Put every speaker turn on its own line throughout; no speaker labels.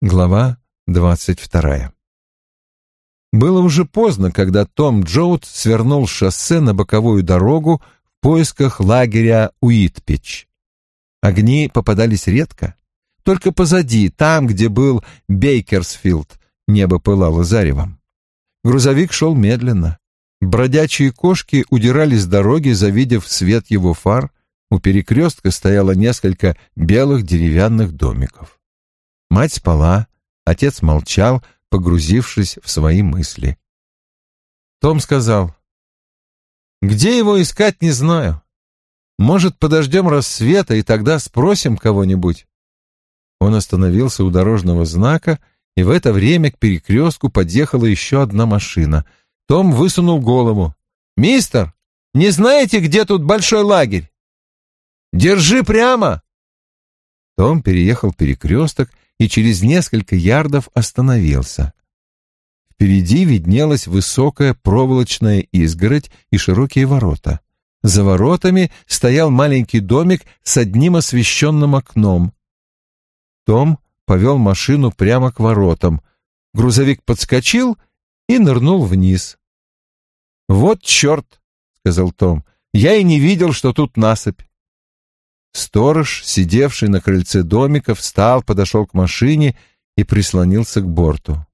Глава двадцать вторая Было уже поздно, когда Том Джоут свернул шоссе на боковую дорогу в поисках лагеря Уитпич. Огни попадались редко. Только позади, там, где был Бейкерсфилд, небо пылало заревом. Грузовик шел медленно. Бродячие кошки удирали с дороги, завидев свет его фар. У перекрестка стояло несколько белых деревянных домиков. Мать спала, отец молчал, погрузившись в свои мысли. Том сказал, «Где его искать, не знаю. Может, подождем рассвета, и тогда спросим кого-нибудь?» Он остановился у дорожного знака, и в это время к перекрестку подъехала еще одна машина. Том высунул голову. «Мистер, не знаете, где тут большой лагерь?» «Держи прямо!» Том переехал перекресток и через несколько ярдов остановился. Впереди виднелась высокая проволочная изгородь и широкие ворота. За воротами стоял маленький домик с одним освещенным окном. Том повел машину прямо к воротам. Грузовик подскочил и нырнул вниз. «Вот черт!» — сказал Том. «Я и не видел, что тут насыпь. Сторож, сидевший на крыльце домика, встал, подошел к машине и прислонился к борту.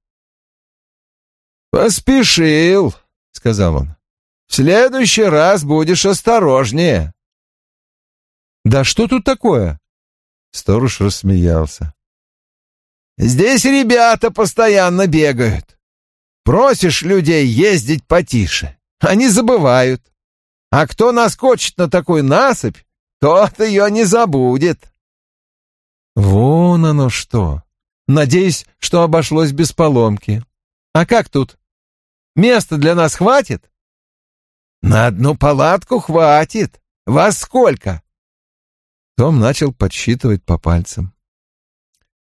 «Поспешил», — сказал он. «В следующий раз будешь осторожнее». «Да что тут такое?» Сторож рассмеялся. «Здесь ребята постоянно бегают. Просишь людей ездить потише, они забывают. А кто наскочит на такой насыпь, тот ее не забудет. Вон оно что. Надеюсь, что обошлось без поломки. А как тут? Места для нас хватит? На одну палатку хватит. Вас сколько? Том начал подсчитывать по пальцам.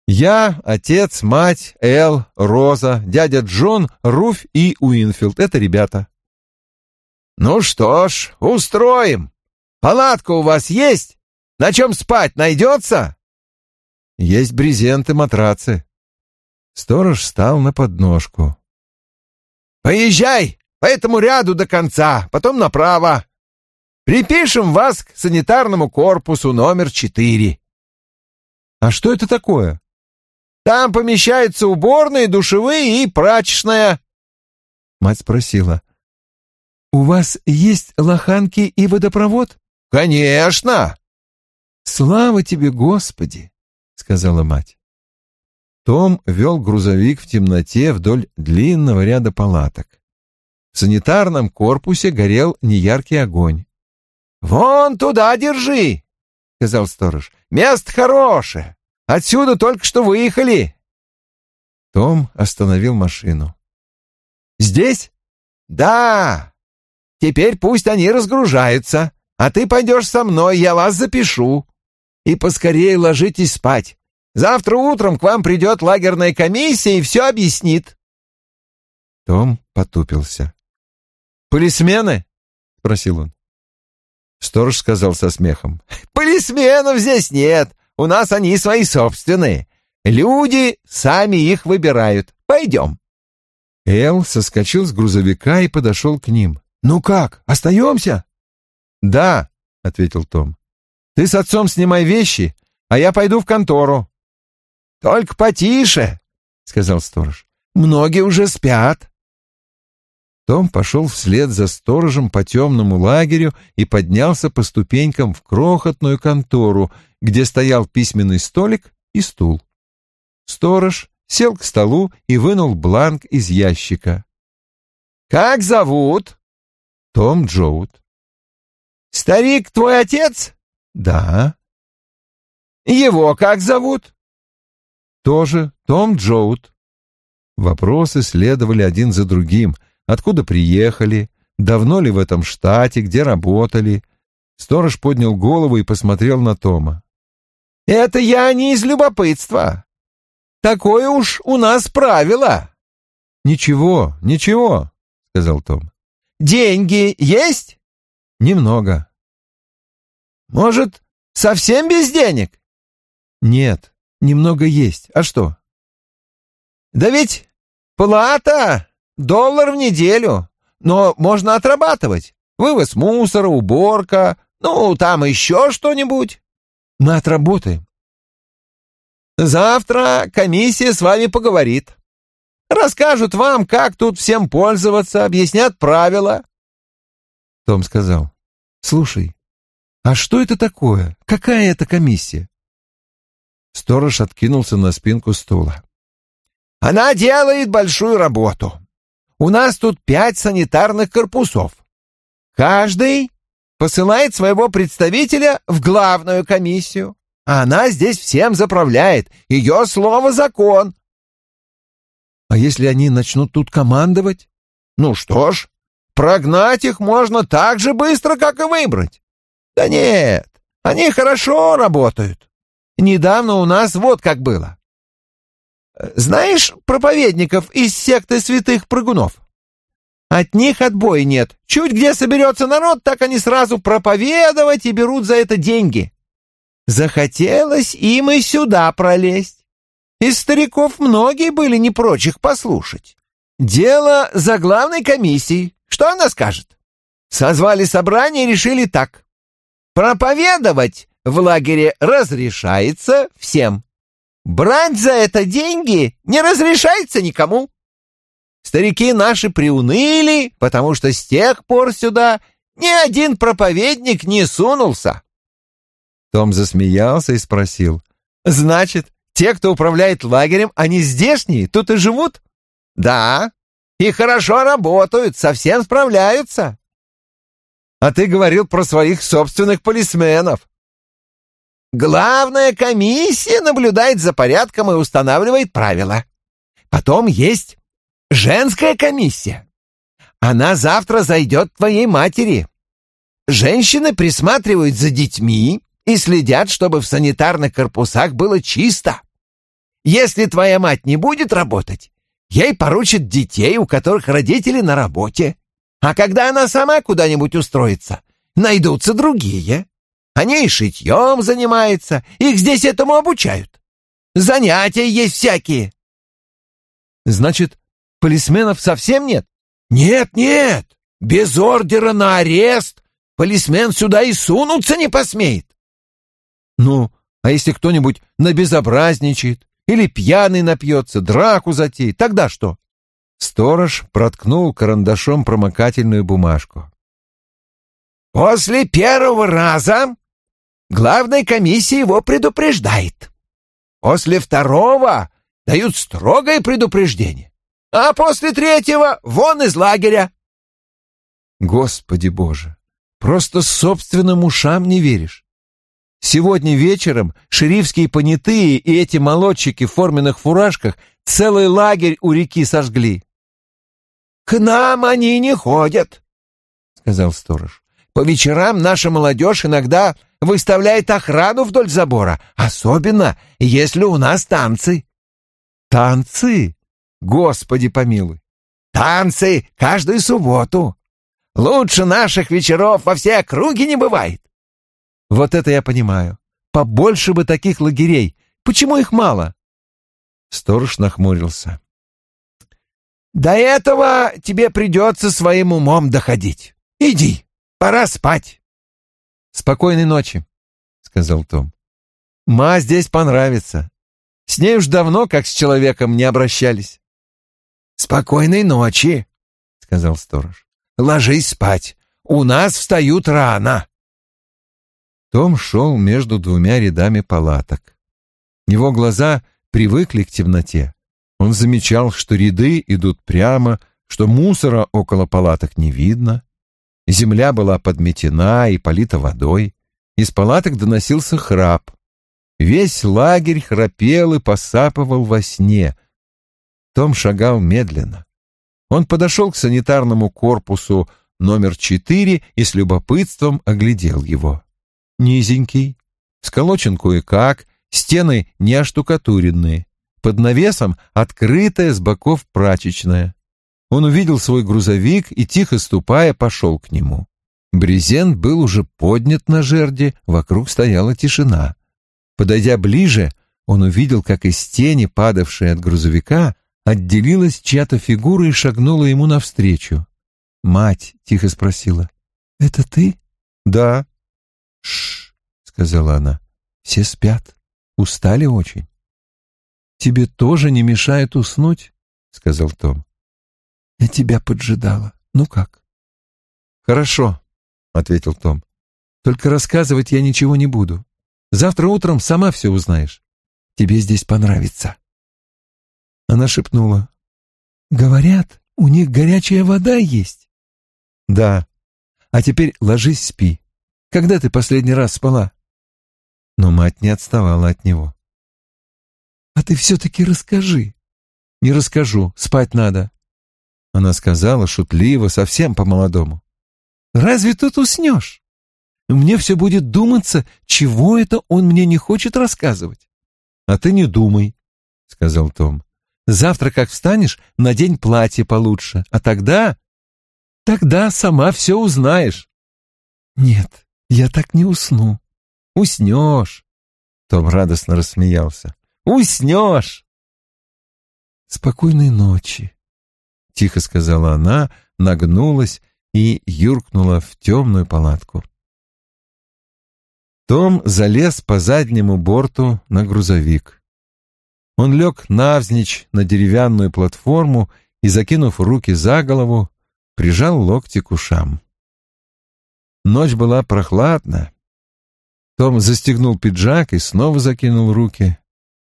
Я, отец, мать, Эл, Роза, дядя Джон, Руфь и Уинфилд. Это ребята. Ну что ж, устроим. Палатка у вас есть? На чем спать найдется?» «Есть брезент и матрацы». Сторож встал на подножку. «Поезжай по этому ряду до конца, потом направо. Припишем вас к санитарному корпусу номер четыре». «А что это такое?» «Там помещаются уборные, душевые и прачечная». Мать спросила. «У вас есть лоханки и водопровод?» «Конечно!» «Слава тебе, Господи!» — сказала мать. Том вел грузовик в темноте вдоль длинного ряда палаток. В санитарном корпусе горел неяркий огонь. «Вон туда держи!» — сказал сторож. «Место хорошее! Отсюда только что выехали!» Том остановил машину. «Здесь?» «Да! Теперь пусть они разгружаются. А ты пойдешь со мной, я вас запишу. И поскорее ложитесь спать. Завтра утром к вам придет лагерная комиссия и все объяснит. Том потупился. «Полисмены?» — спросил он. Сторож сказал со смехом. «Полисменов здесь нет. У нас они свои собственные. Люди сами их выбирают. Пойдем». Эл соскочил с грузовика и подошел к ним. «Ну как, остаемся?» «Да», — ответил Том. «Ты с отцом снимай вещи, а я пойду в контору». «Только потише», — сказал сторож. «Многие уже спят». Том пошел вслед за сторожем по темному лагерю и поднялся по ступенькам в крохотную контору, где стоял письменный столик и стул. Сторож сел к столу и вынул бланк из ящика. «Как зовут?» «Том Джоут». Старик твой отец? Да. Его как зовут? Тоже Том Джоут. Вопросы следовали один за другим. Откуда приехали? Давно ли в этом штате? Где работали? Сторож поднял голову и посмотрел на Тома. «Это я не из любопытства. Такое уж у нас правило». «Ничего, ничего», — сказал Том. «Деньги есть?» «Немного». Может, совсем без денег? Нет, немного есть. А что? Да ведь плата доллар в неделю, но можно отрабатывать. Вывоз мусора, уборка, ну, там еще что-нибудь. Мы отработаем. Завтра комиссия с вами поговорит. Расскажут вам, как тут всем пользоваться, объяснят правила. Том сказал, слушай, а что это такое? Какая это комиссия? Сторож откинулся на спинку стула. Она делает большую работу. У нас тут пять санитарных корпусов. Каждый посылает своего представителя в главную комиссию, а она здесь всем заправляет. Ее слово — закон. А если они начнут тут командовать? Ну что ж, прогнать их можно так же быстро, как и выбрать. Да нет, они хорошо работают. Недавно у нас вот как было. Знаешь проповедников из секты святых прыгунов? От них отбоя нет. Чуть где соберется народ, так они сразу проповедовать и берут за это деньги. Захотелось им и сюда пролезть. Из стариков многие были не прочь их послушать. Дело за главной комиссией. Что она скажет? Созвали собрание и решили так. Проповедовать в лагере разрешается всем. Брать за это деньги не разрешается никому. Старики наши приуныли, потому что с тех пор сюда ни один проповедник не сунулся. Том засмеялся и спросил. «Значит, те, кто управляет лагерем, они здешние, тут и живут?» «Да, и хорошо работают, совсем справляются». «А ты говорил про своих собственных полисменов». «Главная комиссия наблюдает за порядком и устанавливает правила. Потом есть Женская комиссия. Она завтра зайдет к твоей матери. Женщины присматривают за детьми и следят, чтобы в санитарных корпусах было чисто. Если твоя мать не будет работать, ей поручат детей, у которых родители на работе. А когда она сама куда-нибудь устроится, найдутся другие. Они и шитьем занимаются, их здесь этому обучают. Занятия есть всякие. Значит, Полисменов совсем нет? Нет, нет. Без ордера на арест полисмен сюда и сунуться не посмеет. Ну, а если кто-нибудь набезобразничает или пьяный напьется, драку затеет, тогда что? Сторож проткнул карандашом промокательную бумажку. После первого раза главная комиссия его предупреждает. После второго дают строгое предупреждение а после третьего вон из лагеря. Господи Боже, просто собственным ушам не веришь. Сегодня вечером шерифские понятые и эти молодчики в форменных фуражках целый лагерь у реки сожгли. «К нам они не ходят», — сказал сторож. «По вечерам наша молодежь иногда выставляет охрану вдоль забора, особенно если у нас танцы». «Танцы?» Господи помилуй! Танцы каждую субботу! Лучше наших вечеров во все округи не бывает!» «Вот это я понимаю. Побольше бы таких лагерей. Почему их мало?» Сторож нахмурился. «До этого тебе придется своим умом доходить. Иди, пора спать». «Спокойной ночи», — сказал Том. «Ма здесь понравится. С ней уж давно, как с человеком, не обращались». «Спокойной ночи», — сказал сторож. «Ложись спать. У нас встают рано». Том шел между двумя рядами палаток. Его глаза привыкли к темноте. Он замечал, что ряды идут прямо, что мусора около палаток не видно. Земля была подметена и полита водой. Из палаток доносился храп. Весь лагерь храпел и посапывал во сне — том шагал медленно. Он подошел к санитарному корпусу номер четыре и с любопытством оглядел его. Низенький, сколочен кое-как, стены не оштукатуренные, под навесом открытая с боков прачечная. Он увидел свой грузовик и, тихо ступая, пошел к нему. Брезент был уже поднят на жерде, вокруг стояла тишина. Подойдя ближе, он увидел, как из тени, падавшей от грузовика,
отделилась чья-то фигура и шагнула ему навстречу. Мать тихо спросила. «Это ты?»
«Да».
«Шш», — сказала она. «Все спят. Устали очень». «Тебе тоже не мешает уснуть?» — сказал Том. «Я тебя поджидала. Ну как?» «Хорошо», — ответил Том. «Только рассказывать я ничего не буду. Завтра утром сама все узнаешь. Тебе здесь понравится». Она шепнула. «Говорят, у них горячая вода есть». «Да. А теперь ложись, спи. Когда ты последний раз спала?» Но мать не отставала от него. «А ты все-таки расскажи». «Не расскажу, спать надо». Она сказала шутливо, совсем по-молодому. «Разве тут уснешь? Мне все будет думаться, чего это он мне не хочет рассказывать». «А ты не думай», — сказал Том. Завтра, как встанешь, надень платье получше, а тогда... Тогда сама все узнаешь. Нет, я так не усну. Уснешь. Том радостно рассмеялся. Уснешь. Спокойной ночи, тихо сказала она, нагнулась и юркнула в темную палатку. Том залез по заднему борту на грузовик. Он лег навзничь на деревянную платформу и, закинув руки за голову, прижал локти к ушам. Ночь была прохладна. Том застегнул пиджак и снова закинул руки.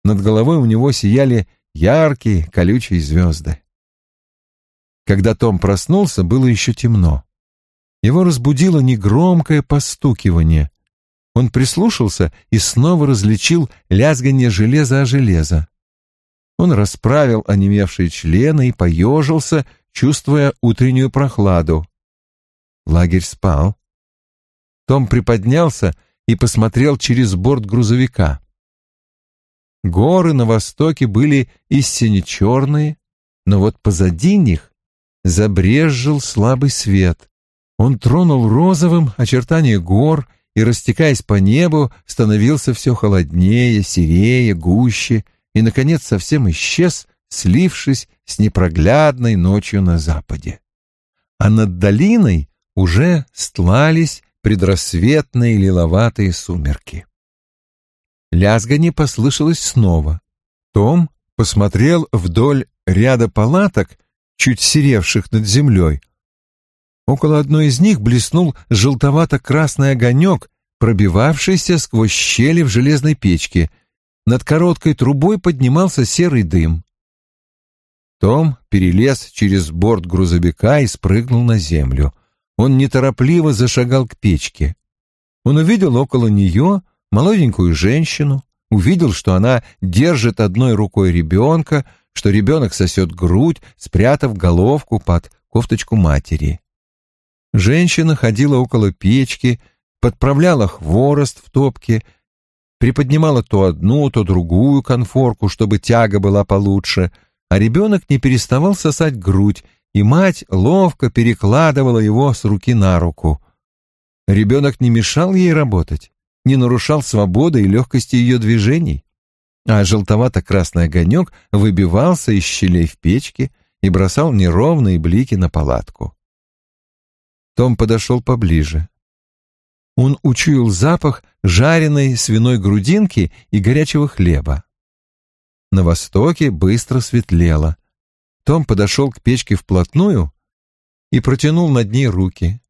Над головой у него сияли яркие колючие звезды. Когда Том проснулся, было еще темно. Его разбудило негромкое постукивание. Он прислушался и снова различил лязганье железа о железо. Он расправил онемевшие члены и поежился, чувствуя утреннюю прохладу. Лагерь спал. Том приподнялся и посмотрел через борт грузовика. Горы на востоке были истинно черные, но вот позади них забрезжил слабый свет. Он тронул розовым очертания гор и, растекаясь по небу, становился все холоднее, серее, гуще — и, наконец, совсем исчез, слившись с непроглядной ночью на западе. А над долиной уже стлались предрассветные лиловатые сумерки. Лязганье послышалось снова. Том посмотрел вдоль ряда палаток, чуть серевших над землей. Около одной из них блеснул желтовато-красный огонек, пробивавшийся сквозь щели в железной печке, над короткой трубой поднимался серый дым. Том перелез через борт грузовика и спрыгнул на землю. Он неторопливо зашагал к печке. Он увидел около нее молоденькую женщину, увидел, что она держит одной рукой ребенка, что ребенок сосет грудь, спрятав головку под кофточку матери. Женщина ходила около печки, подправляла хворост в топке, приподнимала то одну, то другую конфорку, чтобы тяга была получше, а ребенок не переставал сосать грудь, и мать ловко перекладывала его с руки на руку. Ребенок не мешал ей работать, не нарушал свободы и легкости ее движений, а желтовато-красный огонек выбивался из щелей в печке и бросал неровные блики на палатку. Том подошел поближе он учуял запах жареной свиной грудинки и горячего хлеба. На востоке быстро светлело. Том подошел к печке вплотную и протянул над ней руки.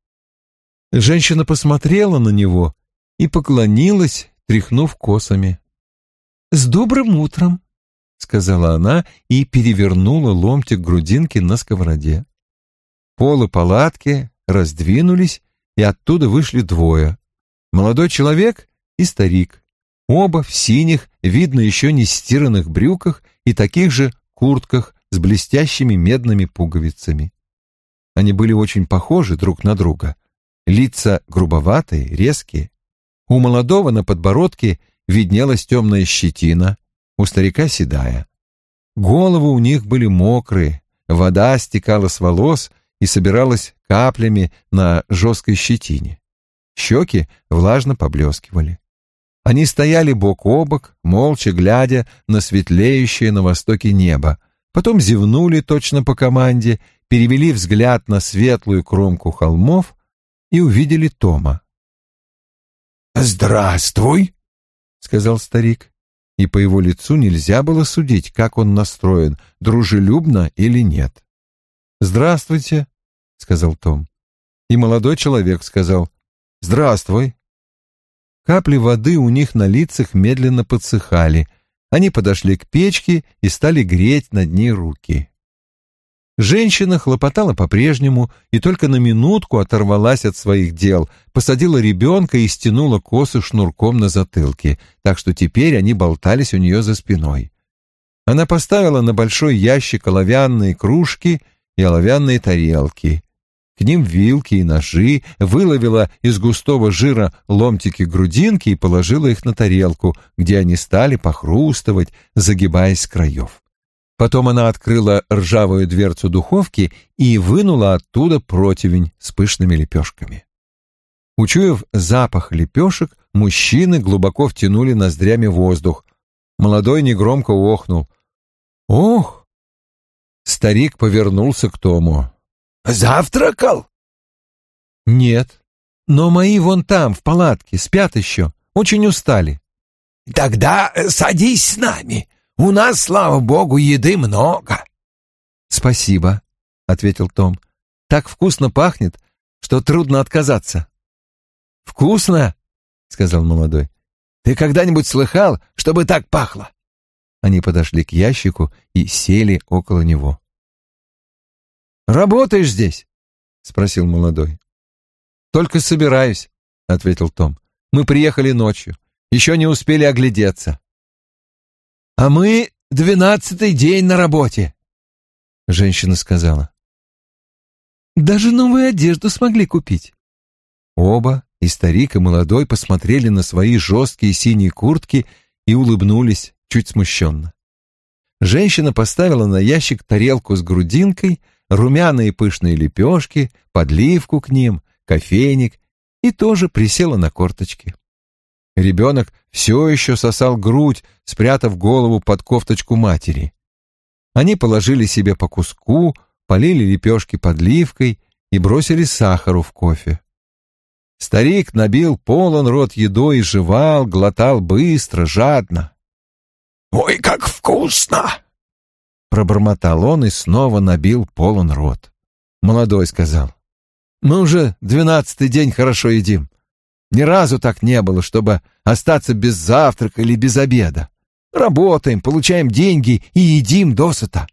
Женщина посмотрела на него и поклонилась, тряхнув косами. «С добрым утром!» — сказала она и перевернула ломтик грудинки на сковороде. Полы палатки раздвинулись, и оттуда вышли двое молодой человек и старик, оба в синих, видно еще не стиранных брюках и таких же куртках с блестящими медными пуговицами. Они были очень похожи друг на друга. Лица грубоватые, резкие. У молодого на подбородке виднелась темная щетина, у старика седая. Головы у них были мокрые, вода стекала с волос и собиралась каплями на жесткой щетине. Щеки влажно поблескивали. Они стояли бок о бок, молча глядя на светлеющее на востоке небо, потом зевнули точно по команде, перевели взгляд на светлую кромку холмов и увидели Тома.
«Здравствуй», — сказал старик, и по его лицу нельзя было судить, как он настроен, дружелюбно или нет.
«Здравствуйте», — сказал Том. И молодой человек сказал «Здравствуй». Капли воды у них на лицах медленно подсыхали. Они подошли к печке и стали греть над ней руки. Женщина хлопотала по-прежнему и только на минутку оторвалась от своих дел, посадила ребенка и стянула косы шнурком на затылке, так что теперь они болтались у нее за спиной. Она поставила на большой ящик оловянные кружки и оловянные тарелки. К ним вилки и ножи, выловила из густого жира ломтики грудинки и положила их на тарелку, где они стали похрустывать, загибаясь с краев. Потом она открыла ржавую дверцу духовки и вынула оттуда противень с пышными лепешками. Учуяв запах лепешек, мужчины глубоко втянули ноздрями воздух. Молодой негромко охнул. «Ох!» Старик повернулся к Тому.
«Завтракал?»
«Нет, но мои вон там, в палатке, спят еще, очень устали».
«Тогда садись с нами, у нас, слава богу, еды много.
Спасибо, ответил Том. Так вкусно пахнет, что трудно отказаться.
Вкусно, сказал молодой. Ты когда-нибудь слыхал, чтобы так пахло?
Они подошли к ящику и сели около него.
«Работаешь здесь?»
— спросил молодой. «Только собираюсь», — ответил Том. «Мы приехали ночью. Еще не успели оглядеться».
«А мы двенадцатый день на работе», — женщина сказала.
«Даже новую одежду смогли купить». Оба, и старик, и молодой, посмотрели на свои жесткие синие куртки и улыбнулись чуть смущенно. Женщина поставила на ящик тарелку с грудинкой, румяные пышные лепешки, подливку к ним, кофейник и тоже присела на корточки. Ребенок все еще сосал грудь, спрятав голову под кофточку матери. Они положили себе по куску, полили лепешки подливкой и бросили сахару в кофе. Старик набил полон рот едой и жевал, глотал быстро, жадно.
«Ой, как вкусно!»
Пробормотал он и снова набил полон рот. Молодой сказал. «Мы уже двенадцатый день хорошо едим. Ни разу так не было, чтобы остаться без завтрака или без обеда. Работаем, получаем деньги и едим досыта.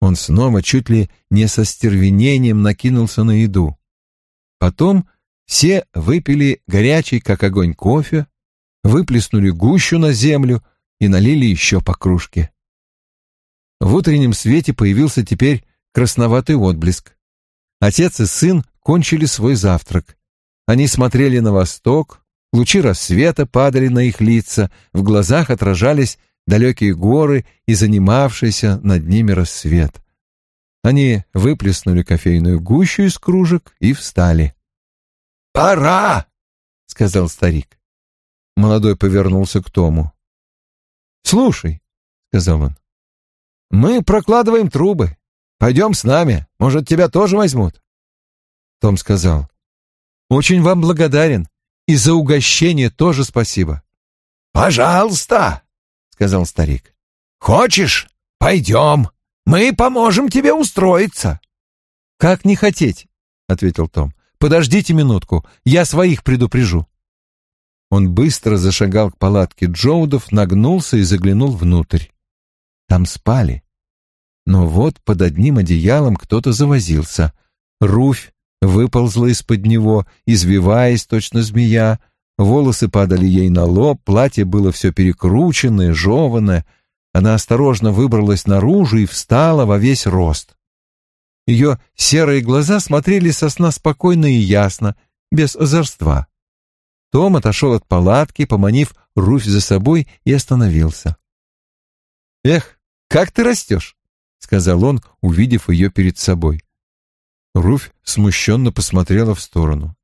Он снова чуть ли не со стервенением накинулся на еду. Потом все выпили горячий, как огонь, кофе, выплеснули гущу на землю и налили еще по кружке. В утреннем свете появился теперь красноватый отблеск. Отец и сын кончили свой завтрак. Они смотрели на восток, лучи рассвета падали на их лица, в глазах отражались далекие горы и занимавшийся над ними рассвет. Они выплеснули кофейную гущу из кружек и встали.
«Пора!» — сказал старик.
Молодой повернулся к Тому. «Слушай», — сказал он, — «мы прокладываем трубы. Пойдем с нами, может, тебя тоже возьмут?» Том сказал, очень вам благодарен. И за угощение тоже спасибо.
Пожалуйста, сказал старик. Хочешь? Пойдем. Мы поможем тебе устроиться.
Как не хотеть, ответил Том. Подождите минутку, я своих предупрежу. Он быстро зашагал к палатке Джоудов, нагнулся и заглянул внутрь. Там спали. Но вот под одним одеялом кто-то завозился. Руфь выползла из-под него, извиваясь, точно змея. Волосы падали ей на лоб, платье было все перекрученное, жеванное. Она осторожно выбралась наружу и встала во весь рост. Ее серые глаза смотрели со сна спокойно и ясно, без озорства. Том отошел от палатки, поманив Руфь за собой, и остановился. «Эх, как ты растешь!» — сказал он, увидев ее перед собой. Руфь смущенно посмотрела в сторону.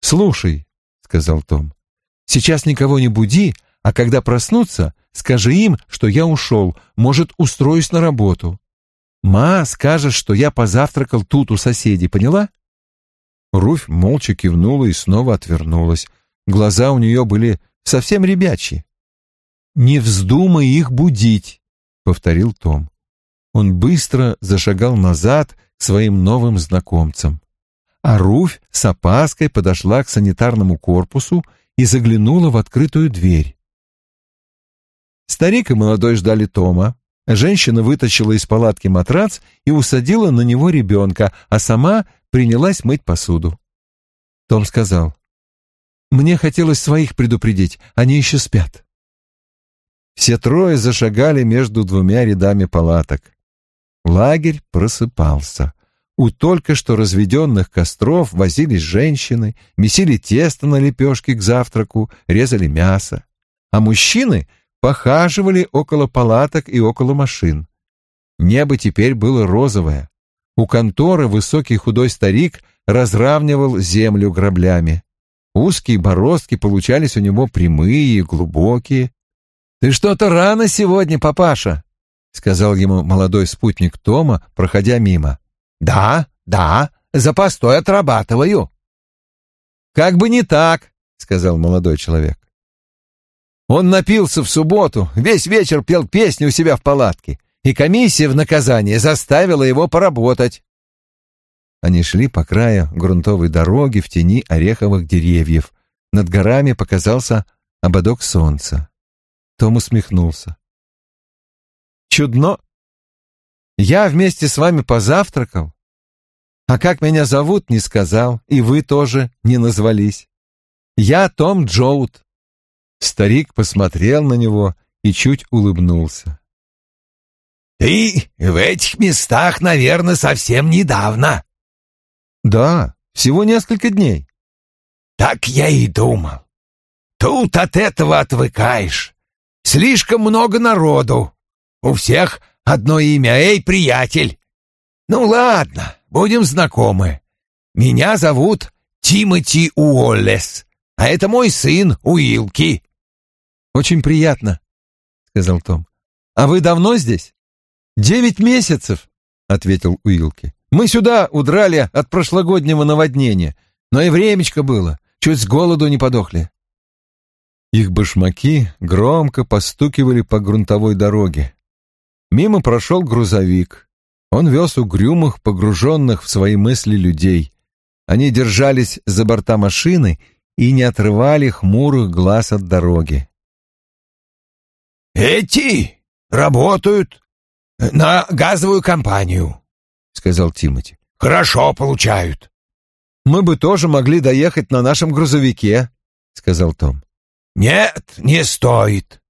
«Слушай», — сказал Том, — «сейчас никого не буди, А когда проснутся, скажи им, что я ушел, может, устроюсь на работу. Ма скажет, что я позавтракал тут у соседей, поняла?» Руфь молча кивнула и снова отвернулась. Глаза у нее были совсем ребячьи. «Не вздумай их будить», — повторил Том. Он быстро зашагал назад к своим новым знакомцам. А Руфь с опаской подошла к санитарному корпусу и заглянула в открытую дверь. Старик и молодой ждали Тома. Женщина вытащила из палатки матрац и усадила на него ребенка, а сама принялась мыть посуду. Том сказал, «Мне хотелось своих предупредить, они еще спят». Все трое зашагали между двумя рядами палаток. Лагерь просыпался. У только что разведенных костров возились женщины, месили тесто на лепешке к завтраку, резали мясо. А мужчины похаживали около палаток и около машин. Небо теперь было розовое. У конторы высокий худой старик разравнивал землю граблями. Узкие бороздки получались у него прямые и глубокие. «Ты что-то рано сегодня, папаша», — сказал ему молодой спутник Тома, проходя мимо. «Да, да, за постой отрабатываю». «Как бы не так», — сказал молодой человек. Он напился в субботу, весь вечер пел песни у себя в палатке, и комиссия в наказание заставила его поработать. Они шли по краю грунтовой дороги в тени ореховых деревьев. Над горами показался ободок солнца. Том усмехнулся. «Чудно. Я вместе с вами позавтракал, а как меня зовут, не сказал, и вы тоже не назвались. Я Том Джоут. Старик посмотрел на него и чуть улыбнулся.
«Ты в этих местах, наверное, совсем недавно».
«Да, всего несколько дней».
«Так я и думал. Тут от этого отвыкаешь. Слишком много народу. У всех одно имя. Эй, приятель! Ну ладно, будем знакомы. Меня зовут Тимоти Уоллес, а это мой сын Уилки.
«Очень приятно», — сказал Том. «А вы давно здесь?» «Девять месяцев», — ответил Уилки. «Мы сюда удрали от прошлогоднего наводнения, но и времечко было, чуть с голоду не подохли». Их башмаки громко постукивали по грунтовой дороге. Мимо прошел грузовик. Он вез угрюмых, погруженных в свои мысли людей. Они держались за борта машины и не отрывали хмурых глаз от дороги.
«Эти работают на газовую компанию», — сказал Тимати. «Хорошо получают».
«Мы бы тоже могли доехать на нашем грузовике», — сказал Том.
«Нет, не стоит».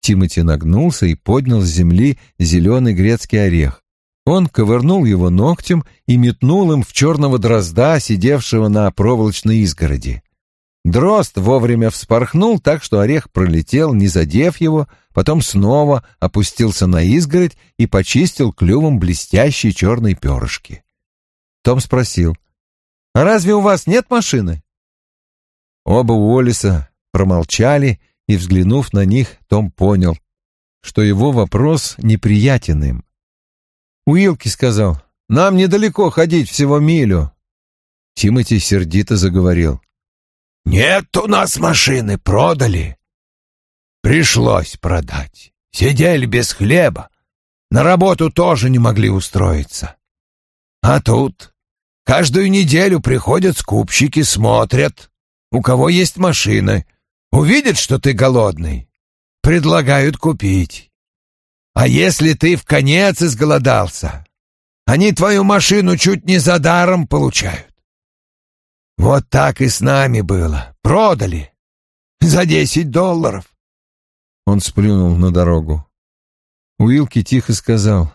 Тимати нагнулся и поднял с земли зеленый грецкий орех. Он ковырнул его ногтем и метнул им в черного дрозда, сидевшего на проволочной изгороди. Дрозд вовремя вспорхнул так, что орех пролетел, не задев его, потом снова опустился на изгородь и почистил клювом блестящие черные перышки. Том спросил, «А разве у вас нет машины?» Оба Уоллиса промолчали, и, взглянув на них, Том понял, что его вопрос неприятен им. Уилки сказал, «Нам недалеко ходить, всего милю». Тимоти сердито заговорил.
«Нет у нас машины, продали. Пришлось продать. Сидели без хлеба. На работу тоже не могли устроиться. А тут каждую неделю приходят скупщики, смотрят, у кого есть машины. Увидят, что ты голодный, предлагают купить. А если ты в конец изголодался, они твою машину чуть не за даром получают. Вот так и с нами было. Продали. За десять долларов.
Он сплюнул на дорогу. Уилки тихо сказал.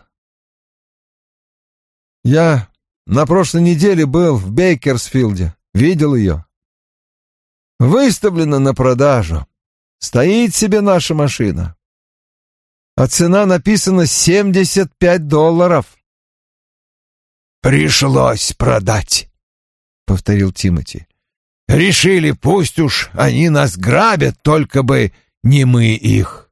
«Я на прошлой неделе был в Бейкерсфилде. Видел ее. Выставлена на продажу. Стоит себе наша машина. А цена написана 75 долларов».
«Пришлось продать», — повторил Тимати. «Решили, пусть уж они нас грабят, только бы не мы их.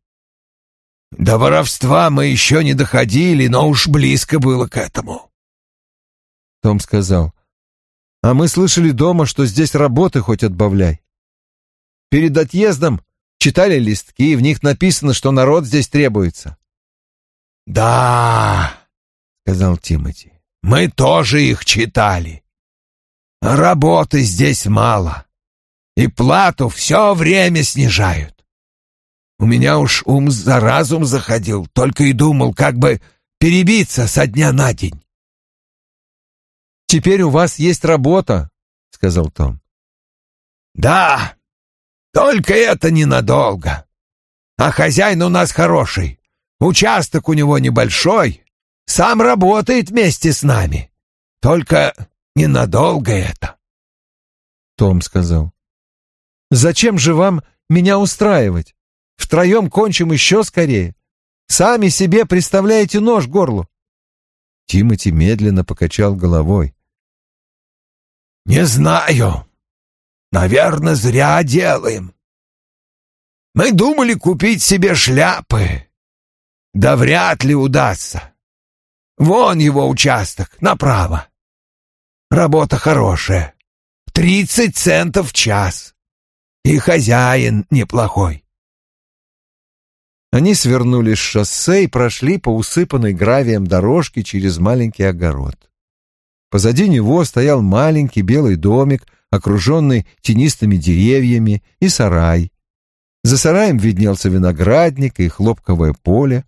До воровства мы еще не доходили, но уж близко было к этому.
Том сказал, а мы слышали дома, что здесь работы хоть отбавляй. Перед отъездом читали листки, в них написано, что народ здесь требуется.
«Да», — сказал Тимати, — «мы тоже их читали. Работы здесь мало, и плату все время снижают. У меня уж ум за разум заходил, только и думал, как бы перебиться со дня на день.
«Теперь у вас есть работа», — сказал Том.
«Да, только это ненадолго. А хозяин у нас хороший, участок у него небольшой, сам работает вместе с нами. Только Ненадолго это.
Том сказал. Зачем же вам меня устраивать? Втроем кончим еще скорее. Сами себе представляете нож к горлу. Тимати медленно покачал головой.
«Не знаю. Наверное, зря делаем. Мы думали купить себе шляпы. Да вряд ли удастся. Вон его участок, направо. Работа хорошая. Тридцать центов в час. И хозяин неплохой.
Они свернули с шоссе и прошли по усыпанной гравием дорожке через маленький огород. Позади него стоял маленький белый домик, окруженный тенистыми деревьями, и сарай. За сараем виднелся виноградник и хлопковое поле.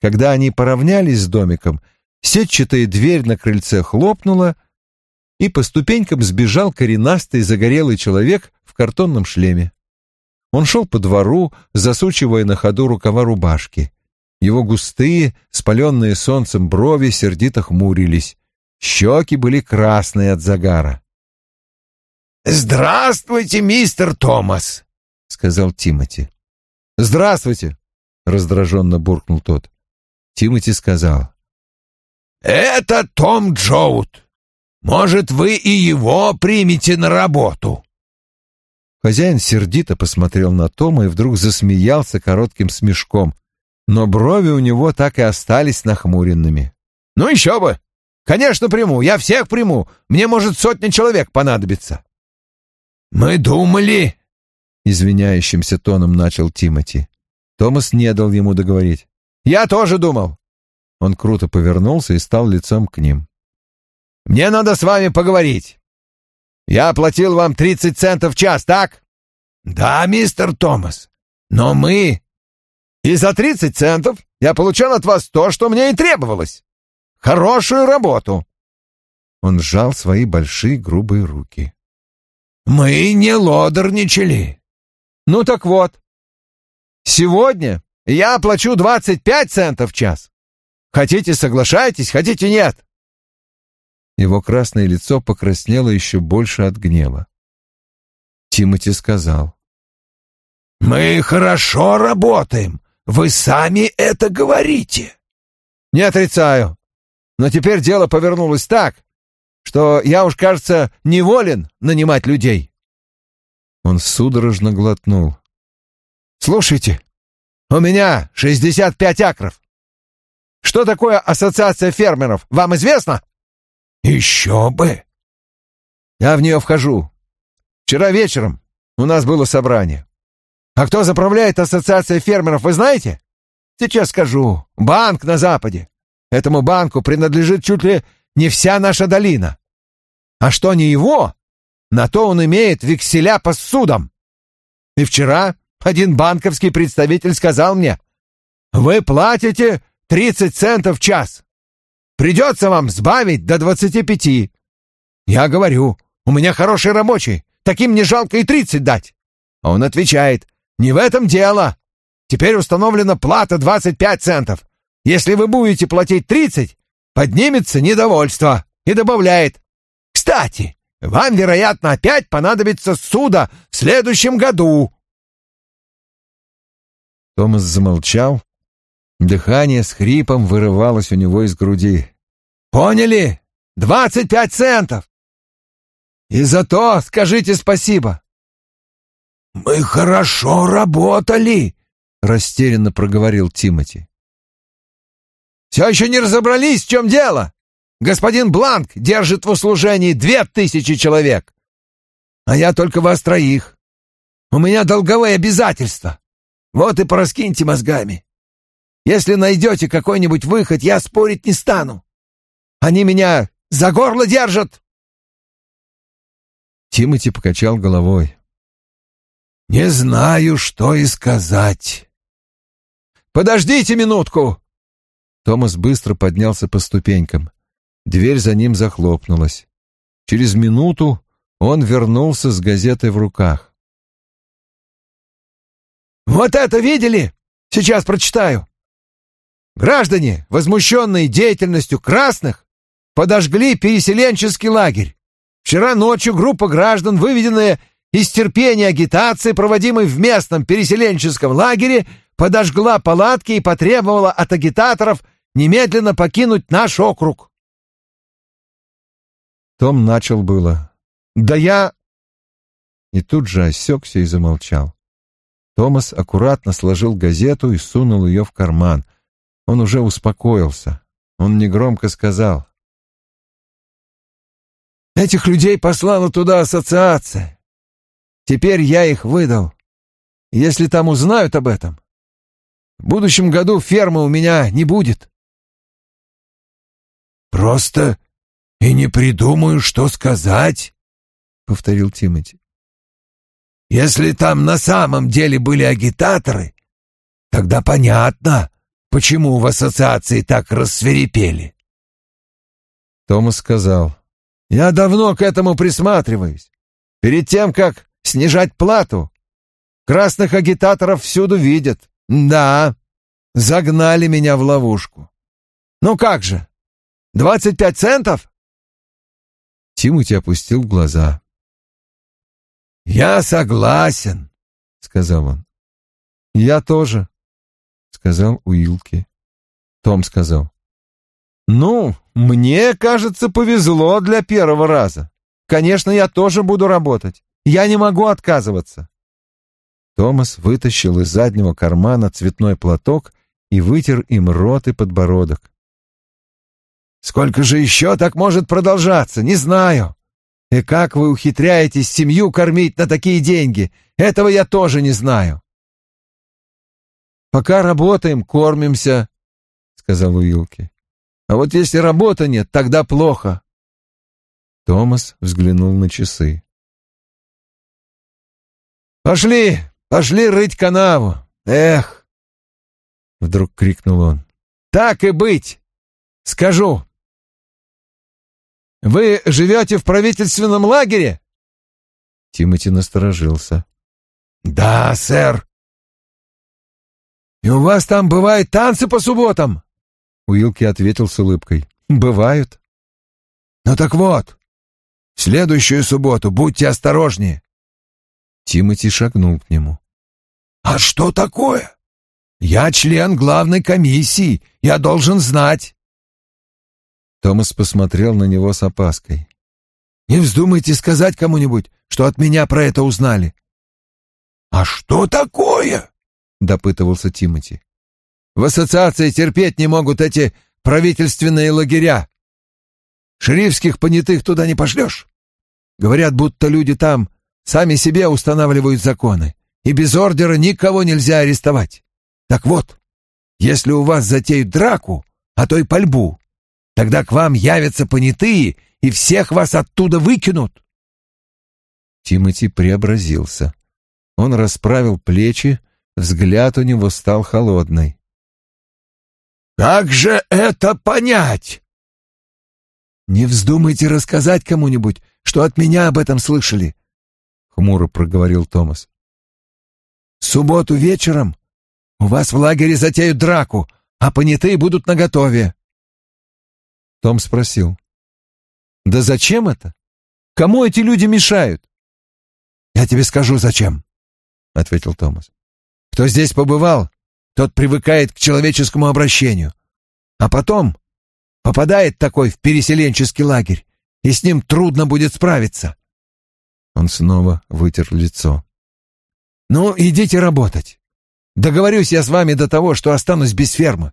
Когда они поравнялись с домиком, сетчатая дверь на крыльце хлопнула, и по ступенькам сбежал коренастый загорелый человек в картонном шлеме. Он шел по двору, засучивая на ходу рукава рубашки. Его густые, спаленные солнцем брови сердито хмурились. Щеки были красные от загара.
«Здравствуйте, мистер Томас!» — сказал Тимати.
«Здравствуйте!» — раздраженно буркнул тот. Тимати сказал.
«Это Том Джоут. Может, вы и его примете на работу?»
Хозяин сердито посмотрел на Тома и вдруг засмеялся коротким смешком, но брови у него так и остались нахмуренными.
«Ну еще бы! Конечно, приму, я всех приму. Мне, может, сотня человек понадобится».
«Мы думали...»
— извиняющимся тоном начал Тимати. Томас не дал ему договорить.
«Я тоже думал».
Он круто повернулся и стал лицом к ним.
Мне надо с вами поговорить. Я оплатил вам тридцать центов в час, так?
Да, мистер Томас. Но мы...
И за тридцать центов я получал от вас то, что мне и требовалось. Хорошую работу.
Он сжал свои большие грубые руки.
Мы не лодорничали.
Ну так вот. Сегодня я двадцать пять центов в час. Хотите, соглашайтесь, хотите, нет.
Его красное лицо покраснело еще больше от гнева. Тимати сказал.
«Мы хорошо работаем. Вы сами это говорите».
«Не отрицаю. Но теперь дело повернулось так, что я уж, кажется, неволен нанимать людей».
Он судорожно глотнул.
«Слушайте, у меня шестьдесят пять акров. Что такое ассоциация фермеров, вам известно?»
«Еще бы!»
«Я в нее вхожу. Вчера вечером у нас было собрание. А кто заправляет ассоциацией фермеров, вы знаете? Сейчас скажу. Банк на Западе. Этому банку принадлежит чуть ли не вся наша долина. А что не его, на то он имеет векселя по судам. И вчера один банковский представитель сказал мне, «Вы платите 30 центов в час. Придется вам сбавить до двадцати пяти. Я говорю, у меня хороший рабочий, таким не жалко и тридцать дать. А он отвечает, не в этом дело. Теперь установлена плата двадцать пять центов. Если вы будете платить тридцать, поднимется недовольство. И добавляет, кстати, вам, вероятно, опять понадобится суда в следующем году.
Томас замолчал, Дыхание с хрипом вырывалось у него из груди.
«Поняли? Двадцать пять центов! И за то скажите спасибо!»
«Мы хорошо работали», — растерянно проговорил Тимати.
«Все еще не разобрались, в чем дело? Господин Бланк держит в услужении две тысячи человек, а я только вас троих. У меня долговые обязательства. Вот и пораскиньте мозгами. Если найдете какой-нибудь выход, я спорить не стану. Они меня за горло держат!»
Тимати покачал головой.
«Не знаю, что и сказать».
«Подождите минутку!»
Томас быстро поднялся по ступенькам. Дверь за ним захлопнулась. Через минуту он вернулся с газетой в руках.
«Вот это видели? Сейчас прочитаю. Граждане, возмущенные деятельностью красных, подожгли переселенческий лагерь. Вчера ночью группа граждан, выведенная из терпения агитации, проводимой в местном переселенческом лагере, подожгла палатки и потребовала от агитаторов немедленно покинуть наш округ.
Том начал было. «Да я...» И тут же осекся и замолчал. Томас аккуратно сложил газету и сунул ее в карман. Он уже успокоился. Он негромко сказал.
«Этих людей послала туда ассоциация. Теперь я их выдал. Если там узнают об этом, в будущем году фермы у меня не будет».
«Просто и не придумаю, что сказать», — повторил Тимати. «Если там на самом деле были агитаторы, тогда понятно, почему в ассоциации так рассверепели».
Томас сказал,
«Я давно к этому присматриваюсь. Перед тем, как снижать плату, красных агитаторов всюду видят. Да, загнали меня в ловушку. Ну как же, двадцать пять центов?»
Тимути опустил глаза.
«Я согласен», — сказал он.
«Я тоже», — сказал Уилки. Том сказал.
«Ну, мне, кажется, повезло для первого раза. Конечно, я тоже буду работать. Я не могу отказываться».
Томас вытащил из заднего кармана цветной платок и вытер им рот и подбородок.
Сколько же еще так может продолжаться, не знаю. И как вы ухитряетесь семью кормить на такие деньги, этого я тоже не знаю. Пока работаем, кормимся, — сказал Уилки. А вот если работы нет, тогда плохо.
Томас взглянул на часы.
«Пошли, пошли рыть канаву! Эх!» Вдруг крикнул он. «Так и быть! Скажу, вы живете в правительственном лагере?
Тимати насторожился.
Да, сэр. И у вас там бывают танцы по субботам?
Уилки ответил с улыбкой. Бывают.
Ну так вот, в следующую субботу будьте осторожнее.
Тимати шагнул к нему.
А что такое? Я член главной комиссии, я должен знать.
Томас посмотрел на него с опаской.
«Не вздумайте сказать кому-нибудь, что от меня про это узнали». «А что такое?» — допытывался Тимати. «В ассоциации терпеть не могут эти правительственные лагеря. Шерифских понятых туда не пошлешь. Говорят, будто люди там сами себе устанавливают законы, и без ордера никого нельзя арестовать. Так вот, если у вас затеют драку, а то и пальбу, Тогда к вам явятся понятые и всех вас оттуда выкинут.
Тимати преобразился. Он расправил плечи, взгляд у него стал холодный.
«Как же это понять?»
«Не вздумайте рассказать кому-нибудь, что от меня об этом слышали», — хмуро проговорил Томас. «В субботу вечером у вас в лагере затеют драку, а понятые будут наготове.
Том спросил.
«Да зачем это? Кому эти люди мешают?» «Я тебе скажу, зачем», — ответил Томас. «Кто здесь побывал, тот привыкает к человеческому обращению. А потом попадает такой в переселенческий лагерь, и с ним трудно будет справиться».
Он снова вытер лицо.
Ну, идите работать. Договорюсь я с вами до того, что останусь без фермы.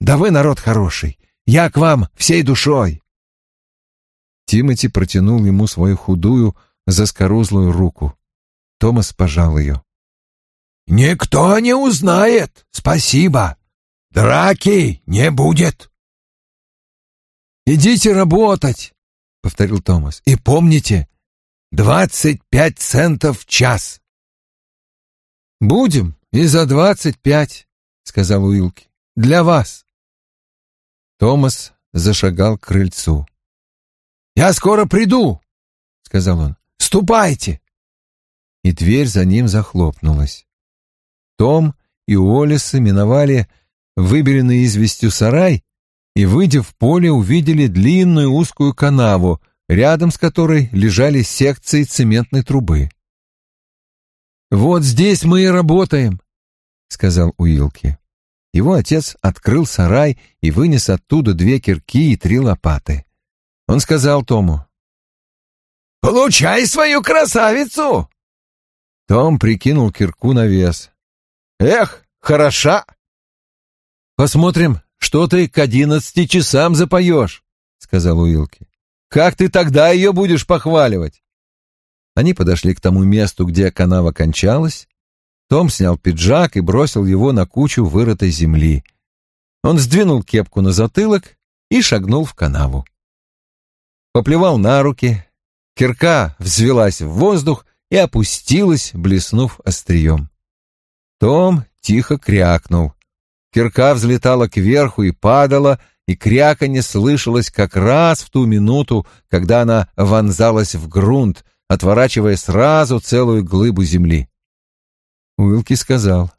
Да вы народ хороший. Я к вам всей душой.
Тимати протянул ему свою худую, заскорузлую руку. Томас пожал ее.
«Никто не узнает. Спасибо. Драки не будет».
«Идите работать», — повторил Томас. «И помните, двадцать пять центов в час». «Будем и за двадцать пять», — сказал Уилки. «Для вас».
Томас зашагал к крыльцу.
«Я скоро приду», — сказал он. «Ступайте».
И дверь за ним захлопнулась. Том и Уоллесы миновали выбеленный известью сарай и, выйдя в поле, увидели длинную узкую канаву, рядом с которой лежали секции цементной трубы.
«Вот здесь мы и работаем», — сказал Уилки.
Его отец открыл сарай и вынес оттуда две кирки и три лопаты. Он сказал Тому.
«Получай свою красавицу!»
Том прикинул кирку на вес.
«Эх, хороша!» «Посмотрим, что ты к одиннадцати часам запоешь», — сказал Уилки. «Как ты тогда ее будешь похваливать?» Они подошли к тому месту, где канава кончалась. Том снял пиджак и бросил его на кучу вырытой земли. Он сдвинул кепку на затылок и шагнул в канаву. Поплевал на руки, кирка взвелась в воздух и опустилась, блеснув острием. Том тихо крякнул. Кирка взлетала кверху и падала, и кряканье слышалось как раз в ту минуту, когда она вонзалась в грунт, отворачивая сразу целую глыбу земли. Уилки сказал.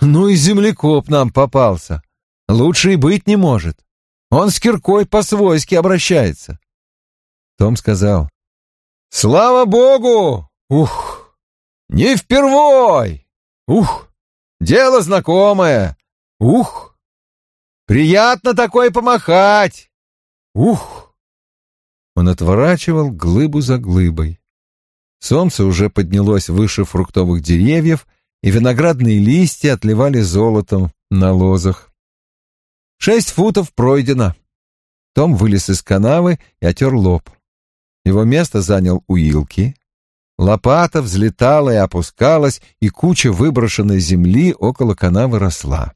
«Ну и землекоп нам попался. Лучше и быть не может. Он с киркой по-свойски обращается». Том сказал. «Слава богу! Ух! Не впервой! Ух! Дело знакомое! Ух! Приятно такое помахать! Ух!» Он отворачивал глыбу за глыбой. Солнце уже поднялось выше фруктовых деревьев, и виноградные листья отливали золотом на лозах. Шесть футов пройдено. Том вылез из канавы и отер лоб. Его место занял Уилки. Лопата взлетала и опускалась, и куча выброшенной земли около канавы росла.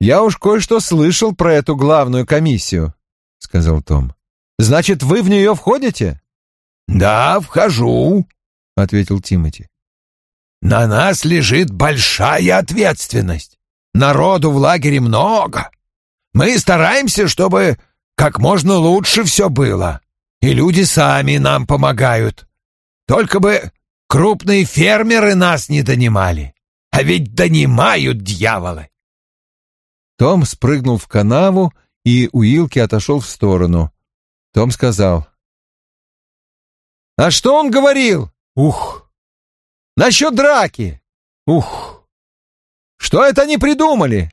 «Я уж кое-что слышал про эту главную комиссию», — сказал Том. «Значит, вы в нее входите?»
«Да, вхожу», —
ответил Тимати.
«На нас лежит большая ответственность. Народу в лагере много. Мы стараемся, чтобы как можно лучше все было, и люди сами нам помогают. Только бы крупные фермеры нас не донимали, а ведь донимают дьяволы».
Том спрыгнул в канаву, и Уилки отошел в сторону. Том сказал,
а что он говорил? Ух! Насчет драки? Ух! Что это они придумали?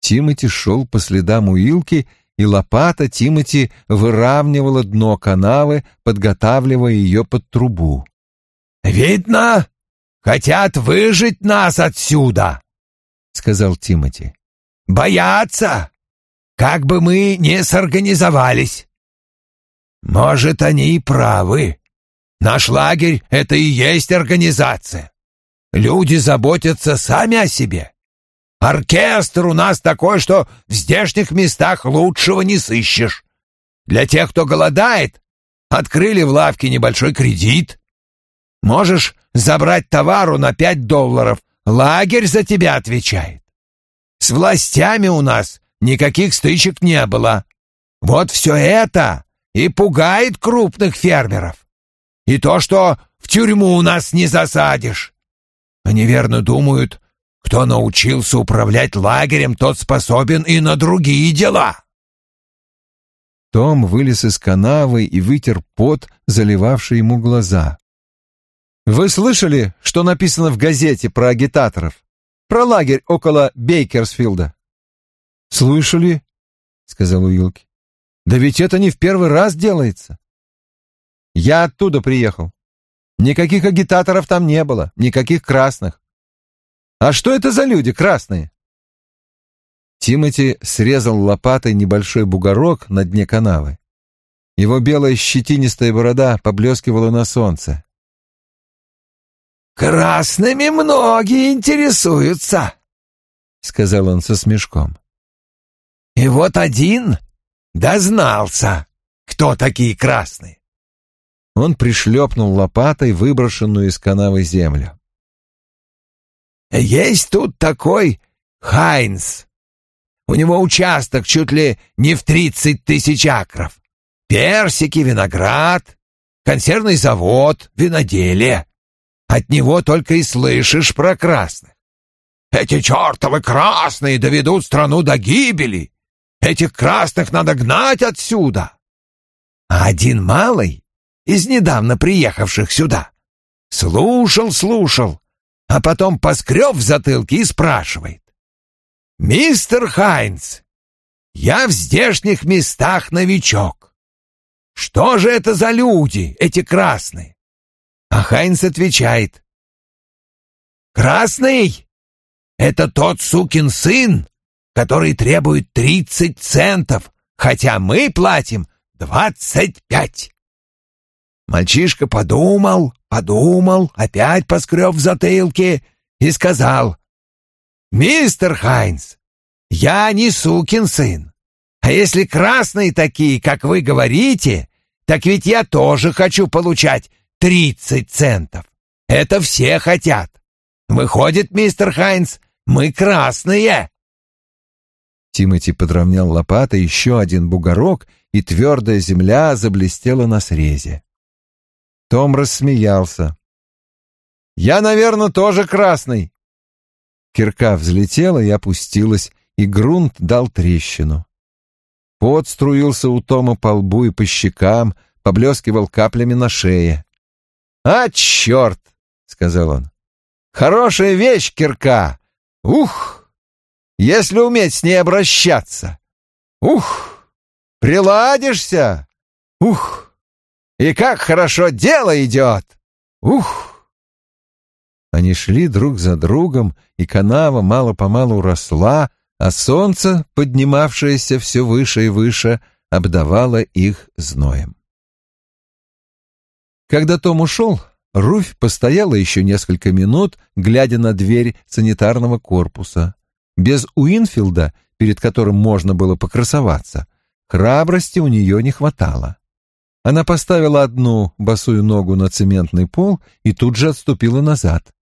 Тимати шел по следам Уилки, и лопата Тимати выравнивала дно канавы, подготавливая ее под трубу.
«Видно, хотят выжить нас отсюда», — сказал Тимати. «Боятся, как бы мы не сорганизовались. Может, они и правы. Наш лагерь — это и есть организация. Люди заботятся сами о себе. Оркестр у нас такой, что в здешних местах лучшего не сыщешь. Для тех, кто голодает, открыли в лавке небольшой кредит. Можешь забрать товару на пять долларов, лагерь за тебя отвечает. С властями у нас никаких стычек не было. Вот все это и пугает крупных фермеров. И то, что в тюрьму нас не засадишь. Они верно думают, кто научился управлять лагерем, тот способен и на другие дела.
Том вылез из канавы и вытер пот, заливавший ему глаза.
«Вы слышали, что написано в газете про агитаторов? Про лагерь около Бейкерсфилда?» «Слышали?» — сказал Уилки. Да ведь это не в первый раз делается. Я оттуда приехал.
Никаких агитаторов там не было, никаких красных. А что это за люди красные? Тимати срезал лопатой небольшой бугорок на дне канавы. Его белая щетинистая борода поблескивала на солнце.
«Красными многие интересуются», — сказал он со смешком. «И вот один дознался, кто такие красные.
Он пришлепнул лопатой выброшенную из канавы землю.
«Есть тут такой Хайнс. У него участок чуть ли не в тридцать тысяч акров. Персики, виноград, консервный завод, виноделие. От него только и слышишь про красных. Эти чертовы красные доведут страну до гибели. Этих красных надо гнать отсюда. А один малый из недавно приехавших сюда. Слушал, слушал, а потом поскреб в затылке и спрашивает. «Мистер Хайнц, я в здешних местах новичок. Что же это за люди, эти красные?» А Хайнц отвечает. «Красный — это тот сукин сын, который требует тридцать центов, хотя мы платим двадцать пять». Мальчишка подумал, подумал, опять поскреб в затылке и сказал, «Мистер Хайнс, я не сукин сын. А если красные такие, как вы говорите, так ведь я тоже хочу получать тридцать центов. Это все хотят. Выходит, мистер Хайнс, мы красные».
Тимати подровнял лопатой еще один бугорок, и твердая земля заблестела на срезе. Том рассмеялся. «Я, наверное, тоже красный». Кирка взлетела и опустилась, и грунт дал трещину. Пот струился у Тома по лбу и по щекам, поблескивал каплями на шее. «А, черт!» — сказал он. «Хорошая вещь, кирка! Ух! Если уметь с ней обращаться! Ух! Приладишься! Ух!» И как хорошо дело идет! Ух!» Они шли друг за другом, и канава мало-помалу росла, а солнце, поднимавшееся все выше и выше, обдавало их зноем. Когда Том ушел, Руфь постояла еще несколько минут, глядя на дверь санитарного корпуса. Без Уинфилда, перед которым можно было покрасоваться, храбрости у нее не хватало. Она поставила одну босую ногу на цементный пол и тут же отступила назад.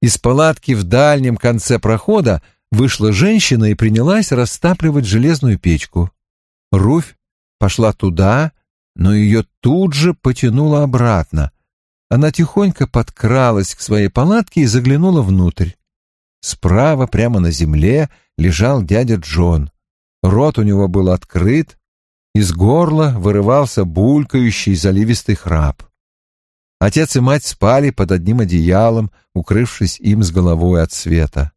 Из палатки в дальнем конце прохода вышла женщина и принялась растапливать железную печку. Руфь пошла туда, но ее тут же потянуло обратно. Она тихонько подкралась к своей палатке и заглянула внутрь. Справа, прямо на земле, лежал дядя Джон. Рот у него был открыт, из горла вырывался булькающий заливистый храп. Отец и мать спали под одним одеялом, укрывшись им с головой от света.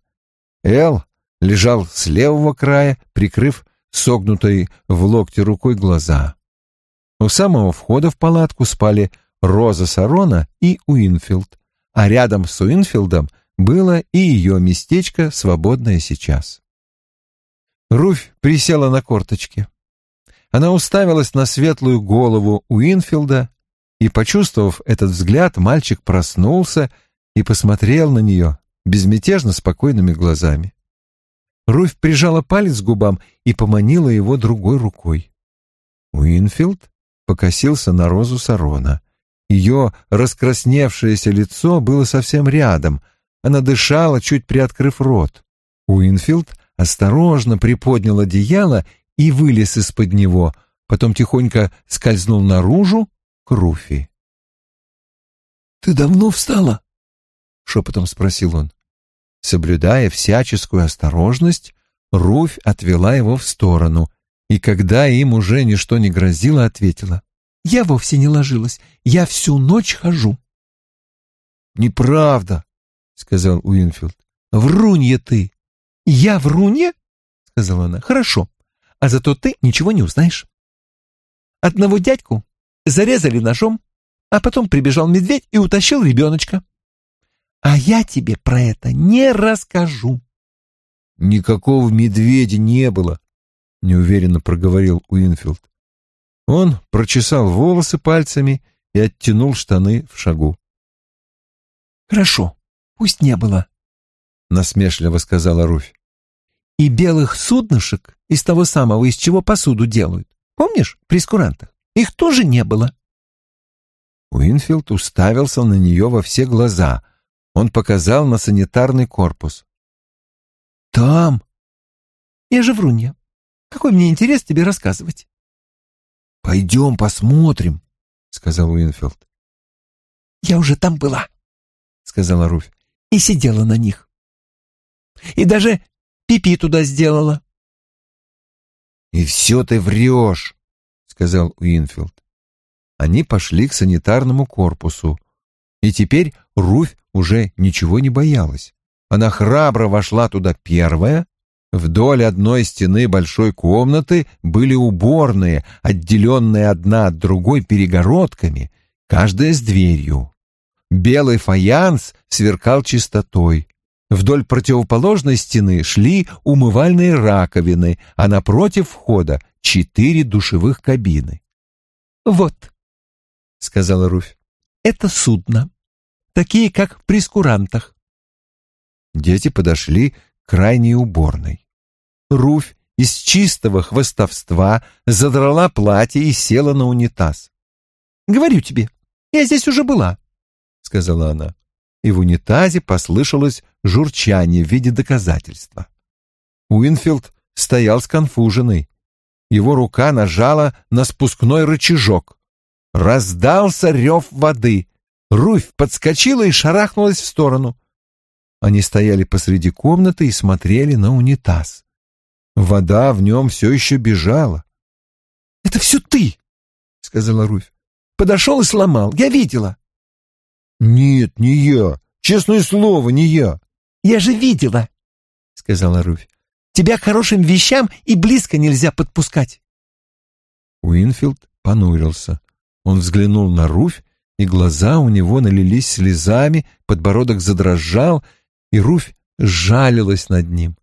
Эл лежал с левого края, прикрыв согнутой в локте рукой глаза. У самого входа в палатку спали Роза Сарона и Уинфилд, а рядом с Уинфилдом было и ее местечко, свободное сейчас. Руфь присела на корточки. Она уставилась на светлую голову Уинфилда, и, почувствовав этот взгляд, мальчик проснулся и посмотрел на нее безмятежно спокойными глазами. Руфь прижала палец к губам и поманила его другой рукой. Уинфилд покосился на Розу Сарона. Ее раскрасневшееся лицо было совсем рядом. Она дышала, чуть приоткрыв рот. Уинфилд осторожно приподнял одеяло и вылез из-под него, потом тихонько скользнул наружу к Руфи. «Ты давно встала?» — шепотом спросил он. Соблюдая всяческую осторожность, Руфь отвела его в сторону, и когда им уже ничто не грозило, ответила. «Я вовсе не ложилась, я всю ночь хожу». «Неправда», — сказал Уинфилд. «Врунья ты!» «Я врунья?» — сказала она. «Хорошо а зато ты ничего не узнаешь. Одного дядьку зарезали ножом,
а потом прибежал медведь и утащил ребеночка. А я тебе про это не расскажу.
Никакого медведя не было, неуверенно проговорил Уинфилд. Он прочесал волосы пальцами и оттянул штаны в шагу.
Хорошо, пусть не было, насмешливо сказала Руфь. И белых суднышек из того самого, из чего посуду делают. Помнишь, прейскурантах? Их тоже не было.
Уинфилд уставился на нее во все глаза. Он показал на санитарный корпус.
«Там!» «Я же врунья. Какой мне интерес тебе рассказывать?»
«Пойдем посмотрим», — сказал Уинфилд.
«Я уже там была», — сказала Руфь, — «и сидела на них. И даже пипи туда сделала».
«И все ты врешь», — сказал Уинфилд. Они пошли к санитарному корпусу. И теперь Руфь уже ничего не боялась. Она храбро вошла туда первая. Вдоль одной стены большой комнаты были уборные, отделенные одна от другой перегородками, каждая с дверью. Белый фаянс сверкал чистотой. Вдоль противоположной стены шли умывальные раковины, а напротив входа четыре душевых кабины.
«Вот», — сказала Руфь. «Это судно. Такие, как в прескурантах».
Дети подошли к крайней уборной. Руфь из чистого хвостовства задрала платье и села на унитаз.
«Говорю тебе, я здесь уже была», — сказала она.
И в унитазе послышалось журчание в виде доказательства. Уинфилд стоял сконфуженный. Его рука нажала на спускной рычажок. Раздался рев воды. Руфь подскочила и шарахнулась в сторону. Они стояли посреди комнаты и смотрели на унитаз. Вода в нем все еще бежала.
— Это все ты, — сказала Руфь. — Подошел и сломал. Я видела.
— Нет, не я. Честное слово, не я.
— Я же видела, — сказала Руфь. — Тебя к хорошим вещам и близко нельзя подпускать.
Уинфилд понурился. Он взглянул на Руфь, и глаза у него налились слезами, подбородок задрожал, и Руфь жалилась над ним.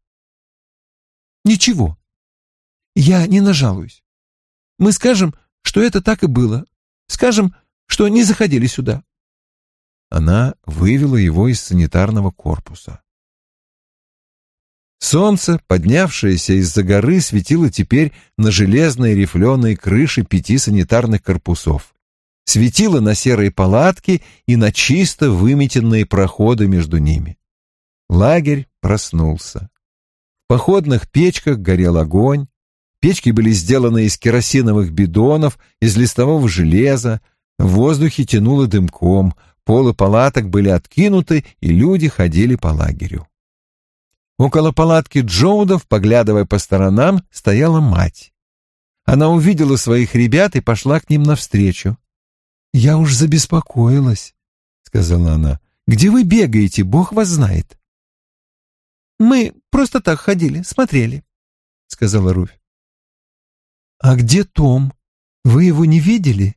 «Ничего, я не нажалуюсь. Мы скажем, что это так и было. Скажем, что не заходили сюда».
Она вывела его из санитарного корпуса. Солнце, поднявшееся из-за горы, светило теперь на железные рифленые крыши пяти санитарных корпусов. Светило на серые палатки и на чисто выметенные проходы между ними. Лагерь проснулся. В походных печках горел огонь. Печки были сделаны из керосиновых бидонов, из листового железа. В воздухе тянуло дымком, полы палаток были откинуты, и люди ходили по лагерю. Около палатки Джоудов, поглядывая по сторонам, стояла мать. Она увидела своих ребят и пошла к ним навстречу. «Я уж забеспокоилась», — сказала она. «Где вы бегаете? Бог вас знает».
«Мы просто так ходили, смотрели», — сказала Руфь.
«А где Том? Вы его не видели?»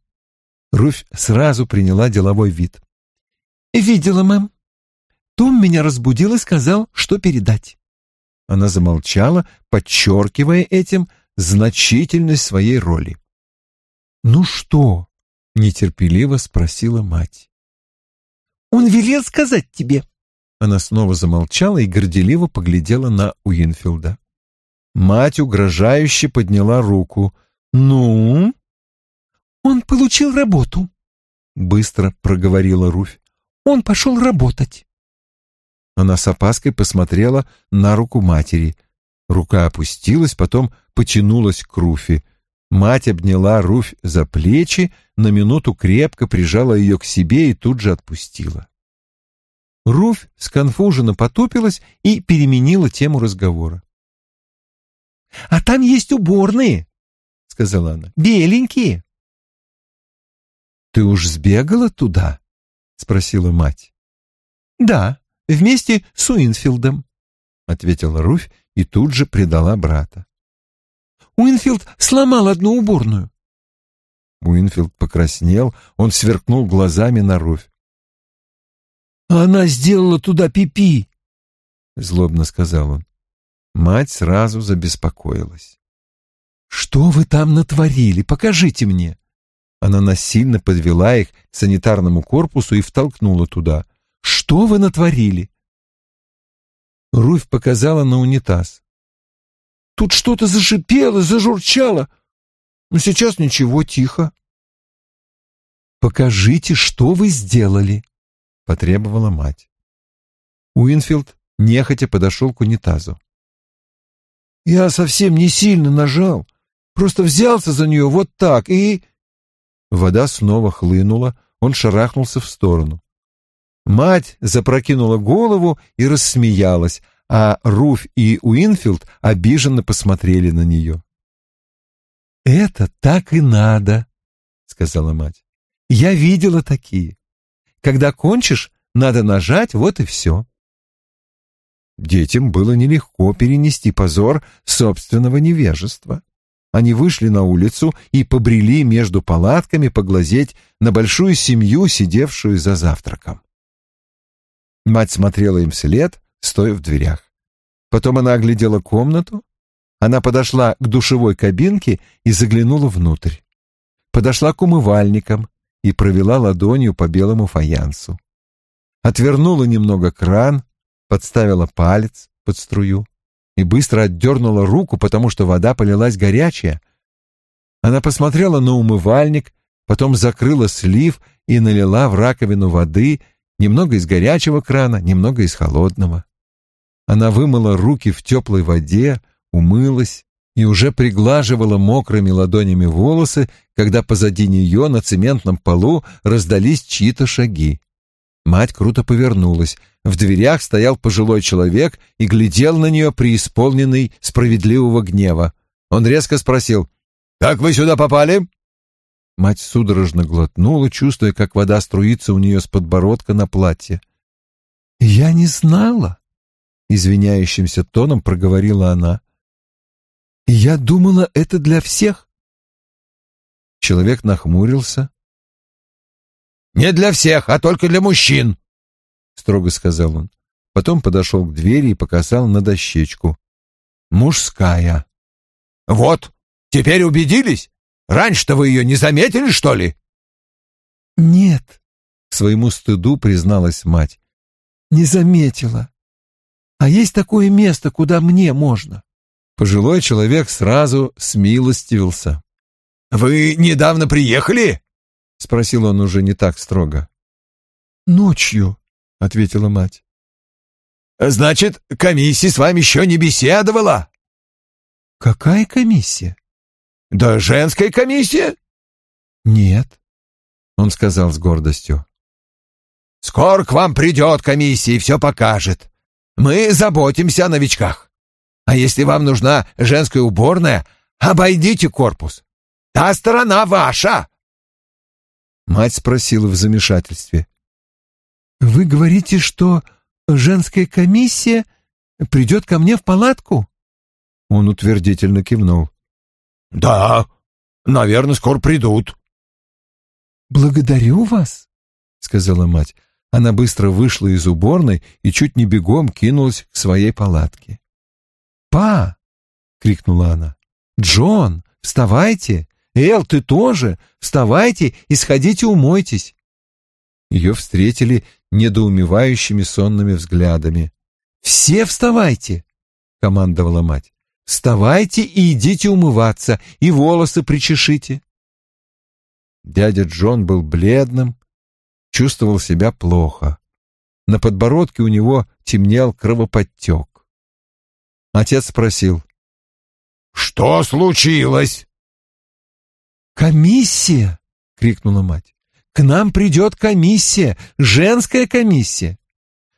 Руфь сразу приняла деловой вид.
«Видела, мэм. Том меня разбудил и сказал, что передать.
Она замолчала, подчеркивая этим значительность своей роли. «Ну что?» — нетерпеливо спросила мать.
«Он велел сказать тебе».
Она снова замолчала и горделиво поглядела на Уинфилда. Мать угрожающе подняла руку. «Ну?»
«Он получил работу», — быстро проговорила Руфь. «Он пошел работать».
Она с опаской посмотрела на руку матери. Рука опустилась, потом потянулась к Руфи. Мать обняла Руфь за плечи, на минуту крепко прижала ее к себе и тут же отпустила. Руфь сконфуженно потупилась и переменила тему разговора.
«А там есть уборные», — сказала она, — «беленькие».
«Ты уж сбегала туда?» — спросила мать.
«Да», вместе с Уинфилдом», — ответила Руфь и тут же предала брата. «Уинфилд сломал одну уборную».
Уинфилд покраснел, он сверкнул глазами на Руфь.
«Она сделала туда пипи!»
— злобно сказал он. Мать сразу забеспокоилась.
«Что вы там натворили? Покажите мне!»
Она насильно подвела их к санитарному корпусу и втолкнула туда.
«Что вы натворили?»
Руфь показала на унитаз.
«Тут что-то зашипело, зажурчало, но сейчас ничего, тихо». «Покажите, что вы сделали», — потребовала мать.
Уинфилд нехотя подошел к унитазу.
«Я совсем не сильно нажал, просто взялся за нее вот так и...»
Вода снова хлынула, он шарахнулся в сторону. Мать запрокинула голову и рассмеялась, а Руф и Уинфилд обиженно посмотрели на нее.
«Это так и надо», — сказала мать. «Я видела такие. Когда кончишь, надо нажать, вот и все».
Детям было нелегко перенести позор собственного невежества. Они вышли на улицу и побрели между палатками поглазеть на большую семью, сидевшую за завтраком. Мать смотрела им вслед, стоя в дверях. Потом она оглядела комнату. Она подошла к душевой кабинке и заглянула внутрь. Подошла к умывальникам и провела ладонью по белому фаянсу. Отвернула немного кран, подставила палец под струю и быстро отдернула руку, потому что вода полилась горячая. Она посмотрела на умывальник, потом закрыла слив и налила в раковину воды, немного из горячего крана, немного из холодного. Она вымыла руки в теплой воде, умылась и уже приглаживала мокрыми ладонями волосы, когда позади нее на цементном полу раздались чьи-то шаги. Мать круто повернулась. В дверях стоял пожилой человек и глядел на нее преисполненный справедливого гнева. Он резко спросил, «Как вы сюда попали?» Мать судорожно глотнула, чувствуя, как вода струится у нее с подбородка на платье.
«Я не знала», —
извиняющимся тоном проговорила она.
«Я думала, это для всех».
Человек нахмурился,
«Не для всех, а только для мужчин», — строго сказал он.
Потом подошел к двери и показал на дощечку. «Мужская».
«Вот, теперь убедились? Раньше-то вы ее не заметили, что ли?»
«Нет», —
к своему стыду призналась мать.
«Не заметила. А есть такое место, куда мне можно?»
Пожилой человек сразу смилостивился.
«Вы недавно приехали?»
— спросил он уже не так строго.
«Ночью», — ответила мать.
«Значит, комиссия с вами еще не беседовала?»
«Какая комиссия?»
«Да женская комиссия?»
«Нет», —
он сказал с гордостью.
«Скоро к вам придет комиссия и все покажет. Мы заботимся о новичках. А если вам нужна женская уборная, обойдите корпус. Та сторона ваша!»
Мать спросила в замешательстве.
«Вы говорите, что женская комиссия придет ко мне в палатку?»
Он утвердительно кивнул.
«Да, наверное, скоро придут».
«Благодарю вас», —
сказала мать. Она быстро вышла из уборной и чуть не бегом кинулась к своей палатке.
«Па!» — крикнула она. «Джон, вставайте! Эл, ты тоже! Вставайте и сходите умойтесь!»
Ее встретили недоумевающими сонными взглядами.
«Все вставайте!» — командовала мать. «Вставайте и идите умываться, и волосы причешите!»
Дядя Джон был бледным, чувствовал себя плохо. На подбородке у него темнел кровоподтек. Отец спросил.
«Что случилось?»
«Комиссия!» — крикнула мать. «К нам придет комиссия, женская комиссия.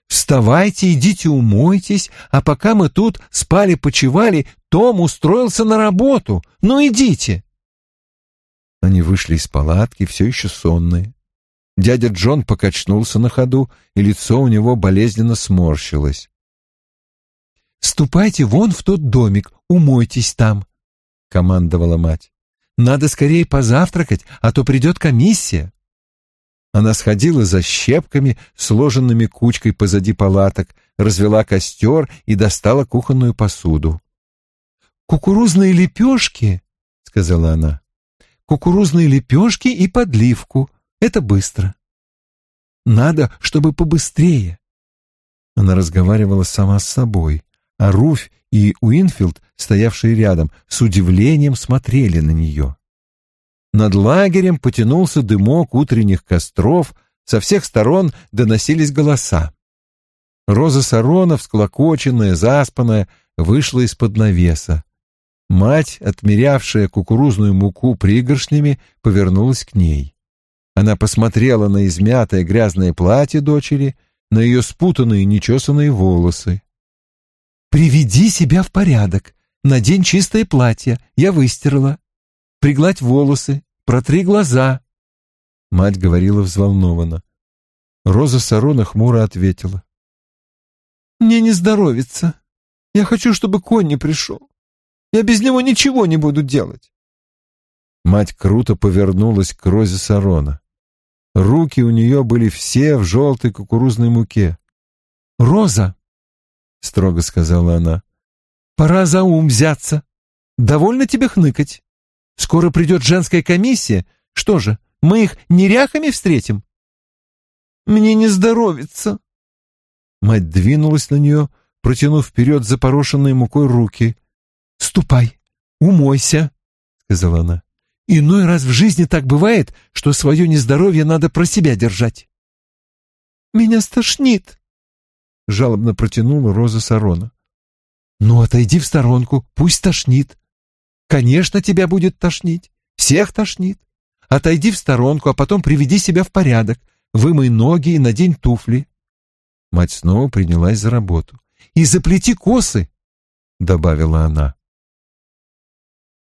Вставайте, идите умойтесь, а пока мы тут спали-почевали, Том устроился на работу. Ну, идите!»
Они вышли из палатки, все еще сонные. Дядя Джон покачнулся на ходу, и лицо у него болезненно сморщилось.
«Ступайте вон в тот домик, умойтесь там», — командовала мать.
Надо скорее позавтракать, а то придет комиссия. Она сходила за щепками, сложенными кучкой позади палаток, развела костер и достала кухонную посуду. «Кукурузные лепешки», — сказала она, — «кукурузные лепешки и подливку. Это быстро. Надо, чтобы побыстрее». Она разговаривала сама с собой, а Руфь и Уинфилд, стоявшие рядом, с удивлением смотрели на нее. Над лагерем потянулся дымок утренних костров, со всех сторон доносились голоса. Роза Сарона, всклокоченная, заспанная, вышла из-под навеса. Мать, отмерявшая кукурузную муку пригоршнями, повернулась к ней. Она посмотрела на измятое грязное платье дочери, на ее спутанные нечесанные волосы. «Приведи себя в порядок, надень чистое платье, я выстирала. Пригладь волосы, протри глаза». Мать говорила взволнованно. Роза Сарона хмуро ответила. «Мне не здоровится. Я хочу, чтобы конь не пришел. Я без него ничего не буду делать. Мать круто повернулась к Розе Сарона. Руки у нее были все в желтой кукурузной муке. «Роза!» — строго сказала она. «Пора за ум взяться. Довольно тебе хныкать. Скоро придет женская комиссия. Что же, мы их неряхами встретим?» «Мне не здоровится». Мать двинулась на нее, протянув вперед запорошенные мукой руки. «Ступай, умойся», — сказала она. «Иной раз в жизни так бывает, что свое нездоровье надо про себя держать». «Меня стошнит», — жалобно протянула Роза Сарона. «Ну, отойди в сторонку, пусть тошнит. Конечно, тебя будет тошнить, всех тошнит. Отойди в сторонку, а потом приведи себя в порядок, вымой ноги и надень туфли». Мать снова принялась за работу. «И заплети косы», — добавила она.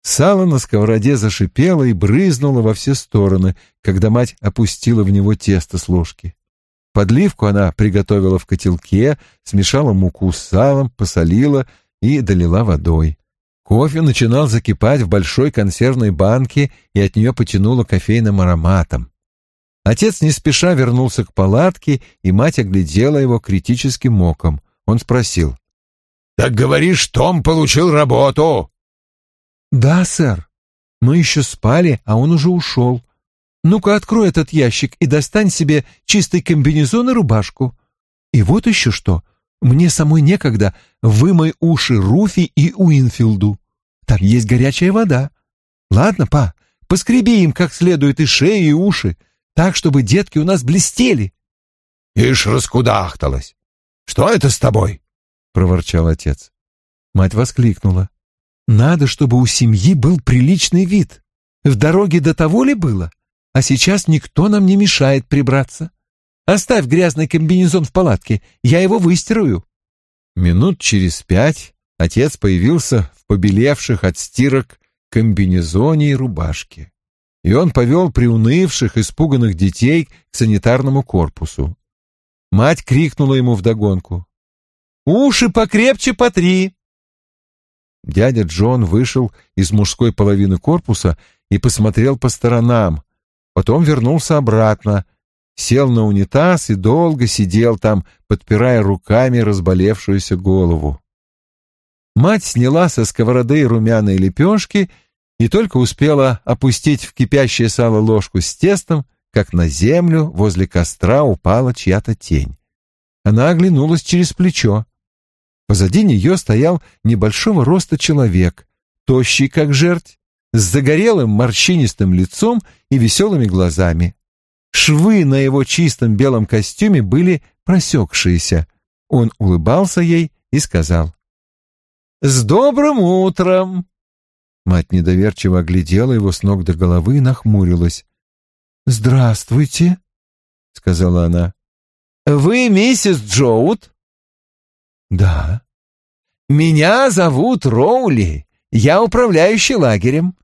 Сало на сковороде зашипело и брызнуло во все стороны, когда мать опустила в него тесто с ложки. Подливку она приготовила в котелке, смешала муку с салом, посолила и долила водой. Кофе начинал закипать в большой консервной банке, и от нее потянуло кофейным ароматом. Отец не спеша вернулся к палатке, и мать оглядела его критическим оком. Он спросил.
«Так говоришь, Том получил работу?»
«Да, сэр. Мы еще спали, а он уже ушел. Ну-ка, открой этот ящик и достань себе чистый комбинезон и рубашку. И вот еще что. Мне самой некогда. Вымой уши Руфи и Уинфилду. Там есть горячая вода. Ладно, па, поскреби им как следует и шею, и уши, так, чтобы детки у нас блестели».
«Ишь, раскудахталась. Что это с тобой?» — проворчал отец.
Мать воскликнула. Надо, чтобы у семьи был приличный вид. В дороге до того ли было? А сейчас никто нам не мешает прибраться. Оставь грязный комбинезон в палатке, я его выстирую. Минут через пять отец появился в побелевших от стирок комбинезоне и рубашке. И он повел приунывших, испуганных детей к санитарному корпусу. Мать крикнула ему вдогонку. «Уши покрепче потри!» Дядя Джон вышел из мужской половины корпуса и посмотрел по сторонам. Потом вернулся обратно, сел на унитаз и долго сидел там, подпирая руками разболевшуюся голову. Мать сняла со сковороды румяные лепешки и только успела опустить в кипящее сало ложку с тестом, как на землю возле костра упала чья-то тень. Она оглянулась через плечо. Позади нее стоял небольшого роста человек, тощий как жерть, с загорелым морщинистым лицом и веселыми глазами. Швы на его чистом белом костюме были просекшиеся. Он улыбался ей и сказал. «С добрым утром!» Мать недоверчиво оглядела его с ног до головы и нахмурилась. «Здравствуйте», — сказала она. «Вы миссис Джоут?» «Да». «Меня зовут Роули. Я управляющий лагерем.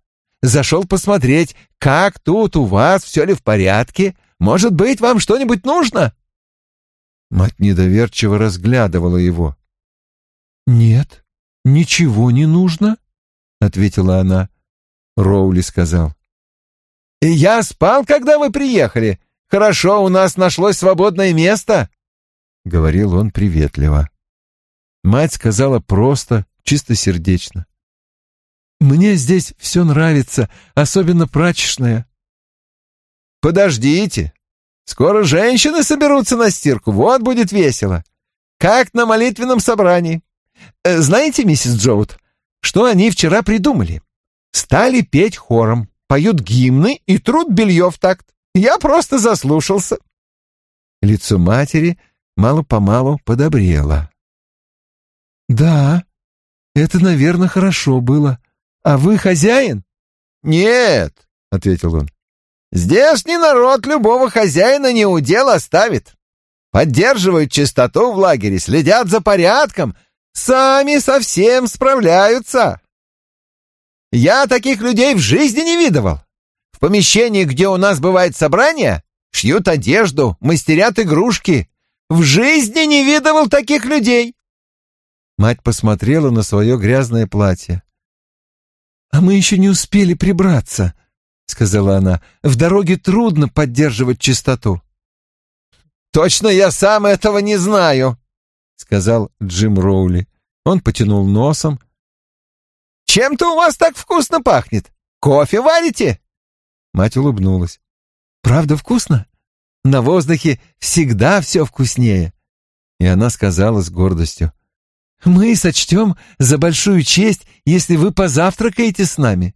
Зашел посмотреть, как тут у вас, все ли в порядке. Может быть, вам что-нибудь нужно?» Мать недоверчиво разглядывала его. «Нет, ничего не нужно», — ответила она. — Роули сказал.
«Я спал, когда вы приехали. Хорошо, у нас нашлось свободное место», — говорил он приветливо.
Мать сказала просто, чистосердечно. «Мне здесь все нравится, особенно прачечная».
«Подождите, скоро женщины соберутся на стирку, вот будет весело. Как на молитвенном собрании. Э, знаете, миссис Джоут, что они вчера придумали? Стали петь хором, поют гимны и трут белье в такт. Я просто заслушался». Лицо матери мало-помалу подобрело.
«Да, это, наверное, хорошо было. А вы хозяин?»
«Нет», — ответил он. «Здешний народ любого хозяина не удел оставит. Поддерживают чистоту в лагере, следят за порядком, сами совсем справляются. Я таких людей в жизни не видывал. В помещении, где у нас бывает собрание, шьют одежду, мастерят игрушки. В жизни не видывал таких людей.
Мать посмотрела на свое грязное платье. «А мы еще не успели прибраться», — сказала она. «В дороге трудно поддерживать чистоту».
«Точно я сам этого не знаю», — сказал Джим Роули. Он потянул носом. «Чем-то у вас так вкусно пахнет. Кофе варите?»
Мать улыбнулась. «Правда вкусно? На воздухе всегда все вкуснее». И она сказала с гордостью. Мы сочтем за большую честь, если вы позавтракаете с нами».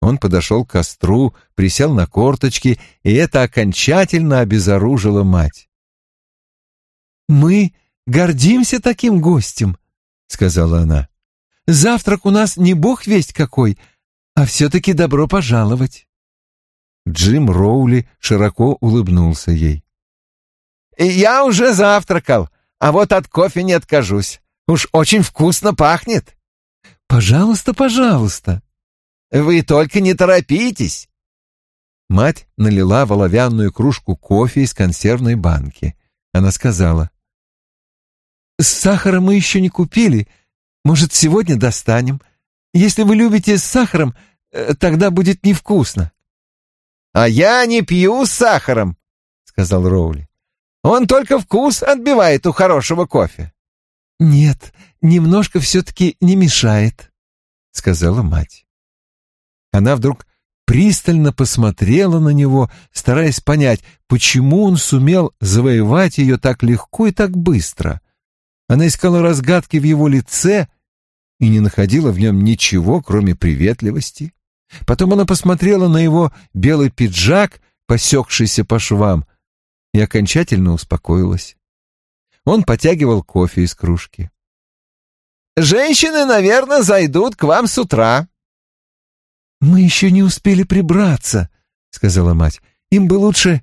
Он подошел к костру, присел на корточки, и это окончательно обезоружило мать. «Мы гордимся таким гостем», — сказала она. «Завтрак у нас не бог весть какой, а все-таки добро пожаловать». Джим Роули широко улыбнулся ей.
«Я уже завтракал, а вот от кофе не откажусь. Уж очень вкусно пахнет.
Пожалуйста, пожалуйста.
Вы только не торопитесь.
Мать налила в оловянную кружку кофе из консервной банки. Она сказала. «Сахара мы еще не купили. Может, сегодня достанем. Если вы любите с сахаром, э, тогда будет невкусно».
«А я не пью с сахаром», — сказал Роули. «Он только вкус отбивает у хорошего кофе».
«Нет, немножко все-таки не мешает», — сказала мать. Она вдруг пристально посмотрела на него, стараясь понять, почему он сумел завоевать ее так легко и так быстро. Она искала разгадки в его лице и не находила в нем ничего, кроме приветливости. Потом она посмотрела на его белый пиджак, посекшийся по швам, и окончательно успокоилась. Он потягивал кофе из кружки.
«Женщины, наверное, зайдут к вам с утра».
«Мы еще не успели прибраться», — сказала мать. «Им бы лучше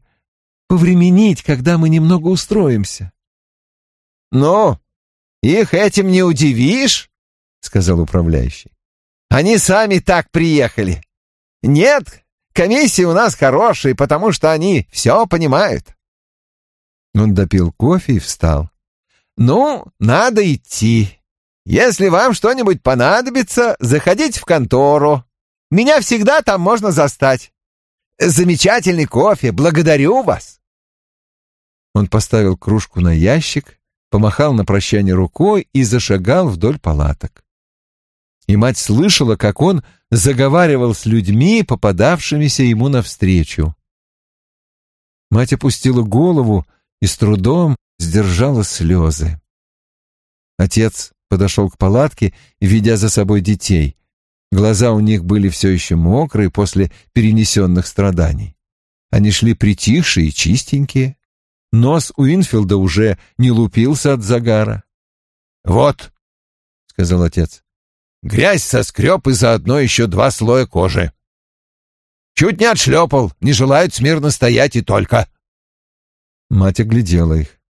повременить, когда мы немного устроимся».
«Ну, их этим не удивишь», — сказал управляющий. «Они сами так приехали. Нет, комиссии у нас хорошие, потому что они все понимают».
Он допил кофе и встал.
«Ну, надо идти. Если вам что-нибудь понадобится, заходите в контору. Меня всегда там можно застать. Замечательный кофе, благодарю вас».
Он поставил кружку на ящик, помахал на прощание рукой и зашагал вдоль палаток. И мать слышала, как он заговаривал с людьми, попадавшимися ему навстречу. Мать опустила голову, и с трудом сдержала слезы. Отец подошел к палатке, ведя за собой детей. Глаза у них были все еще мокрые после перенесенных страданий. Они шли притихшие и чистенькие. Нос у Инфилда уже не лупился от загара.
«Вот», — сказал отец, —
«грязь соскреб и заодно еще два слоя кожи. Чуть не отшлепал, не желают смирно стоять и только».
Мать оглядела их.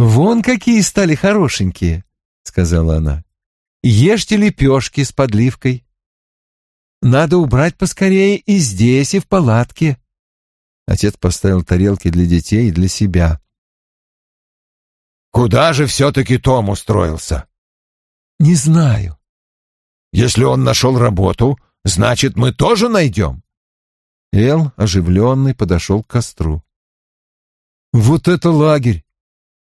«Вон какие стали хорошенькие», — сказала она. «Ешьте лепешки с подливкой. Надо убрать поскорее и здесь, и в палатке». Отец поставил тарелки для детей и для себя.
«Куда же все-таки Том устроился?»
«Не знаю».
«Если он нашел работу, значит, мы тоже найдем.
Эл, оживленный, подошел к костру. «Вот это лагерь!»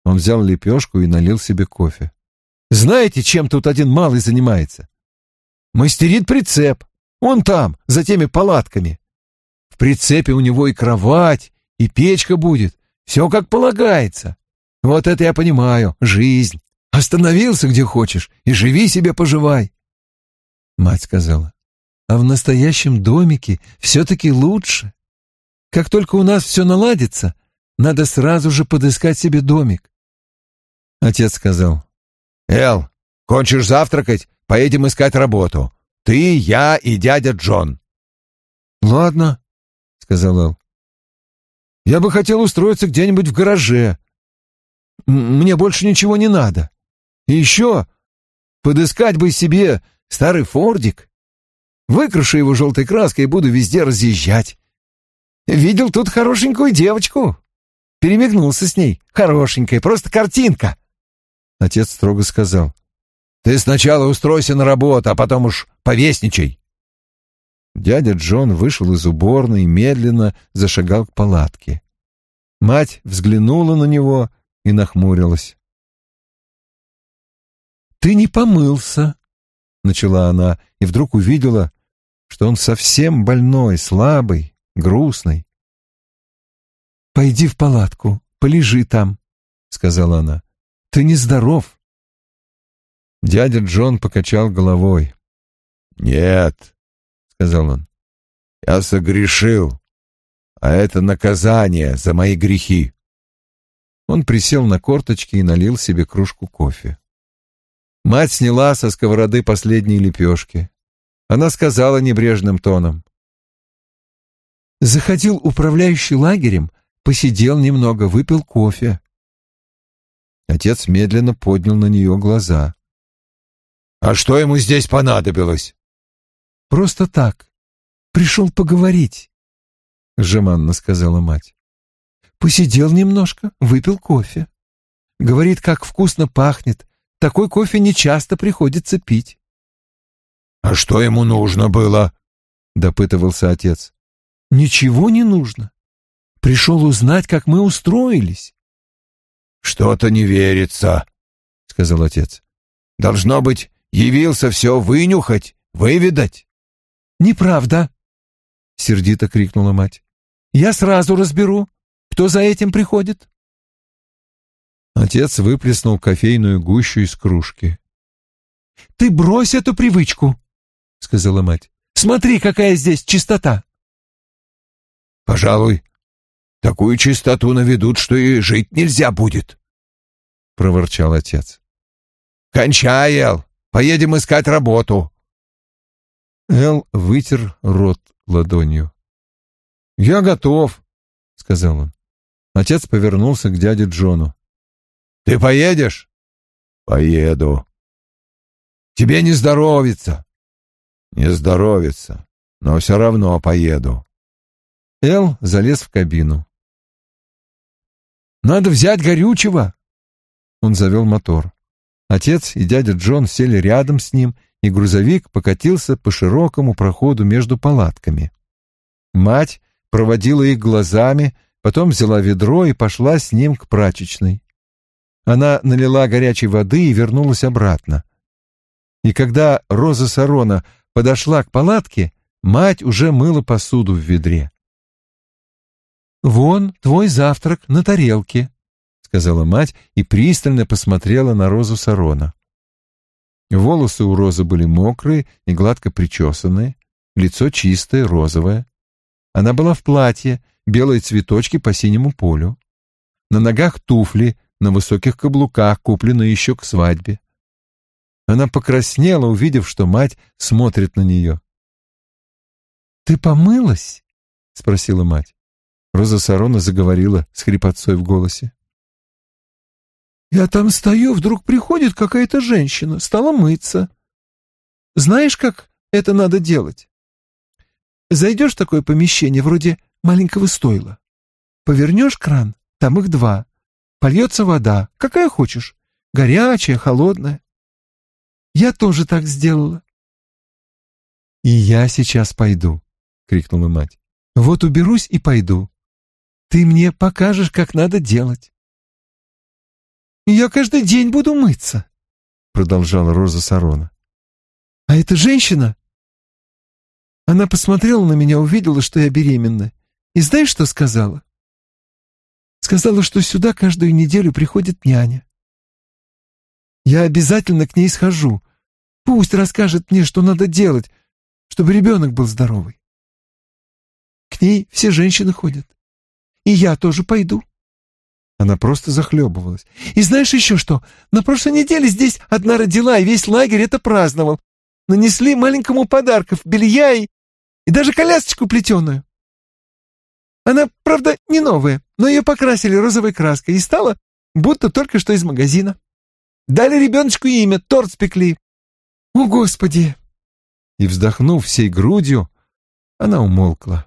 Он взял лепешку и налил себе кофе. «Знаете, чем тут один малый занимается? Мастерит прицеп. Он там, за теми палатками. В прицепе у него и кровать, и печка будет. Все как полагается. Вот это я понимаю, жизнь. Остановился где хочешь и живи себе поживай. Мать сказала, а в настоящем домике все-таки лучше. Как только у нас все наладится, надо сразу же подыскать себе домик. Отец сказал,
«Эл, кончишь завтракать, поедем искать работу. Ты, я и дядя Джон».
«Ладно», — сказал Эл. «Я бы хотел устроиться где-нибудь в гараже. Мне больше ничего не надо. И еще подыскать бы себе старый фордик. Выкрашу его желтой краской и буду везде разъезжать. Видел тут хорошенькую девочку. Перемигнулся с ней. Хорошенькая, просто картинка. Отец строго сказал.
Ты сначала устройся на работу, а потом уж повесничай.
Дядя Джон вышел из уборной и медленно зашагал к палатке. Мать взглянула на него и нахмурилась. «Ты не помылся», — начала она, и вдруг увидела, что он совсем больной, слабый, грустный. «Пойди в палатку, полежи там», — сказала она. «Ты нездоров». Дядя Джон покачал головой.
«Нет», — сказал он, — «я согрешил, а это наказание за мои грехи».
Он присел на корточки и налил себе кружку кофе. Мать сняла со сковороды последние лепешки. Она сказала небрежным тоном. Заходил управляющий лагерем, посидел немного, выпил кофе. Отец медленно поднял на нее глаза.
«А что ему здесь понадобилось?»
«Просто так. Пришел поговорить», — жеманно сказала мать. «Посидел немножко, выпил кофе. Говорит, как вкусно пахнет, такой кофе не часто приходится пить.
«А что ему нужно было?» — допытывался отец.
«Ничего не нужно. Пришел узнать, как мы устроились».
«Что-то не верится», — сказал отец. «Должно быть, явился все вынюхать, выведать».
«Неправда», — сердито крикнула мать. «Я сразу разберу, кто за этим приходит». Отец выплеснул кофейную гущу из кружки. «Ты брось эту привычку», — сказала мать. «Смотри, какая здесь чистота».
«Пожалуй, такую чистоту наведут, что и жить нельзя будет», — проворчал отец. «Кончай, Эл, поедем искать работу».
Эл вытер рот ладонью. «Я готов», — сказал он. Отец повернулся к дяде Джону.
Ты поедешь? Поеду. Тебе не здоровится. Не здоровится, но все равно поеду.
Эл залез в кабину. «Надо взять горючего!» Он завел мотор. Отец и дядя Джон сели рядом с ним, и грузовик покатился по широкому проходу между палатками. Мать проводила их глазами, потом взяла ведро и пошла с ним к прачечной. Она налила горячей воды и вернулась обратно. И когда Роза Сарона подошла к палатке, мать уже мыла посуду в ведре. «Вон твой завтрак на тарелке», — сказала мать и пристально посмотрела на Розу Сарона. Волосы у Розы были мокрые и гладко причесанные, лицо чистое, розовое. Она была в платье, белые цветочки по синему полю. На ногах туфли на высоких каблуках, купленные еще к свадьбе. Она покраснела, увидев, что мать смотрит на нее. «Ты помылась?» — спросила мать. Роза Сарона заговорила с хрипотцой в голосе. «Я там стою, вдруг приходит какая-то женщина, стала мыться. Знаешь, как это надо делать? Зайдешь в такое помещение, вроде маленького стойла. Повернешь кран, там их два. Польется вода, какая хочешь, горячая, холодная. Я тоже так сделала. «И я сейчас пойду», — крикнула мать. «Вот уберусь и пойду. Ты мне покажешь, как надо делать». «Я каждый день буду мыться», — продолжала Роза Сарона. «А эта женщина...» Она посмотрела на меня, увидела, что я беременна. И знаешь, что сказала? Сказала, что сюда каждую неделю приходит няня. Я обязательно к ней схожу. Пусть расскажет мне, что надо делать, чтобы ребенок был здоровый. К ней все женщины ходят. И я тоже пойду. Она просто захлебывалась. И знаешь еще что? На прошлой неделе здесь одна родила, и весь лагерь это праздновал. Нанесли маленькому подарков, белья и, и даже колясочку плетеную. Она, правда, не новая, но ее покрасили розовой краской и стала будто только что из магазина. Дали ребеночку имя, торт спекли. О, Господи! И, вздохнув всей грудью, она умолкла.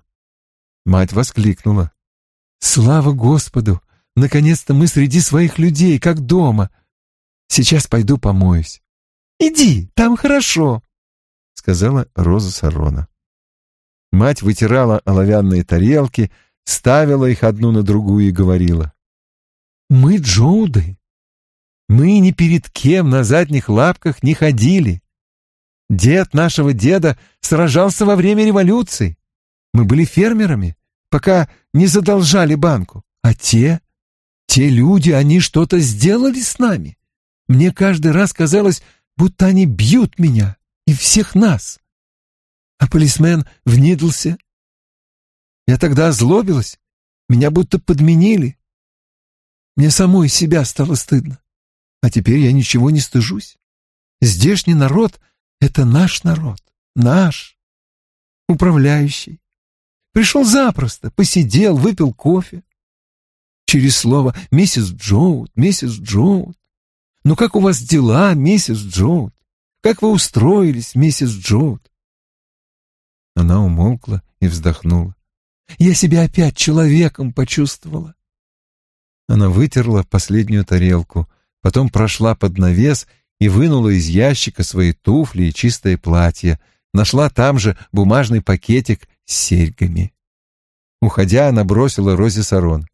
Мать воскликнула. «Слава Господу! Наконец-то мы среди своих людей, как дома. Сейчас пойду помоюсь». «Иди, там хорошо», — сказала Роза Сарона. Мать вытирала оловянные тарелки, ставила их одну на другую и говорила. «Мы Джоуды. Мы ни перед кем на задних лапках не ходили. Дед нашего деда сражался во время революции. Мы были фермерами, пока не задолжали банку. А те, те люди, они что-то сделали с нами. Мне каждый раз казалось, будто они бьют меня и всех нас. А полисмен в Нидлсе. Я тогда озлобилась, меня будто подменили. Мне самой себя стало стыдно. А теперь я ничего не стыжусь. Здешний народ — это наш народ, наш, управляющий. Пришел запросто, посидел, выпил кофе. Через слово «Миссис Джоуд, миссис Джоуд». «Ну как у вас дела, миссис Джоуд? Как вы устроились, миссис Джоуд?» Она умолкла и вздохнула. «Я себя опять человеком почувствовала». Она вытерла последнюю тарелку — потом прошла под навес и вынула из ящика свои туфли и чистое платье, нашла там же бумажный пакетик серьгами. Уходя, она бросила Розе Сарон.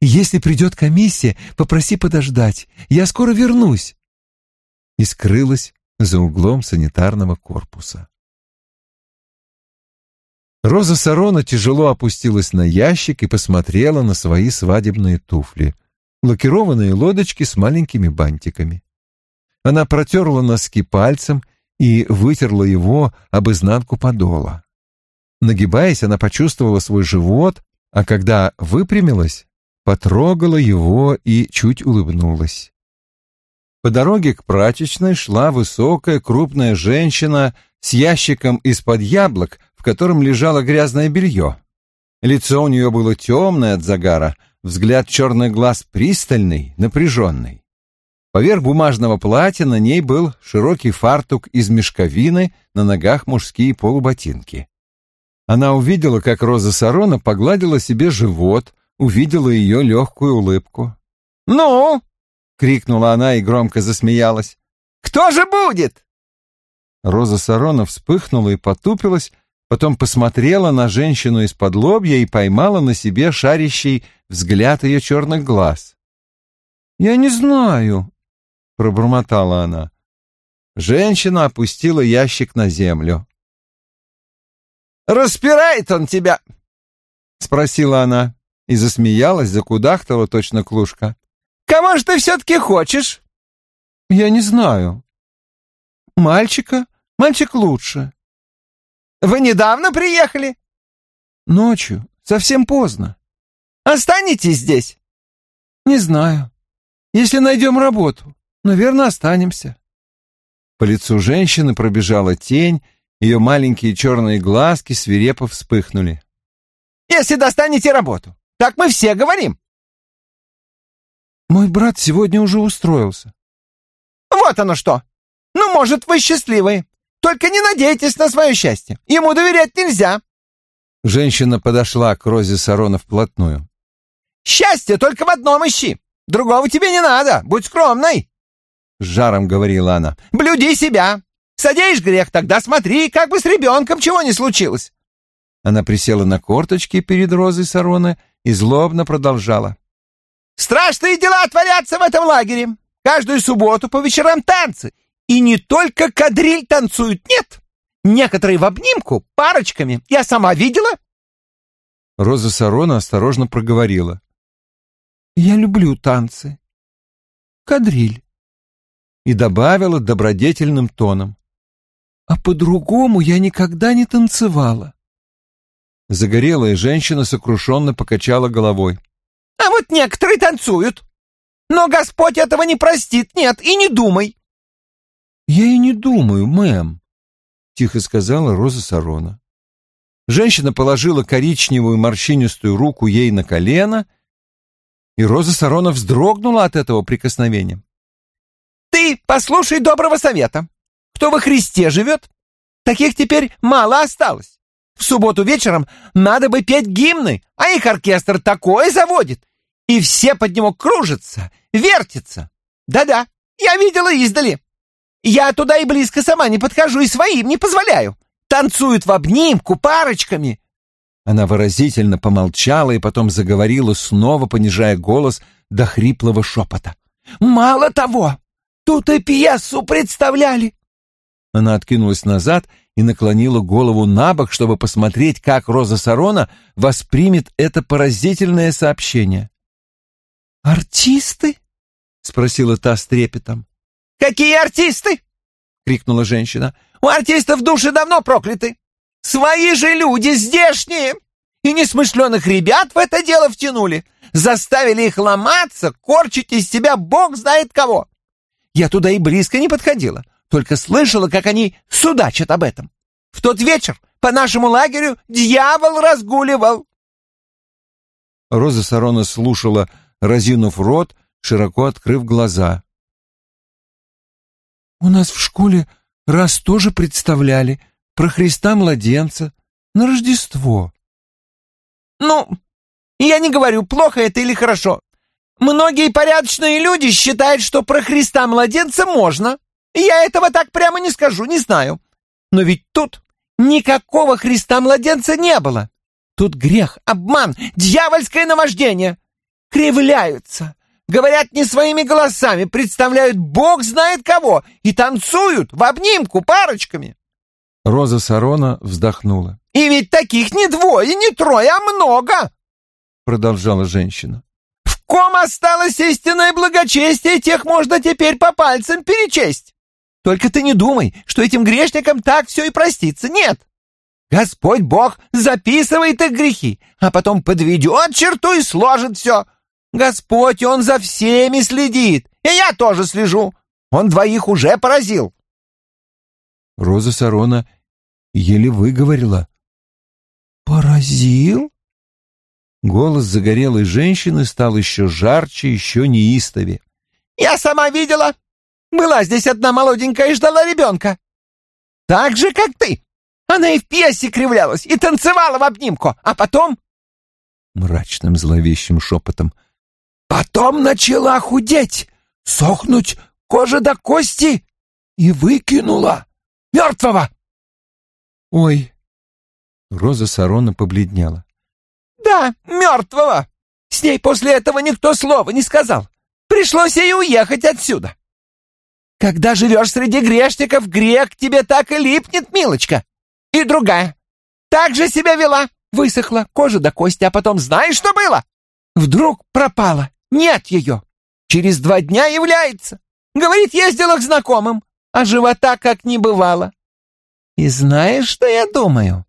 «Если придет комиссия, попроси подождать, я скоро вернусь!» И скрылась за углом санитарного корпуса. Роза Сарона тяжело опустилась на ящик и посмотрела на свои свадебные туфли лакированные лодочки с маленькими бантиками. Она протерла носки пальцем и вытерла его об изнанку подола. Нагибаясь, она почувствовала свой живот, а когда выпрямилась, потрогала его и чуть улыбнулась. По дороге к прачечной шла высокая крупная женщина с ящиком из-под яблок, в котором лежало грязное белье. Лицо у нее было темное от загара, взгляд черных глаз пристальный, напряженный. Поверх бумажного платья на ней был широкий фартук из мешковины, на ногах мужские полуботинки. Она увидела, как Роза Сарона погладила себе живот, увидела ее легкую улыбку. «Ну!» — крикнула она и громко засмеялась. «Кто же будет?» Роза Сарона вспыхнула и потупилась, потом посмотрела на женщину из-под лобья и поймала на себе шарящий взгляд ее черных глаз. «Я не знаю», — пробормотала она. Женщина опустила ящик на землю. «Распирает он тебя?» — спросила она и засмеялась, закудахтала точно клушка. «Кого же ты все-таки хочешь?» «Я не знаю». «Мальчика? Мальчик лучше. Вы недавно приехали? Ночью, совсем поздно. Останетесь здесь? Не знаю. Если найдем работу, наверное, останемся. По лицу женщины пробежала тень, ее маленькие черные глазки свирепо вспыхнули. Если достанете работу, так мы все говорим. Мой брат сегодня уже устроился. Вот оно что. Ну, может, вы счастливые. Только не надейтесь на свое счастье. Ему доверять нельзя. Женщина подошла к Розе Сарона вплотную. «Счастье только в одном ищи. Другого тебе не надо. Будь скромной!» С жаром говорила она. «Блюди себя.
Садеешь грех, тогда смотри, как бы с ребенком чего не случилось.
Она присела на корточки перед Розой Сарона и злобно продолжала.
«Страшные дела творятся в этом лагере. Каждую субботу по вечерам танцы. И не только кадриль танцуют, нет. Некоторые в обнимку, парочками. Я сама видела».
Роза Сарона осторожно проговорила.
«Я люблю танцы. Кадриль».
И добавила добродетельным тоном.
«А по-другому я никогда не танцевала».
Загорелая женщина сокрушенно покачала головой.
«А вот некоторые танцуют. Но Господь этого не простит, нет, и не думай».
«Я и не думаю, мэм», — тихо сказала Роза Сарона. Женщина положила коричневую морщинистую руку ей на колено, и Роза Сарона вздрогнула от этого прикосновения.
«Ты послушай доброго совета. Кто во Христе живет, таких теперь мало осталось. В субботу вечером надо бы петь гимны, а их оркестр такое заводит. И все под него кружатся, вертятся. Да-да, я видела издали. Я туда и близко сама не подхожу и своим не позволяю. Танцуют в обнимку парочками.
Она выразительно помолчала и потом заговорила, снова понижая голос до хриплого шепота.
«Мало того, тут и пьесу представляли.
Она откинулась назад и наклонила голову на бок, чтобы посмотреть, как Роза Сарона воспримет это поразительное сообщение.
«Артисты?»
— спросила та с трепетом.
«Какие артисты?» — крикнула женщина. «У артистов души давно прокляты. Свои же люди, здешние, и несмышленых ребят в это дело втянули. Заставили их ломаться, корчить из себя бог знает кого. Я туда и близко не подходила только слышала, как они судачат об этом. В тот вечер по нашему лагерю дьявол разгуливал.
Роза Сарона слушала, разинув рот, широко открыв глаза.
«У нас в школе раз тоже представляли про Христа-младенца на Рождество». «Ну, я не говорю, плохо это или хорошо. Многие порядочные люди считают, что про Христа-младенца можно, я этого так прямо не скажу, не знаю. Но ведь тут никакого Христа-младенца не было. Тут грех, обман, дьявольское наваждение. Кривляются, говорят не своими голосами, представляют бог знает кого и танцуют в обнимку парочками.
Роза Сарона вздохнула.
«И ведь таких не двое, не трое, а много!»
Продолжала женщина.
«В ком осталось истинное благочестие, тех можно теперь по пальцам перечесть. Только ты не думай, что этим грешникам так все и простится. Нет. Господь Бог записывает их грехи, а потом подведет черту и сложит все. Господь, Он за всеми следит, и я тоже слежу. Он двоих уже поразил.
Роза Сарона еле выговорила.
«Поразил?»
Голос загорелой женщины стал еще жарче, еще неистовее.
«Я сама видела. Была здесь одна молоденькая и ждала ребенка. Так же, как ты. Она и в пьесе кривлялась, и танцевала в обнимку, а потом...»
Мрачным зловещим шепотом.
«Потом начала худеть, сохнуть кожа до кости и выкинула мертвого!»
«Ой!» Роза Сарона побледнела.
«Да, мертвого! С ней после этого никто слова не сказал. Пришлось ей уехать отсюда. Когда живешь среди грешников, грех тебе так и липнет, милочка. И другая. Так же себя вела. Высохла кожа до кости, а потом знаешь, что было? Вдруг пропала. Нет ее. Через два дня является. Говорит, ездила к знакомым, а живота как не бывало. И знаешь, что я думаю?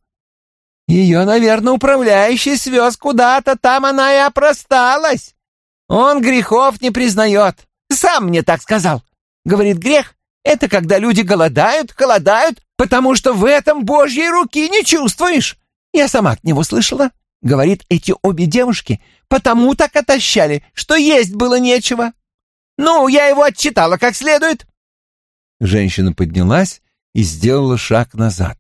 Ее, наверное, управляющий свез куда-то, там она и опросталась. Он грехов не признает. Сам мне так сказал. Говорит, грех — это когда люди голодают, голодают, потому что в этом Божьей руки не чувствуешь. Я сама от него слышала. Говорит, эти обе девушки потому так отощали, что есть было нечего. Ну, я его отчитала как следует.
Женщина поднялась и сделала шаг назад.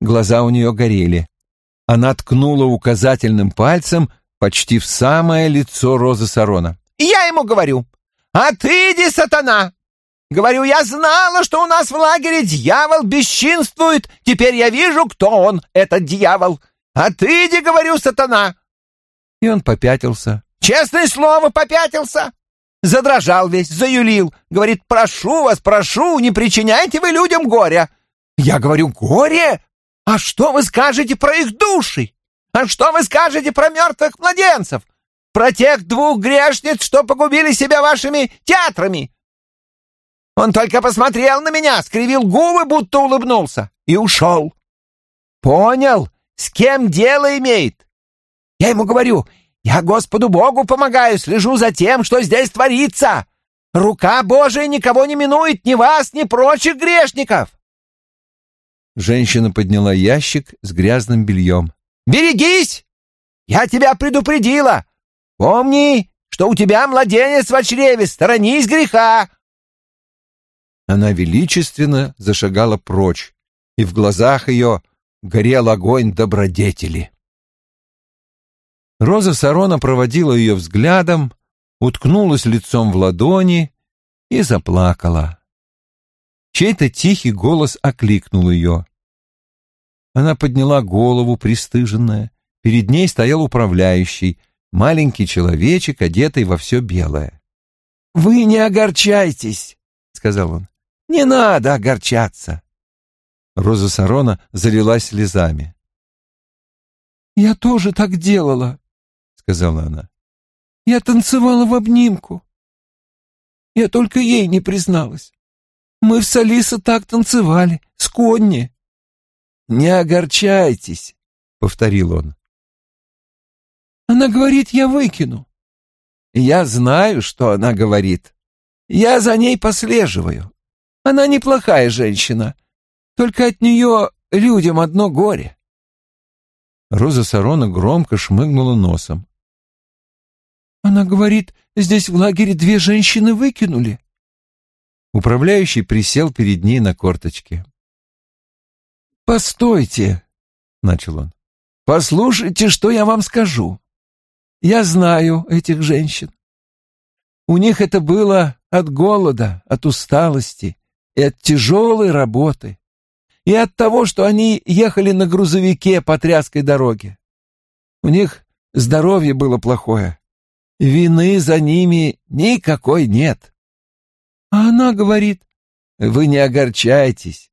Глаза у нее горели. Она ткнула указательным пальцем почти в самое лицо Розы Сарона.
«Я ему говорю, отыди, сатана! Говорю, я знала, что у нас в лагере дьявол бесчинствует. Теперь я вижу, кто он, этот дьявол. А ты, иди, говорю, сатана. И он попятился. Честное слово, попятился. Задрожал весь, заюлил. Говорит, прошу вас, прошу, не причиняйте вы людям горя. Я говорю, горе? А что вы скажете про их души? А что вы скажете про мертвых младенцев? Про тех двух грешниц, что погубили себя вашими театрами? Он только посмотрел на меня, скривил губы, будто улыбнулся, и ушел. Понял, с кем дело имеет? Я ему говорю, я Господу Богу помогаю, слежу за тем, что здесь творится. Рука Божия никого не минует, ни вас, ни прочих грешников.
Женщина подняла ящик с грязным бельем.
«Берегись! Я тебя предупредила! Помни, что у тебя младенец в чреве, сторонись греха!»
Она величественно зашагала прочь, и в глазах ее горел огонь добродетели. Роза Сарона проводила ее взглядом, уткнулась лицом в ладони и заплакала. Чей-то тихий голос окликнул ее. Она подняла голову, пристыженная. Перед ней стоял управляющий, маленький человечек, одетый во все белое.
«Вы не огорчайтесь», — сказал он. «Не надо огорчаться».
Роза Сарона залилась слезами.
«Я тоже так делала», сказала она. «Я танцевала в обнимку. Я только ей не призналась. Мы в Салиса так танцевали, с Конни». «Не огорчайтесь», — повторил он. «Она говорит, я выкину». «Я знаю, что она говорит. Я за ней послеживаю. Она неплохая женщина, только от нее людям одно горе».
Роза Сарона громко шмыгнула носом.
Она говорит, здесь в лагере две женщины выкинули.
Управляющий присел перед ней на корточке.
«Постойте», — начал он, — «послушайте, что я вам скажу. Я знаю этих женщин. У них это было от голода, от усталости и от тяжелой работы, и от того, что они ехали на грузовике по тряской дороге. У них здоровье было плохое, Вины за ними никакой нет. А она говорит, вы не огорчайтесь.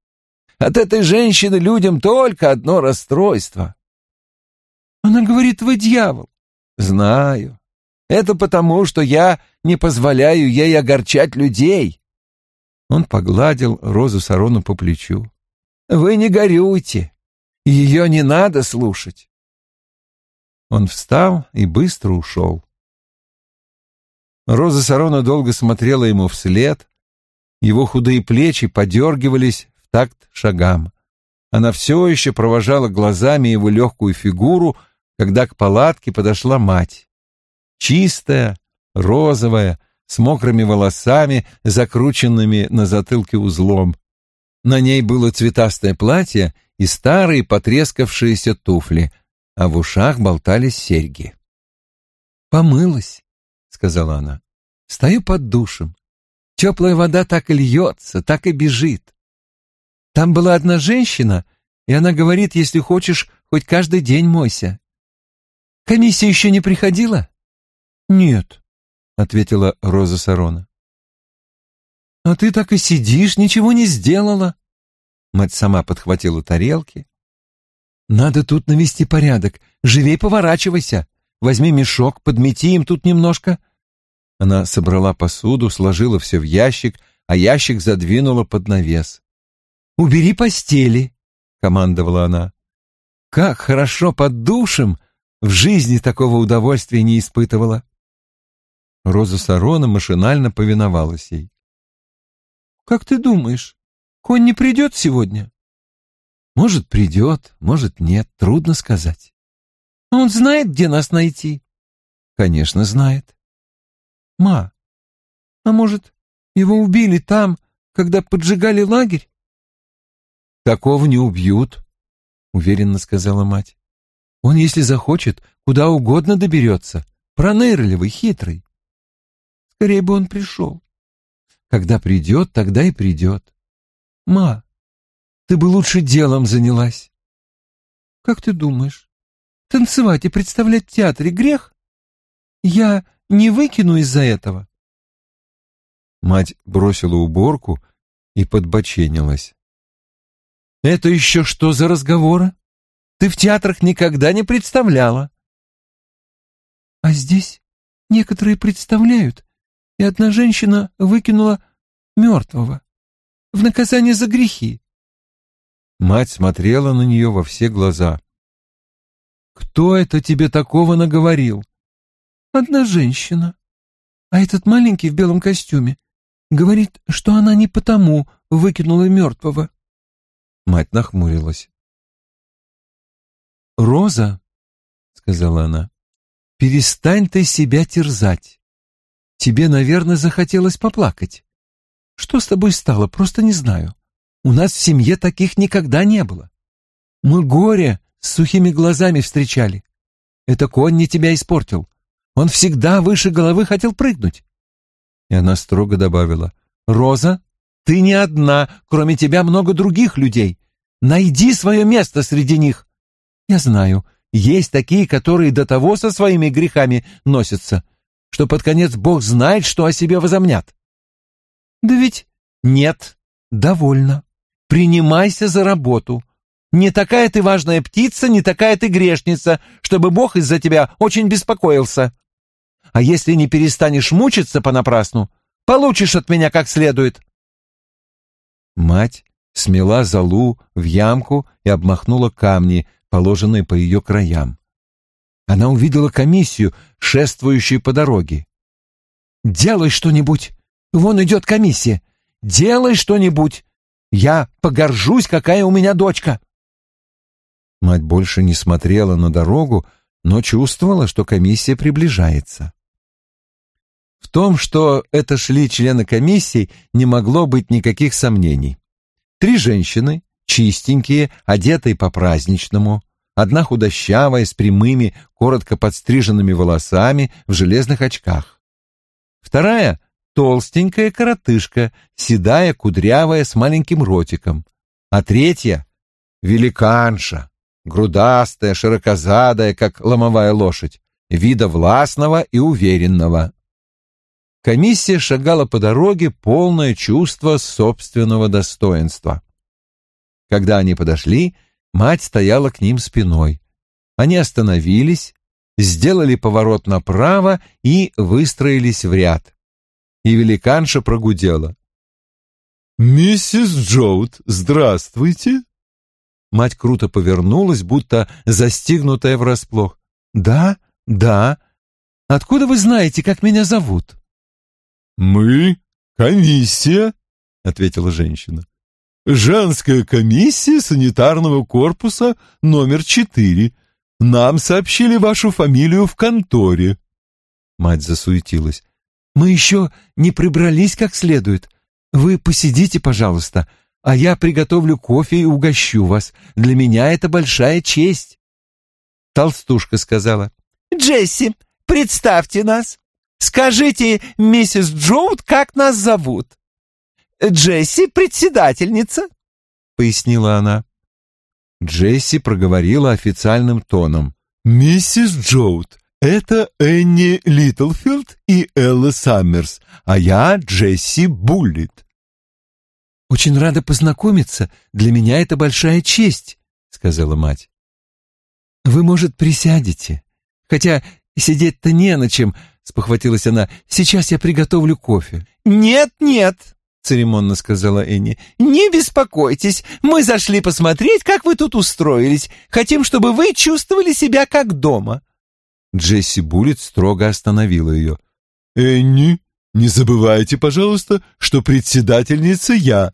От этой женщины людям только одно расстройство. Она говорит, вы дьявол. Знаю. Это потому, что я не позволяю ей огорчать людей.
Он погладил Розу Сарону по плечу.
Вы не горюйте. Ее не надо слушать.
Он встал и быстро ушел. Роза Сарона долго смотрела ему вслед. Его худые плечи подергивались в такт шагам. Она все еще провожала глазами его легкую фигуру, когда к палатке подошла мать. Чистая, розовая, с мокрыми волосами, закрученными на затылке узлом. На ней было цветастое платье и старые потрескавшиеся туфли, а в ушах болтались серьги.
«Помылась», — сказала она. «Стою под душем. Теплая вода так и льется, так и бежит. Там была одна женщина, и она говорит, если хочешь, хоть каждый день мойся. Комиссия еще не приходила?» «Нет», — ответила Роза Сарона. «А ты так и сидишь, ничего не сделала». Мать сама подхватила тарелки. «Надо тут навести порядок. Живей поворачивайся. Возьми мешок, подмети им тут немножко. Она собрала посуду, сложила все в ящик, а ящик задвинула под навес. «Убери постели», — командовала она. «Как хорошо под душем! В жизни такого удовольствия не испытывала». Роза Сарона машинально повиновалась ей. «Как ты думаешь, конь не придет сегодня?» «Может, придет, может, нет, трудно сказать». «Он знает, где нас найти?» «Конечно, знает. Ма, а может, его убили там, когда поджигали лагерь? Такого не убьют, уверенно сказала мать. Он, если захочет, куда угодно доберется. Пронырливый, хитрый. Скорее бы он пришел.
когда придет, тогда и придет. Ма, ты бы лучше делом занялась. Как ты думаешь, танцевать и представлять в театре грех? Я не выкину из-за этого. Мать бросила уборку и подбоченилась. «Это еще что за разговоры? Ты в театрах никогда не представляла». «А здесь некоторые представляют, и одна женщина выкинула мертвого в наказание за грехи». Мать смотрела на нее во все глаза. «Кто это тебе такого наговорил?» «Одна женщина. А этот маленький в белом костюме Говорит, что она не потому выкинула мертвого. Мать нахмурилась. «Роза», — сказала она, — «перестань ты себя терзать. Тебе, наверное, захотелось поплакать. Что с тобой стало, просто не знаю. У нас в семье таких никогда не было. Мы горе с сухими глазами встречали. Это конь не тебя испортил. Он всегда выше головы хотел прыгнуть. И она строго добавила, «Роза, ты не одна, кроме тебя много других людей. Найди свое место среди них. Я знаю, есть такие, которые до того со своими грехами носятся, что под конец Бог знает, что о себе возомнят. Да ведь нет, довольно. Принимайся за работу. Не такая ты важная птица, не такая ты грешница, чтобы Бог из-за тебя очень беспокоился. А если не перестанешь мучиться понапрасну, получишь от меня как следует. Мать смела залу в ямку и обмахнула камни, положенные по ее краям. Она увидела комиссию, шествующую по дороге. «Делай что-нибудь! Вон идет комиссия! Делай что-нибудь! Я погоржусь, какая у меня дочка!» Мать больше не смотрела на дорогу, но чувствовала, что комиссия приближается. В том, что это шли члены комиссии, не могло быть никаких сомнений. Три женщины, чистенькие, одетые по-праздничному, одна худощавая, с прямыми, коротко подстриженными волосами, в железных очках. Вторая — толстенькая коротышка, седая, кудрявая, с маленьким ротиком. А третья — великанша, грудастая, широкозадая, как ломовая лошадь, вида властного и уверенного. Комиссия шагала по дороге, полное чувство собственного достоинства. Когда они подошли, мать стояла к ним спиной. Они остановились, сделали поворот направо и выстроились в ряд. И великанша прогудела. «Миссис Джоуд, здравствуйте!» Мать круто повернулась, будто застигнутая врасплох. «Да, да. Откуда вы знаете, как меня зовут?» «Мы — комиссия», — ответила женщина. «Женская комиссия санитарного корпуса номер четыре. Нам сообщили вашу фамилию в конторе». Мать засуетилась. «Мы еще не прибрались как следует. Вы посидите, пожалуйста, а я приготовлю кофе и угощу вас. Для меня это большая честь». Толстушка сказала. «Джесси, представьте нас». Скажите, миссис Джоуд, как нас зовут?» «Джесси — председательница», — пояснила она. Джесси проговорила официальным тоном. «Миссис Джоуд, это Энни Литлфилд и Элла Саммерс, а я Джесси Буллит». «Очень рада познакомиться. Для меня это большая честь», — сказала мать. «Вы, может, присядете? Хотя сидеть-то не на чем спохватилась она. «Сейчас я приготовлю кофе». «Нет, нет», — церемонно сказала Энни. «Не беспокойтесь, мы зашли посмотреть, как вы тут устроились. Хотим, чтобы вы чувствовали себя как дома». Джесси Буллет строго остановила ее. «Энни, не забывайте, пожалуйста, что председательница я».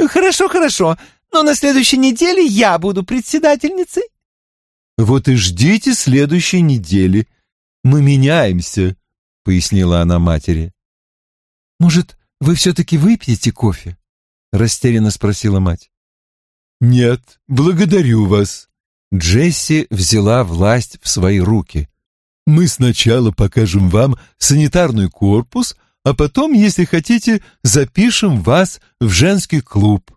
«Хорошо, хорошо, но на следующей неделе я буду председательницей». «Вот и ждите следующей недели. Мы меняемся». — пояснила она матери. «Может, вы все-таки выпьете кофе?» — растерянно спросила мать. «Нет, благодарю вас». Джесси взяла власть в свои руки. «Мы сначала покажем вам санитарный корпус, а потом, если хотите, запишем вас в женский клуб.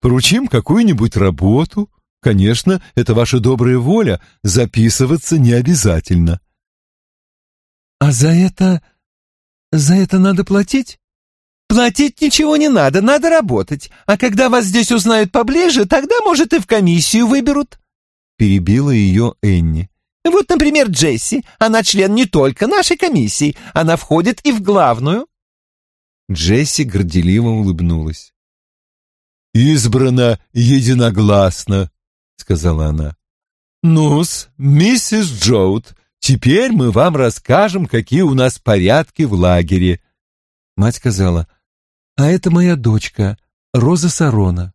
Поручим какую-нибудь работу. Конечно, это ваша добрая воля, записываться не обязательно.
А за это... за это надо платить? Платить ничего не надо, надо работать. А когда вас здесь узнают поближе, тогда, может, и в комиссию выберут. Перебила ее Энни. Вот, например, Джесси. Она член не только нашей комиссии, она входит и в главную.
Джесси горделиво улыбнулась. «Избрана единогласно», — сказала она. «Ну-с, миссис Джоуд, теперь мы вам расскажем, какие у нас порядки в лагере».
Мать сказала, «А это моя дочка, Роза Сарона».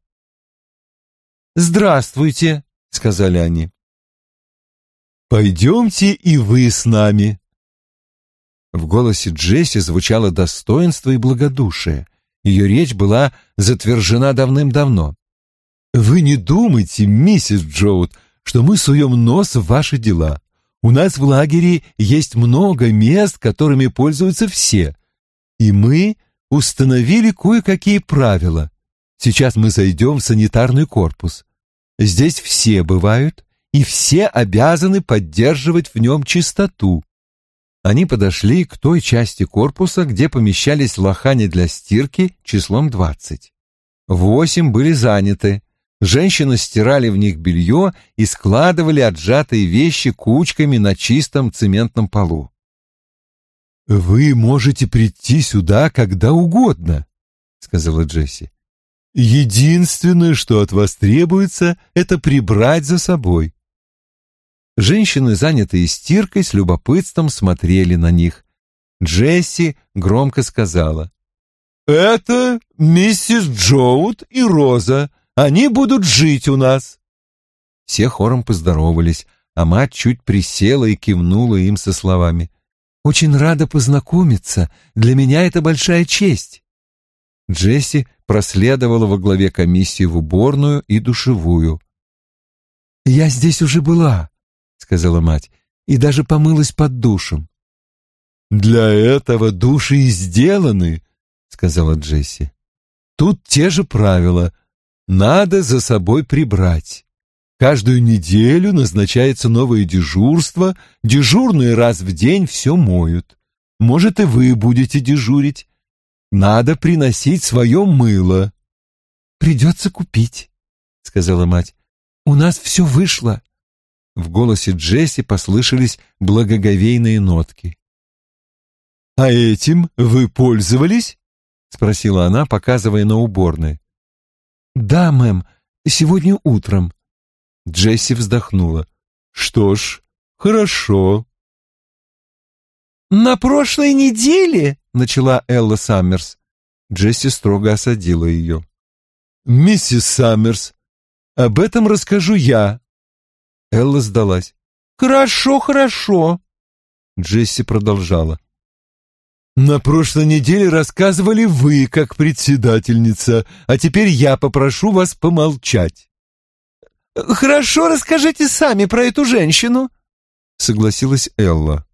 «Здравствуйте», — сказали они.
«Пойдемте и вы с нами». В голосе Джесси звучало достоинство и благодушие. Ее речь была затвержена давным-давно. «Вы не думайте, миссис Джоуд, что мы суем нос в ваши дела. У нас в лагере есть много мест, которыми пользуются все. И мы установили кое-какие правила. Сейчас мы зайдем в санитарный корпус. Здесь все бывают, и все обязаны поддерживать в нем чистоту. Они подошли к той части корпуса, где помещались лохани для стирки числом двадцать. Восемь были заняты. Женщины стирали в них белье и складывали отжатые вещи кучками на чистом цементном полу. «Вы можете прийти сюда когда угодно», — сказала Джесси. «Единственное, что от вас требуется, это прибрать за собой. Женщины, занятые стиркой, с любопытством смотрели на них. Джесси громко сказала. «Это миссис Джоуд и Роза. Они будут жить у нас». Все хором поздоровались, а мать чуть присела и кивнула им со словами. «Очень рада познакомиться. Для меня это большая честь». Джесси проследовала во главе комиссии в уборную и душевую. «Я здесь уже была», — сказала мать, — «и даже помылась под душем». «Для этого души и сделаны», — сказала Джесси. «Тут те же правила. Надо за собой прибрать. Каждую неделю назначается новое дежурство, дежурные раз в день все моют. Может, и вы будете дежурить. Надо приносить свое мыло». «Придется купить», — сказала мать. «У нас все вышло». В голосе Джесси послышались благоговейные нотки. «А этим вы пользовались?» — спросила она, показывая на уборные. «Да, мэм, сегодня утром». Джесси вздохнула. «Что ж, хорошо».
«На прошлой неделе», — начала Элла Саммерс.
Джесси строго осадила ее. «Миссис Саммерс, об этом расскажу я, Элла сдалась. «Хорошо, хорошо», — Джесси продолжала. «На прошлой неделе рассказывали вы, как председательница, а теперь я попрошу вас помолчать».
«Хорошо, расскажите сами про эту женщину», — согласилась Элла.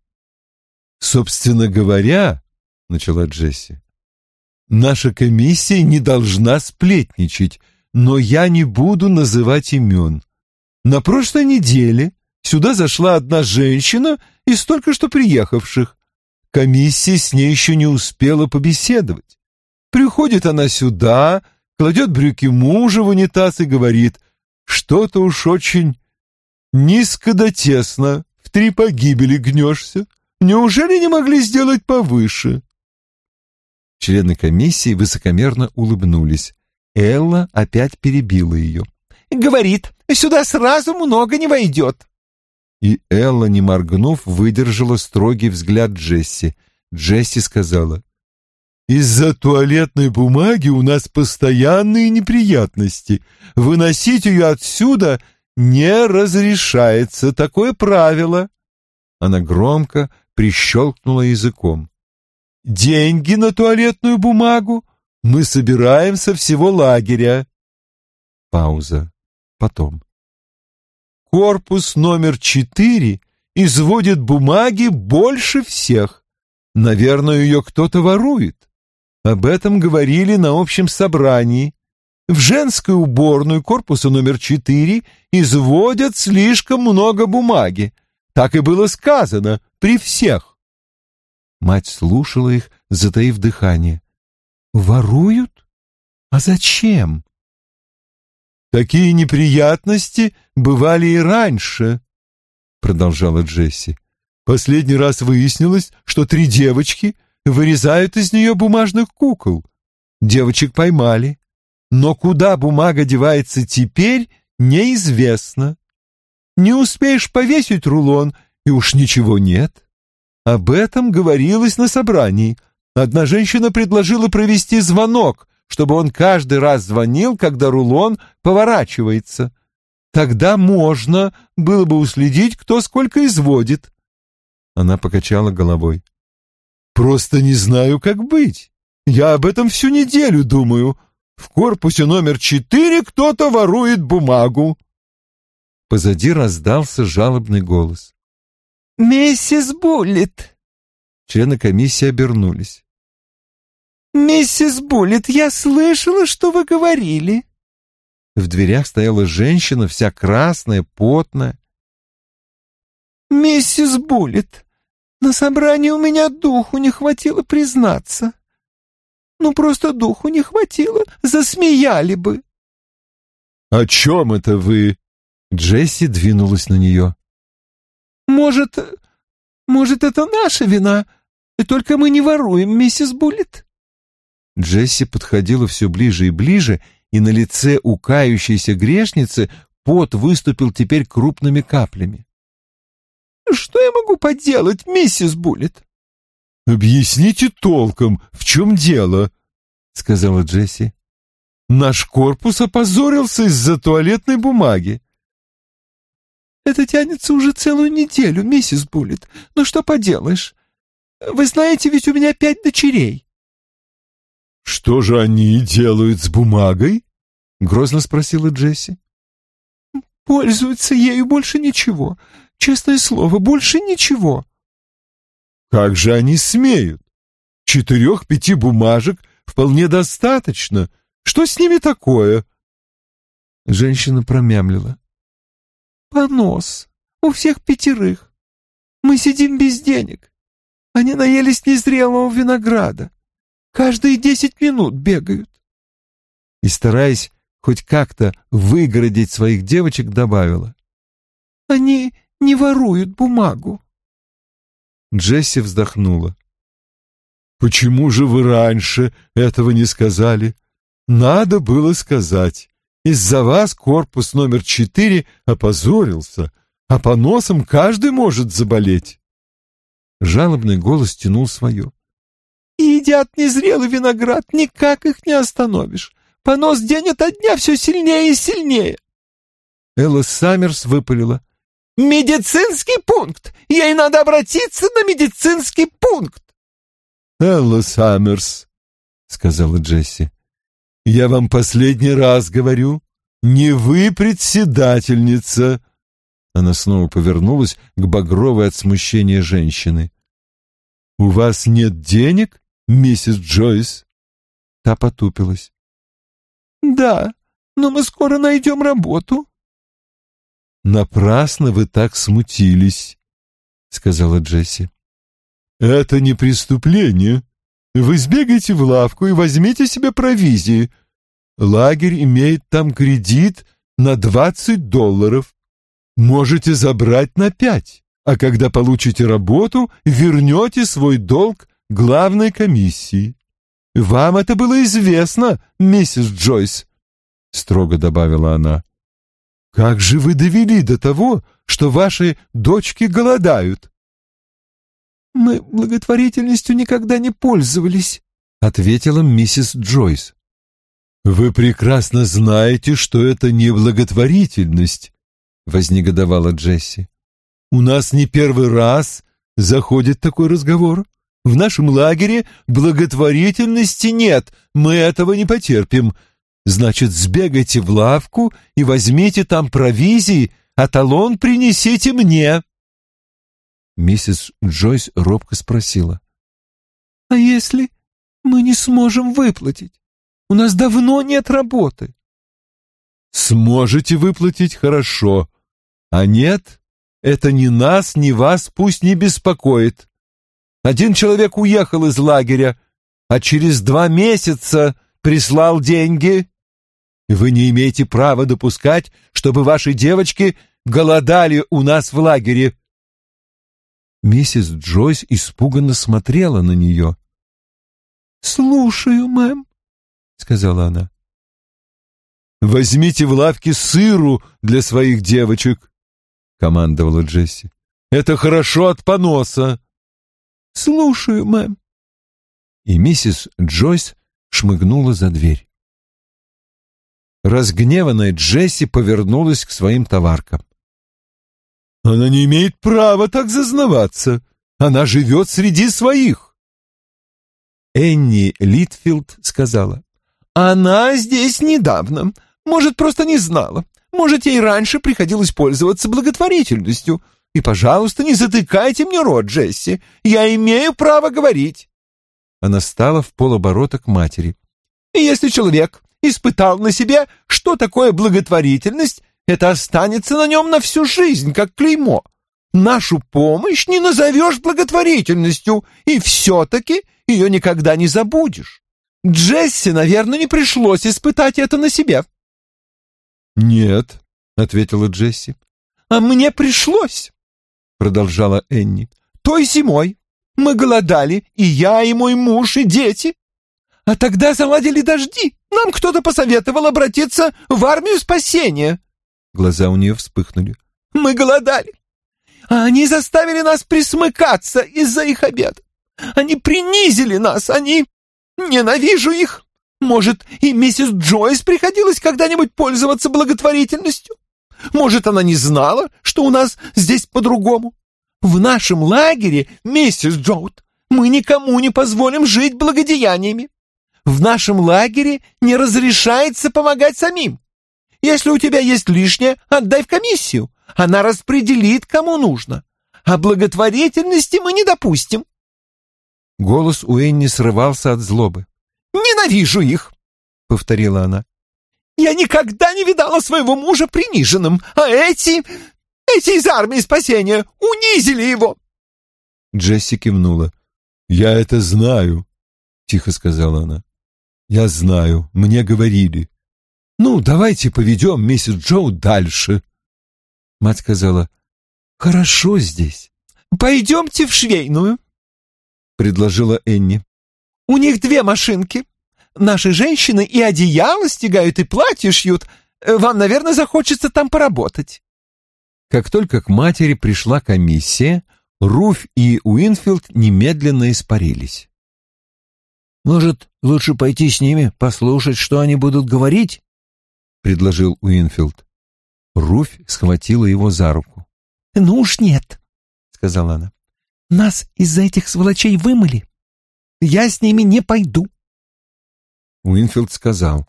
«Собственно говоря», — начала Джесси, — «наша комиссия не должна сплетничать, но я не буду называть имен. На прошлой неделе сюда зашла одна женщина из только что приехавших. Комиссия с ней еще не успела побеседовать. Приходит она сюда, кладет брюки мужа в унитаз и говорит, что-то уж очень низко да тесно, в три погибели гнешься. Неужели не могли сделать повыше? Члены комиссии высокомерно улыбнулись. Элла опять перебила ее.
Говорит, сюда сразу много не войдет.
И Элла, не моргнув, выдержала строгий взгляд Джесси. Джесси сказала, «Из-за туалетной бумаги у нас постоянные неприятности. Выносить ее отсюда не разрешается. Такое правило». Она громко прищелкнула языком. «Деньги на туалетную бумагу мы собираем со всего лагеря». Пауза потом. Корпус номер четыре изводит бумаги больше всех. Наверное, ее кто-то ворует. Об этом говорили на общем собрании. В женскую уборную корпуса номер четыре изводят слишком много бумаги. Так и было сказано при всех. Мать слушала их, затаив дыхание. «Воруют? А зачем?» «Такие неприятности бывали и раньше», — продолжала Джесси. «Последний раз выяснилось, что три девочки вырезают из нее бумажных кукол. Девочек поймали, но куда бумага девается теперь, неизвестно. Не успеешь повесить рулон, и уж ничего нет. Об этом говорилось на собрании. Одна женщина предложила провести звонок, чтобы он каждый раз звонил, когда рулон поворачивается. Тогда можно было бы уследить, кто сколько изводит. Она покачала головой. Просто не знаю, как быть. Я об этом всю неделю думаю. В корпусе номер четыре кто-то ворует бумагу. Позади раздался жалобный голос.
«Миссис Буллет!»
Члены комиссии обернулись.
«Миссис Буллет, я слышала, что вы говорили».
В дверях стояла женщина, вся красная, потная.
«Миссис Буллет, на собрании у меня духу не хватило признаться. Ну, просто духу не хватило, засмеяли бы.
«О чем это вы?» Джесси двинулась на нее.
«Может, может, это наша вина, и только мы не воруем, миссис Буллет?»
Джесси подходила все ближе и ближе, и на лице у кающейся грешницы пот выступил теперь крупными каплями.
Что я могу поделать, миссис Буллет?
Объясните толком, в чем дело, сказала Джесси. Наш корпус опозорился из-за туалетной бумаги.
Это тянется уже целую неделю, миссис Буллет. Ну что поделаешь? Вы знаете, ведь у меня пять дочерей.
Что же они делают с бумагой? Грозно спросила Джесси.
Пользуются ею больше ничего. Честное слово, больше ничего.
Как же они смеют? Четырех-пяти бумажек вполне достаточно. Что с ними такое? Женщина промямлила.
Понос. У всех пятерых. Мы сидим без денег. Они наелись незрелого винограда. Каждые десять минут бегают.
И, стараясь хоть как-то выгородить своих девочек, добавила.
Они не воруют бумагу.
Джесси вздохнула. «Почему же вы раньше этого не сказали? Надо было сказать. Из-за вас корпус номер четыре опозорился, а по носам каждый может заболеть». Жалобный голос тянул свое.
«Едят незрелый виноград, никак их не остановишь. Понос день ото дня все сильнее и сильнее».
Элла Саммерс выпалила.
«Медицинский пункт! Ей надо обратиться на медицинский пункт!»
«Элла Саммерс», — сказала Джесси, — «я вам последний раз говорю, не вы председательница». Она снова повернулась к багровой от смущения женщины. «У вас нет денег, миссис Джойс?» Та потупилась.
«Да, но мы скоро найдем работу»,
«Напрасно вы так смутились», — сказала Джесси. «Это не преступление. Вы сбегайте в лавку и возьмите себе провизии. Лагерь имеет там кредит на двадцать долларов. Можете забрать на пять, а когда получите работу, вернете свой долг главной комиссии. Вам это было известно, миссис Джойс», — строго добавила она. Как же вы довели до того, что ваши дочки голодают?
Мы благотворительностью никогда не пользовались,
ответила миссис Джойс. Вы прекрасно знаете, что это не благотворительность, вознегодовала Джесси. У нас не первый раз заходит такой разговор. В нашем лагере благотворительности нет, мы этого не потерпим. Значит, сбегайте в лавку и возьмите там провизии, а талон принесите мне. Миссис Джойс робко спросила.
«А если мы не сможем выплатить? У нас давно нет работы».
«Сможете выплатить хорошо, а нет, это ни нас, ни вас пусть не беспокоит. Один человек уехал из лагеря, а через два месяца прислал деньги. Вы не имеете права допускать, чтобы ваши девочки голодали у нас в лагере. Миссис Джойс испуганно смотрела на нее.
«Слушаю, мэм», — сказала она.
«Возьмите в лавке сыру для своих девочек», — командовала Джесси. «Это хорошо от поноса».
«Слушаю, мэм».
И миссис Джойс шмыгнула за дверь. Разгневанная Джесси повернулась к своим товаркам. «Она не имеет права так зазнаваться. Она живет среди своих». Энни Литфилд сказала.
«Она здесь недавно. Может, просто не знала. Может, ей раньше приходилось пользоваться благотворительностью. И, пожалуйста, не затыкайте мне рот, Джесси. Я имею право говорить».
Она стала в полоборота к матери.
И если человек испытал на себе, что такое благотворительность, это останется на нем на всю жизнь, как клеймо. Нашу помощь не назовешь благотворительностью, и все-таки ее никогда не забудешь. Джесси, наверное, не пришлось испытать это на себе.
«Нет», — ответила Джесси.
«А мне пришлось», — продолжала Энни. «Той зимой мы голодали, и я, и мой муж, и дети. А тогда заладили дожди. Нам кто-то посоветовал обратиться в армию спасения». Глаза у нее вспыхнули. «Мы голодали, а они заставили нас присмыкаться из-за их обеда. Они принизили нас, они... Ненавижу их. Может, и миссис Джойс приходилось когда-нибудь пользоваться благотворительностью? Может, она не знала, что у нас здесь по-другому? В нашем лагере, миссис Джоут, мы никому не позволим жить благодеяниями. В нашем лагере не разрешается помогать самим. Если у тебя есть лишнее, отдай в комиссию. Она распределит, кому нужно. А благотворительности мы не допустим.
Голос у Энни срывался от злобы.
«Ненавижу их!» — повторила она. «Я никогда не видала своего мужа приниженным, а эти... эти из армии спасения унизили его!»
Джесси кивнула. «Я это знаю», — тихо сказала она. «Я знаю, мне говорили. Ну, давайте поведем миссис Джоу дальше». Мать сказала, «Хорошо здесь».
«Пойдемте в швейную», — предложила Энни. «У них две машинки. Наши женщины и одеяло стягают, и платье шьют. Вам, наверное, захочется там поработать».
Как только к матери пришла комиссия, Руфь и Уинфилд немедленно испарились.
«Может, лучше пойти с ними, послушать, что они будут говорить?» — предложил Уинфилд.
Руфь схватила его за руку.
«Ну уж нет», — сказала она. «Нас из-за этих сволочей вымыли. Я с ними не пойду».
Уинфилд сказал.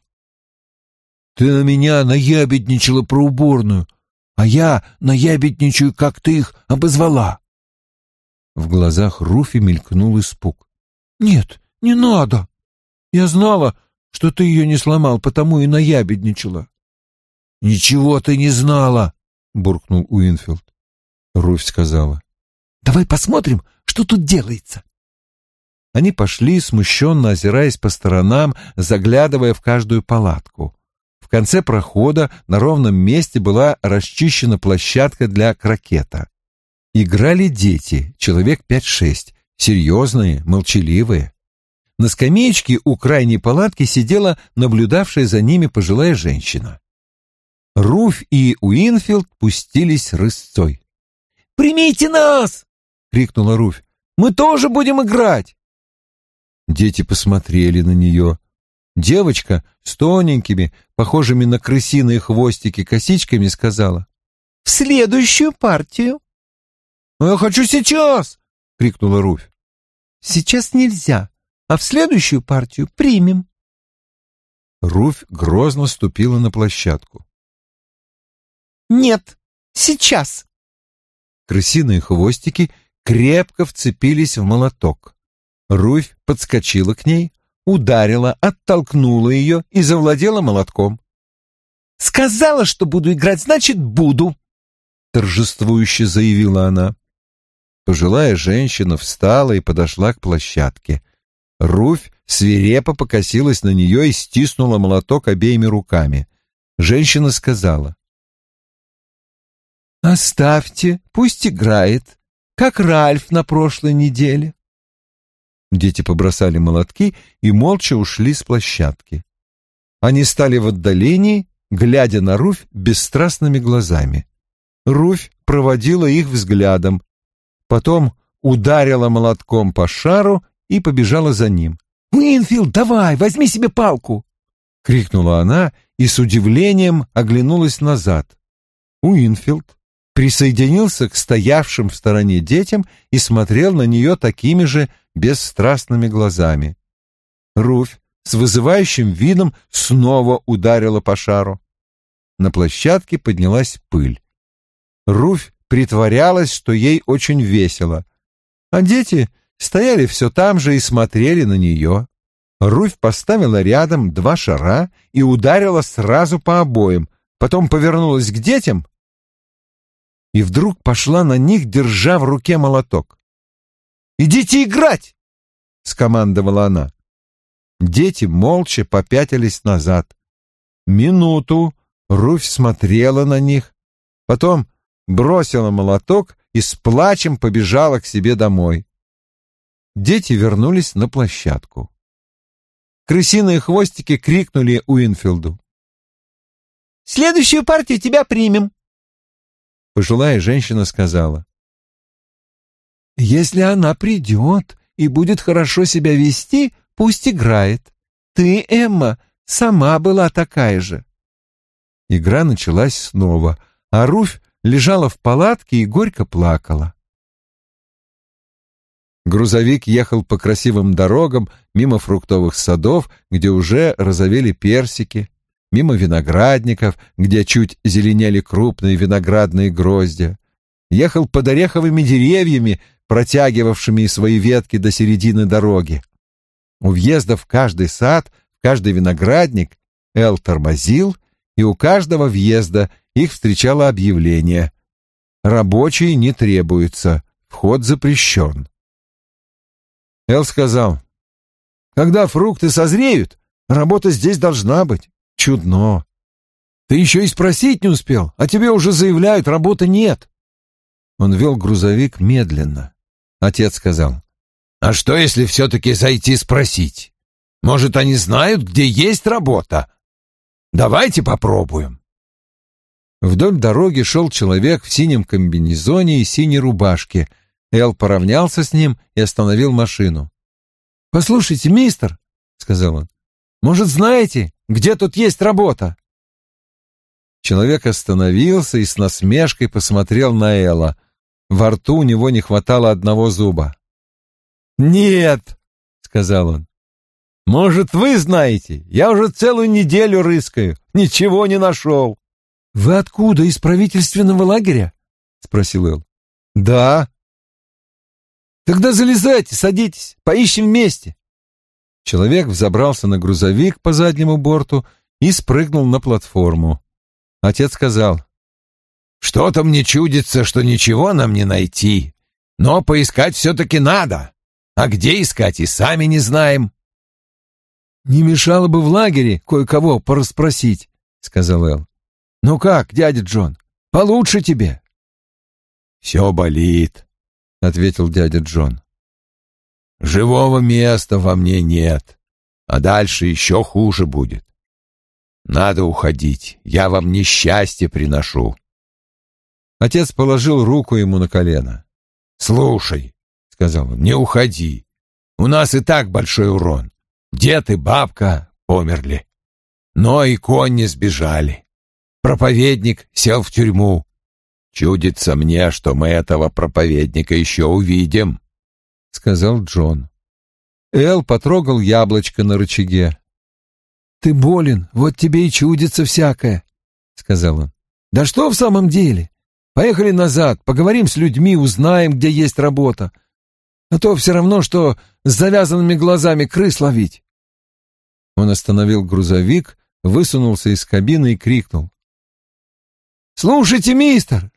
«Ты на меня наябедничала про уборную, а я наябедничаю, как ты их обозвала».
В глазах Руфи мелькнул испуг.
«Нет, не надо. Я знала, что ты ее не сломал, потому и наябедничала». «Ничего ты не знала», — буркнул Уинфилд.
Руфь сказала.
«Давай посмотрим, что тут делается».
Они пошли, смущенно озираясь по сторонам, заглядывая в каждую палатку. В конце прохода на ровном месте была расчищена площадка для крокета. Играли дети, человек пять-шесть, серьезные, молчаливые. На скамеечке у крайней палатки сидела наблюдавшая за ними пожилая женщина. Руфь и Уинфилд пустились рысцой.
«Примите нас!» — крикнула Руфь. «Мы тоже будем играть!»
Дети посмотрели на нее. Девочка с тоненькими, похожими на крысиные хвостики косичками сказала.
«В следующую партию!»
«Я хочу сейчас!» — крикнула Руфь.
«Сейчас нельзя, а в следующую партию примем».
Руфь грозно ступила на площадку.
«Нет, сейчас!»
Крысиные хвостики крепко вцепились в молоток. Руфь подскочила к ней, ударила, оттолкнула ее и завладела молотком.
«Сказала, что буду играть, значит, буду», — торжествующе заявила она.
Пожилая женщина встала и подошла к площадке. Руфь свирепо покосилась на нее и стиснула молоток обеими руками. Женщина сказала.
«Оставьте, пусть играет, как Ральф на прошлой неделе».
Дети побросали молотки и молча ушли с площадки. Они стали в отдалении, глядя на Руфь бесстрастными глазами. Руфь проводила их взглядом, потом ударила молотком по шару и побежала за ним.
«Уинфилд, давай, возьми себе палку!»
— крикнула она и с удивлением оглянулась назад. Уинфилд присоединился к стоявшим в стороне детям и смотрел на нее такими же бесстрастными глазами. Руфь с вызывающим видом снова ударила по шару. На площадке поднялась пыль. Руфь притворялась, что ей очень весело, а дети стояли все там же и смотрели на нее. Руфь поставила рядом два шара и ударила сразу по обоим, потом повернулась к детям и вдруг пошла на них, держа в руке молоток. «Идите играть!» — скомандовала она. Дети молча попятились назад. Минуту Руфь смотрела на них, потом бросила молоток и с плачем побежала к себе домой. Дети вернулись на площадку. Крысиные хвостики крикнули Уинфилду.
«Следующую партию тебя примем!»
Пожилая женщина сказала.
Если она придет и будет хорошо себя вести, пусть играет. Ты, Эмма, сама была такая же.
Игра началась снова, а Руфь лежала в палатке и горько плакала. Грузовик ехал по красивым дорогам мимо фруктовых садов, где уже розовели персики, мимо виноградников, где чуть зеленели крупные виноградные гроздья. Ехал под ореховыми деревьями, протягивавшими свои ветки до середины дороги. У въезда в каждый сад, в каждый виноградник Эл тормозил, и у каждого въезда их встречало объявление «Рабочие не требуются, вход запрещен». Эл сказал, «Когда фрукты созреют, работа здесь должна быть. Чудно. Ты еще и спросить не успел, а тебе уже заявляют, работы нет». Он вел грузовик медленно. Отец сказал.
«А что, если все-таки зайти спросить? Может, они знают, где есть работа? Давайте попробуем».
Вдоль дороги шел человек в синем комбинезоне и синей рубашке. Эл поравнялся с ним и остановил машину. «Послушайте, мистер», — сказал он, — «может, знаете, где тут есть работа?» Человек остановился и с насмешкой посмотрел на Элла. Во рту у него не хватало одного зуба. «Нет», — сказал он. «Может, вы знаете? Я уже целую неделю рыскаю, ничего не нашел». «Вы откуда, из правительственного лагеря?» — спросил Эл. «Да». «Тогда залезайте, садитесь, поищем вместе». Человек взобрался на грузовик по заднему борту и спрыгнул на платформу. Отец сказал,
что-то мне чудится, что ничего нам не найти. Но поискать все-таки надо. А где искать и сами не знаем.
«Не мешало бы в лагере кое-кого порасспросить», — сказал Эл. «Ну как, дядя Джон, получше тебе?»
«Все болит», — ответил дядя Джон. «Живого места во мне нет, а дальше еще хуже будет. Надо уходить, я вам несчастье приношу».
Отец положил руку ему на колено.
«Слушай», — сказал он, — «не уходи. У нас и так большой урон. Дед и бабка померли. Но и конни сбежали. Проповедник сел в тюрьму. Чудится мне, что мы этого проповедника еще увидим», — сказал Джон.
Эл потрогал яблочко на рычаге.
«Ты болен, вот тебе и чудится всякое», — сказал он. «Да что в самом деле? Поехали назад, поговорим с людьми, узнаем, где есть работа.
а то все равно, что с завязанными глазами крыс ловить.
Он остановил грузовик, высунулся из кабины и крикнул.
«Слушайте, мистер,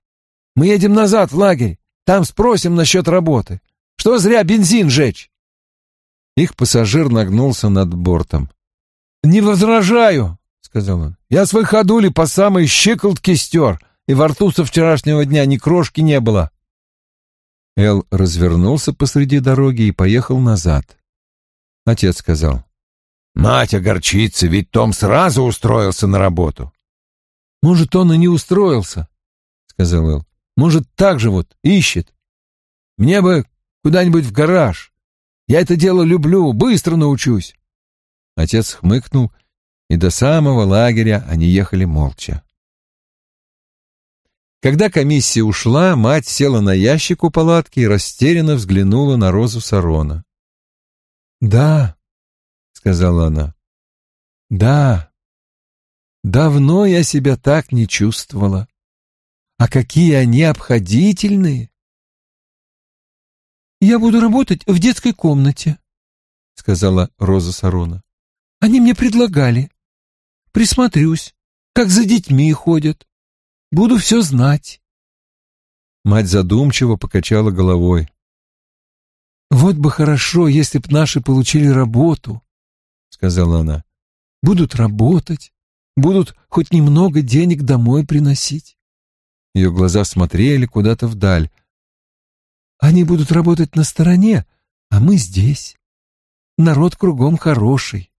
мы едем назад в лагерь, там спросим насчет работы. Что зря бензин жечь?»
Их пассажир нагнулся над бортом.
«Не возражаю», — сказал он. «Я свой ходули по самой щиколотке стер, и во рту со вчерашнего дня ни крошки не было».
Эл развернулся посреди дороги и поехал назад. Отец сказал.
«Мать огорчится, ведь Том сразу устроился на работу».
«Может, он и не устроился», — сказал Эл. «Может, так же вот ищет. Мне бы куда-нибудь в гараж. Я это дело люблю, быстро научусь».
Отец хмыкнул, и до самого лагеря они ехали молча. Когда комиссия ушла, мать села на ящик у палатки и растерянно взглянула на Розу Сарона.
«Да», — сказала она, — «да, давно я себя так не чувствовала. А какие они обходительные!» «Я буду работать в детской комнате», — сказала Роза Сарона. «Они мне предлагали. Присмотрюсь, как за детьми ходят. Буду все знать.
Мать задумчиво покачала головой.
«Вот бы хорошо, если б наши получили работу», — сказала она. «Будут работать, будут хоть немного денег домой приносить».
Ее глаза смотрели куда-то вдаль.
«Они будут работать на стороне, а мы здесь. Народ кругом хороший.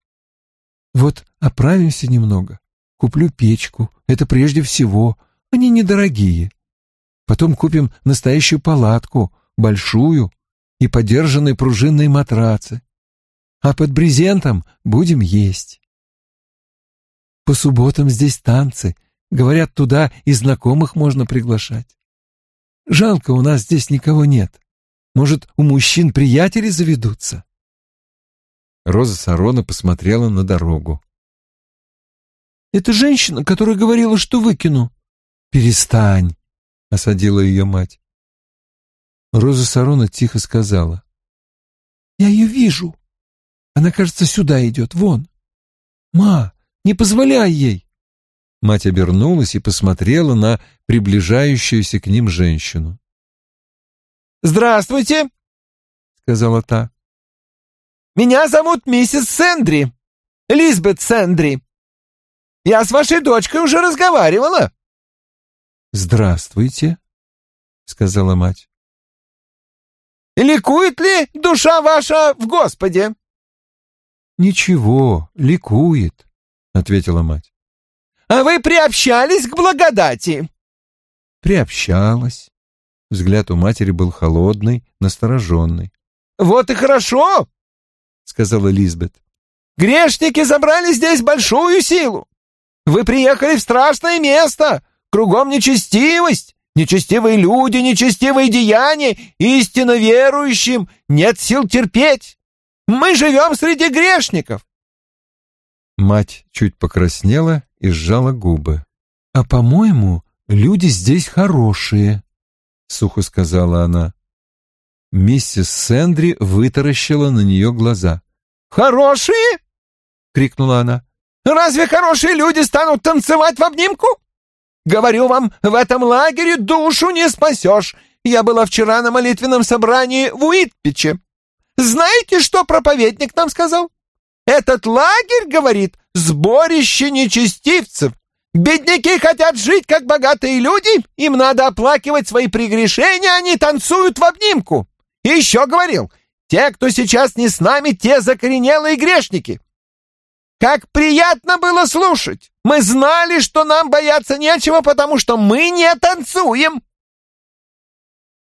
Вот оправимся немного, куплю печку, это прежде всего, они недорогие. Потом купим настоящую палатку, большую, и подержанные пружинные матрацы. А под брезентом будем есть. По субботам здесь танцы. Говорят, туда и знакомых можно приглашать. Жалко, у нас здесь никого нет. Может, у мужчин приятели заведутся?»
Роза Сарона посмотрела на дорогу.
«Это женщина, которая говорила, что выкину», «Перестань!» — осадила ее мать. Роза Сарона тихо сказала. «Я ее вижу. Она, кажется, сюда идет, вон. Ма, не позволяй ей!»
Мать обернулась и посмотрела на приближающуюся к ним женщину.
«Здравствуйте!» — сказала та. «Меня зовут миссис Сэндри, Лизбет Сэндри. Я с вашей дочкой уже разговаривала».
«Здравствуйте», — сказала мать.
«Ликует ли душа ваша в Господе?»
«Ничего, ликует», — ответила мать.
«А вы приобщались к благодати?»
«Приобщалась». Взгляд у матери был холодный, настороженный.
«Вот и хорошо», — сказала Лизбет. «Грешники забрали здесь большую силу. Вы приехали в страшное место, Кругом нечестивость, нечестивые люди, нечестивые деяния, истинно верующим нет сил терпеть. Мы живем среди грешников.
Мать чуть покраснела и сжала губы.
— А, по-моему, люди здесь хорошие, — сухо сказала она.
Миссис Сэндри вытаращила на нее глаза.
«Хорошие?» — крикнула она. «Разве хорошие люди станут танцевать в обнимку? Говорю вам, в этом лагере душу не спасешь. Я была вчера на молитвенном собрании в Уитпиче. Знаете, что проповедник нам сказал? Этот лагерь, говорит, сборище нечестивцев. Бедняки хотят жить, как богатые люди, им надо оплакивать свои прегрешения, они танцуют в обнимку. И еще говорил, те, кто сейчас не с нами, те закоренелые грешники. Как приятно было слушать! Мы знали, что нам бояться нечего, потому что мы не танцуем!»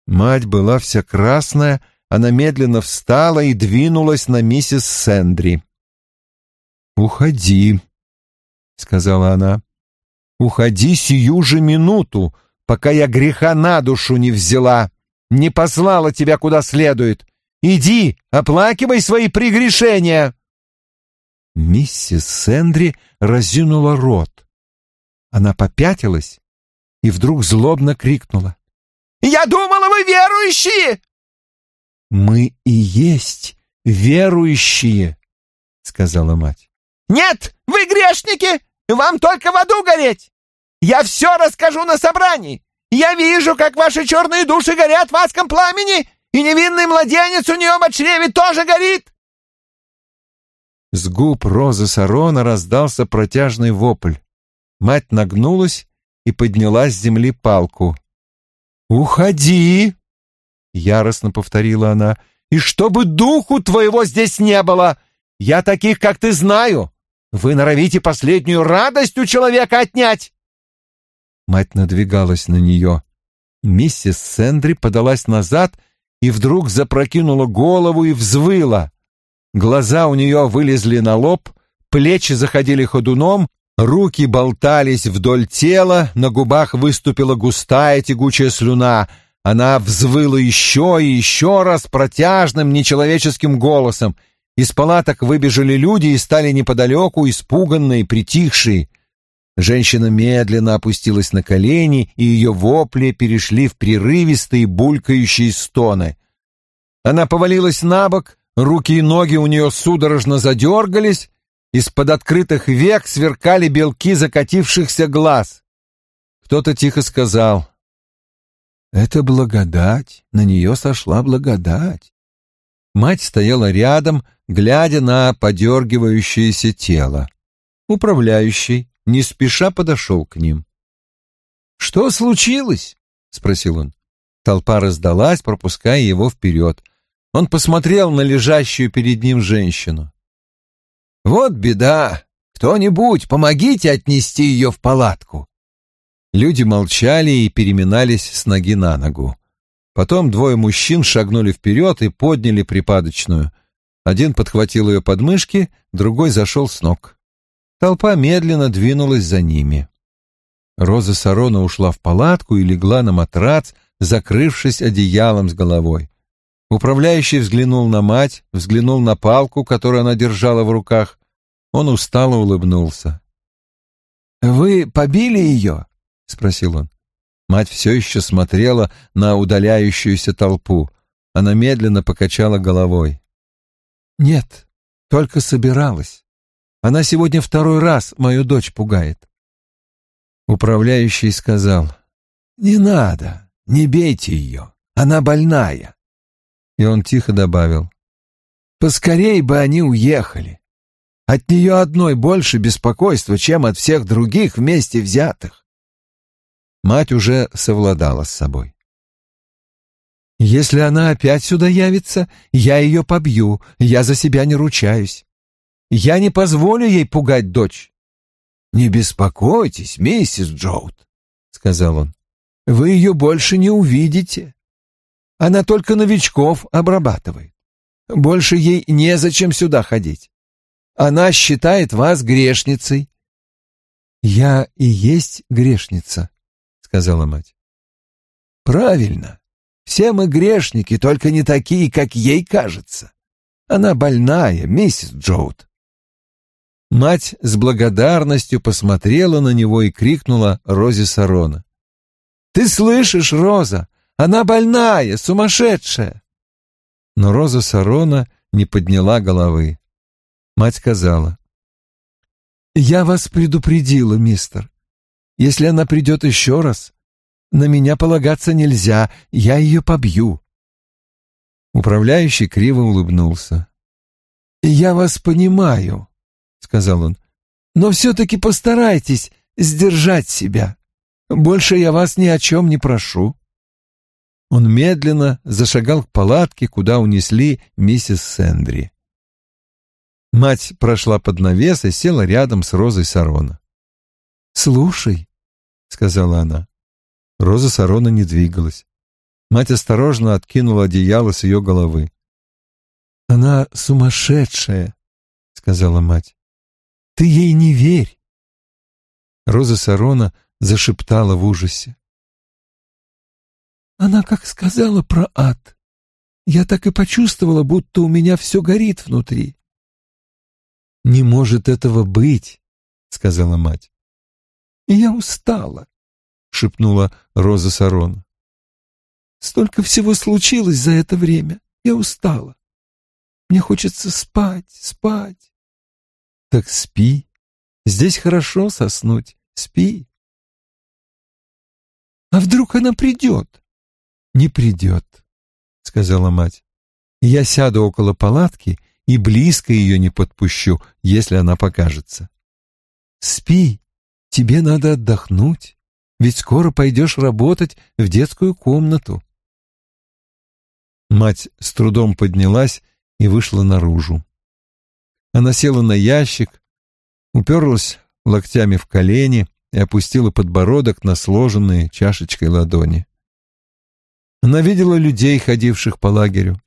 Мать была вся красная, она медленно встала и двинулась на миссис Сэндри.
«Уходи», — сказала она. «Уходи сию же минуту, пока я греха на душу не взяла, не послала тебя куда следует. Иди, оплакивай свои прегрешения». Миссис Сэндри разинула рот. Она попятилась и вдруг злобно крикнула. «Я думала, вы верующие!»
«Мы и есть верующие», — сказала мать.
«Нет, вы грешники! Вам только в аду гореть! Я все расскажу на собрании! Я вижу, как ваши черные души горят в адском пламени, и невинный младенец у нее в чреве тоже горит!»
С губ Розы Сарона раздался протяжный вопль. Мать нагнулась и подняла с земли палку. «Уходи!» — яростно повторила она. «И чтобы духу твоего здесь не было! Я таких, как ты, знаю! Вы норовите последнюю радость у человека отнять!» Мать надвигалась на нее. Миссис Сэндри подалась назад и вдруг запрокинула голову и взвыла. Глаза у нее вылезли на лоб, плечи заходили ходуном, руки болтались вдоль тела, на губах выступила густая тягучая слюна. Она взвыла еще и еще раз протяжным нечеловеческим голосом. Из палаток выбежали люди и стали неподалеку, испуганные, притихшие. Женщина медленно опустилась на колени, и ее вопли перешли в прерывистые булькающие стоны. Она повалилась на бок, руки и ноги у нее судорожно задергались, из-под открытых век сверкали белки закатившихся глаз. Кто-то тихо сказал, «Это благодать, на нее сошла благодать». Мать стояла рядом, глядя на подергивающееся тело. Управляющий не спеша подошел к ним. «Что случилось?» — спросил он. Толпа раздалась, пропуская его вперед. Он посмотрел на лежащую перед ним женщину. «Вот беда! Кто-нибудь, помогите отнести ее в палатку!» Люди молчали и переминались с ноги на ногу. Потом двое мужчин шагнули вперед и подняли припадочную. Один подхватил ее подмышки, другой зашел с ног. Толпа медленно двинулась за ними. Роза Сарона ушла в палатку и легла на матрац, закрывшись одеялом с головой. Управляющий взглянул на мать, взглянул на палку, которую она держала в руках. Он устало улыбнулся. «Вы побили ее?» — спросил он. Мать все еще смотрела на удаляющуюся толпу. Она медленно покачала головой. «Нет, только собиралась. Она сегодня второй раз мою дочь пугает. Управляющий сказал, «Не надо, не бейте ее, она больная». И он тихо добавил, «Поскорей бы они уехали. От нее одной больше беспокойства, чем от всех других вместе взятых». Мать уже совладала с собой. «Если она опять сюда явится, я ее побью, я за себя не ручаюсь. Я не позволю ей пугать дочь. «Не беспокойтесь, миссис Джоуд», — сказал он. «Вы ее больше не увидите. Она только новичков обрабатывает. Больше ей незачем сюда ходить. Она считает вас грешницей». «Я и есть грешница», — сказала мать. «Правильно. Все мы грешники, только не такие, как ей кажется. Она больная, миссис Джоуд. Мать с благодарностью посмотрела на него и крикнула Розе Сарона. «Ты слышишь, Роза? Она больная, сумасшедшая!» Но Роза Сарона не подняла головы. Мать сказала. «Я вас предупредила, мистер. Если она придет еще раз, на меня полагаться нельзя, я ее побью». Управляющий криво улыбнулся. «Я вас понимаю», — сказал он. «Но все-таки постарайтесь сдержать себя. Больше я вас ни о чем не прошу». Он медленно зашагал к палатке, куда унесли миссис Сэндри. Мать прошла под навес и села рядом с Розой Сарона. «Слушай», — сказала она. Роза Сарона не двигалась. Мать осторожно откинула одеяло с ее головы. «Она сумасшедшая», — сказала мать. Ты ей не верь. Роза Сарона зашептала в ужасе. Она как сказала про ад. Я так и почувствовала, будто у меня все горит внутри. «Не может этого быть», — сказала мать. «Я устала», — шепнула Роза Сарона. «Столько всего случилось за это время.
Я устала. Мне хочется спать, спать.
Так спи. Здесь хорошо соснуть. Спи.
А вдруг она придет?
Не придет, сказала мать. Я сяду около палатки и близко ее не подпущу, если она покажется. Спи, тебе надо отдохнуть, ведь скоро пойдешь работать в детскую комнату. Мать с трудом поднялась и вышла наружу. Она села на ящик, уперлась локтями в колени и опустила подбородок на сложенные чашечкой ладони. Она видела людей, ходивших по лагерю,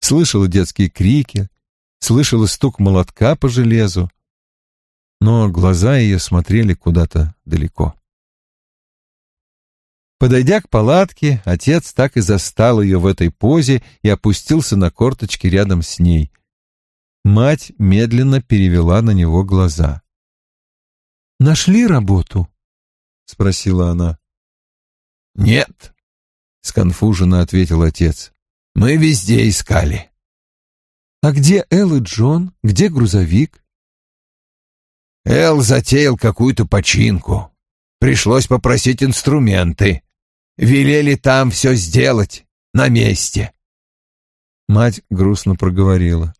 слышала детские крики, слышала стук молотка по железу, но глаза ее смотрели куда-то далеко. Подойдя к палатке, отец так и застал ее в этой позе и опустился на корточки рядом с ней. Мать медленно перевела на него глаза. «Нашли работу?» — спросила она.
«Нет», — сконфуженно ответил отец. «Мы везде искали».
«А где Эл и Джон? Где грузовик?»
Эл затеял какую-то починку. Пришлось попросить инструменты. Велели там все сделать, на месте.
Мать грустно проговорила.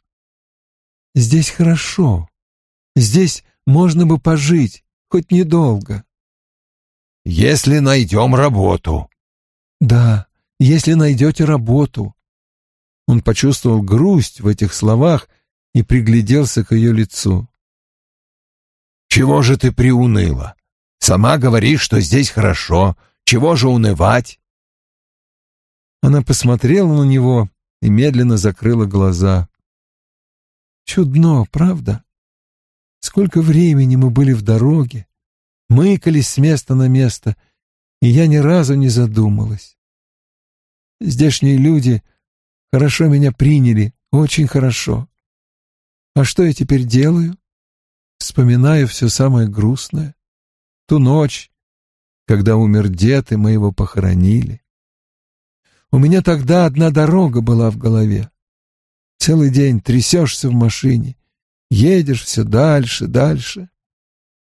«Здесь хорошо. Здесь можно бы пожить, хоть недолго».
«Если найдем работу».
«Да, если найдете работу». Он почувствовал грусть в этих словах и пригляделся к ее лицу.
«Чего же ты приуныла? Сама говоришь, что здесь хорошо, чего же унывать?»
Она посмотрела на него и медленно закрыла глаза. «Чудно, правда? Сколько времени мы были в дороге, мыкались с места на место, и я ни разу не задумалась. Здешние люди хорошо меня приняли, очень хорошо. А что я теперь делаю? Вспоминаю все самое грустное. Ту ночь, когда умер дед, и мы его похоронили. У меня тогда одна дорога была в голове. Целый день трясешься в машине, едешь все дальше, дальше.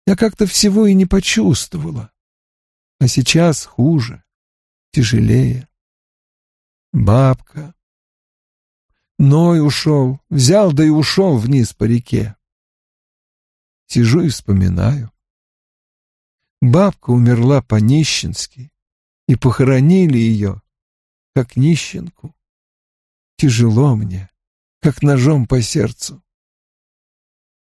Я как-то всего и не почувствовала. А сейчас хуже, тяжелее. Бабка. Ной ушел, взял да и ушел вниз по реке. Сижу и вспоминаю. Бабка умерла по-нищенски, и похоронили ее, как нищенку. Тяжело мне, как ножом по сердцу.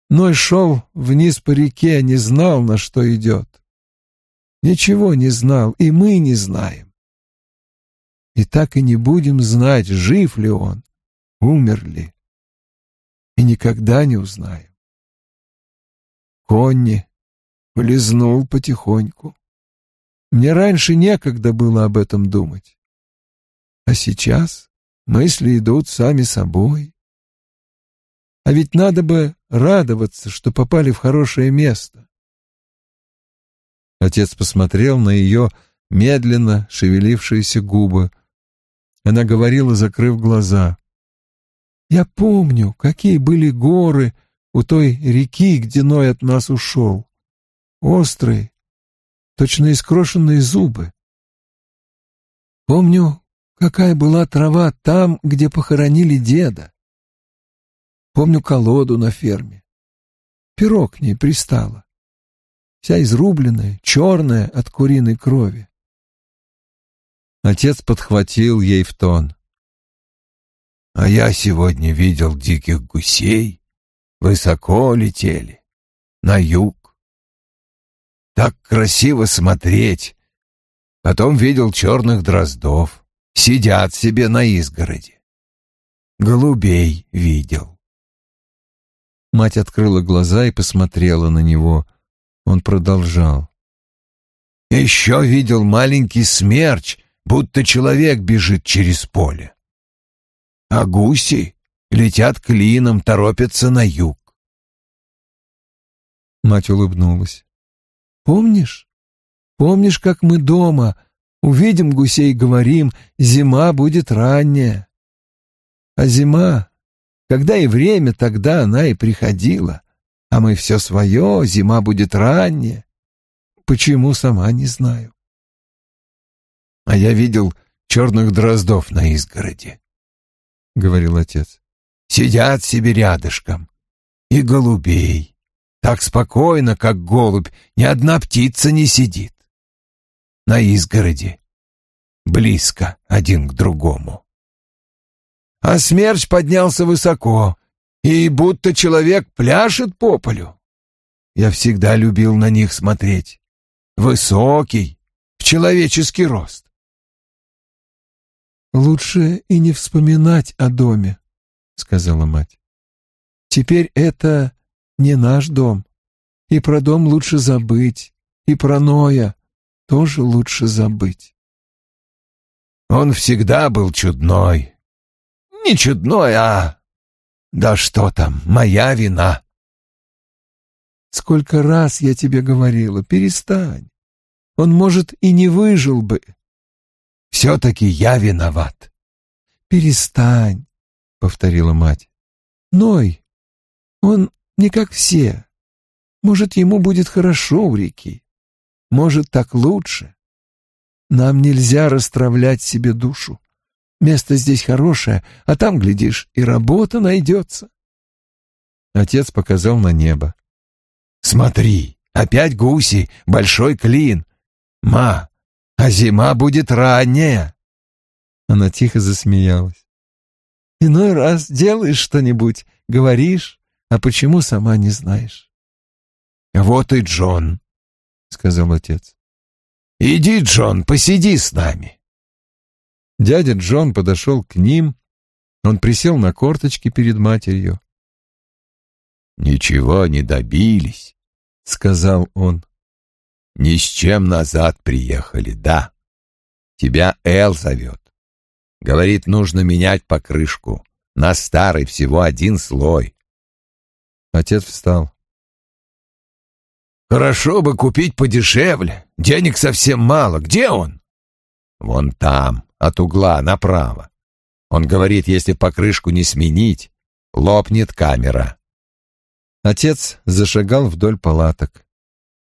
Ной шел вниз по реке, не знал, на что идет. Ничего не знал, и мы не знаем. И так и не будем знать, жив ли он, умер ли. И никогда не узнаем. Конни полизнул потихоньку. Мне раньше некогда было об этом думать. А сейчас мысли идут сами собой. А ведь надо бы радоваться, что попали в хорошее место. Отец посмотрел на ее медленно шевелившиеся губы. Она говорила, закрыв глаза. «Я помню, какие были горы у той реки, где Ной от нас ушел острые, точно искрошенные зубы. Помню, какая была трава там, где похоронили деда. Помню колоду на ферме. Пирог к ней пристала. Вся изрубленная, черная от куриной крови. Отец подхватил ей в тон.
«А я сегодня видел диких гусей. Высоко летели. На юг. Так красиво смотреть. Потом видел черных дроздов. Сидят себе на изгороди. Голубей видел.
Мать открыла глаза и посмотрела на него. Он продолжал.
Еще видел маленький смерч, будто человек бежит через поле. А гуси летят клином, торопятся на юг.
Мать улыбнулась. Помнишь? Помнишь, как мы дома увидим гусей говорим, зима будет ранняя?
А зима, когда и время, тогда она и приходила. А мы все свое, зима будет ранняя. Почему, сама не знаю. А я видел черных дроздов на изгороди, — говорил отец. Сидят себе рядышком. И голубей. Так спокойно, как голубь, ни одна птица не сидит. На изгороди. Близко один к другому. А смерч поднялся высоко, и будто человек пляшет по полю. Я всегда любил на них смотреть. Высокий, в человеческий рост. «Лучше и не вспоминать о доме», — сказала мать. «Теперь это не наш дом, и про дом лучше забыть, и про Ноя тоже лучше забыть». Он всегда был чудной. Не чудной, а... Да что там, моя вина. Сколько раз я тебе говорила, перестань. Он, может, и не выжил бы. Все-таки я виноват. Перестань, — повторила мать. Ной, он не как все. Может, ему будет хорошо у реки. Может, так лучше. Нам нельзя расстравлять себе душу. Место здесь хорошее, а там, глядишь, и работа найдется. Отец показал на небо. «Смотри, опять гуси, большой клин. Ма, а зима будет ранняя!» Она тихо засмеялась. «Иной раз делаешь что-нибудь, говоришь, а почему сама не знаешь?» «Вот и Джон», — сказал отец. «Иди, Джон, посиди с нами».
Дядя Джон подошел к ним, он присел на корточки перед матерью.
«Ничего не добились», — сказал он. «Ни с чем назад приехали, да. Тебя Эл зовет. Говорит, нужно менять покрышку. На старый всего один слой».
Отец встал.
«Хорошо бы купить подешевле. Денег совсем мало. Где он?» «Вон там, от угла направо. Он говорит, если покрышку не сменить, лопнет камера.
Отец зашагал вдоль палаток,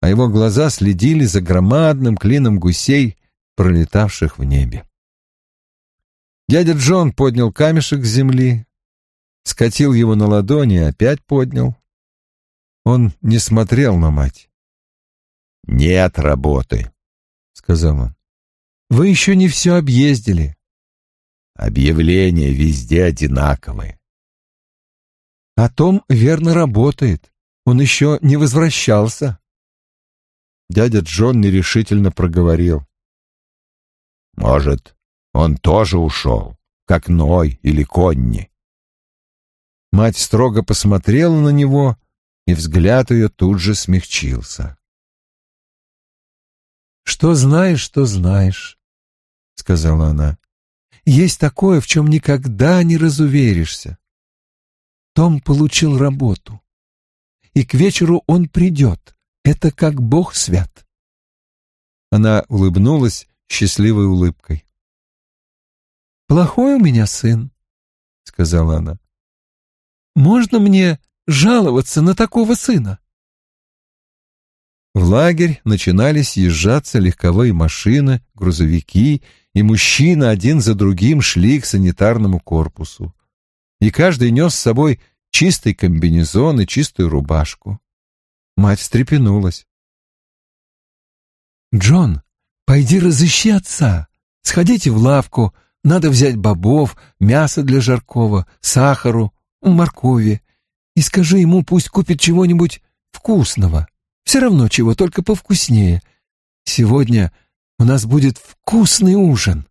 а его глаза следили за громадным клином гусей, пролетавших в небе. Дядя Джон поднял камешек с земли, скатил его на ладони и опять поднял. Он не смотрел на мать.
«Нет работы», — сказал он.
Вы еще не все объездили.
Объявления везде одинаковые.
А Том верно работает. Он еще не возвращался.
Дядя Джон нерешительно проговорил.
Может, он тоже ушел, как Ной или Конни.
Мать строго посмотрела на него, и взгляд ее тут же смягчился.
«Что знаешь, что знаешь сказала она. Есть такое, в чем никогда не разуверишься. Том получил работу. И к вечеру он придет. Это как Бог свят.
Она улыбнулась счастливой улыбкой.
«Плохой у меня сын», — сказала она. «Можно мне жаловаться на такого сына?»
В лагерь начинали съезжаться легковые машины, грузовики и мужчины один за другим шли к санитарному корпусу. И каждый нес с собой чистый комбинезон и чистую рубашку. Мать встрепенулась.
«Джон, пойди разыщи отца. Сходите в лавку, надо взять бобов, мясо для жаркого, сахару, моркови. И скажи ему, пусть купит чего-нибудь вкусного. Все равно чего, только повкуснее. Сегодня у нас будет вкусный ужин.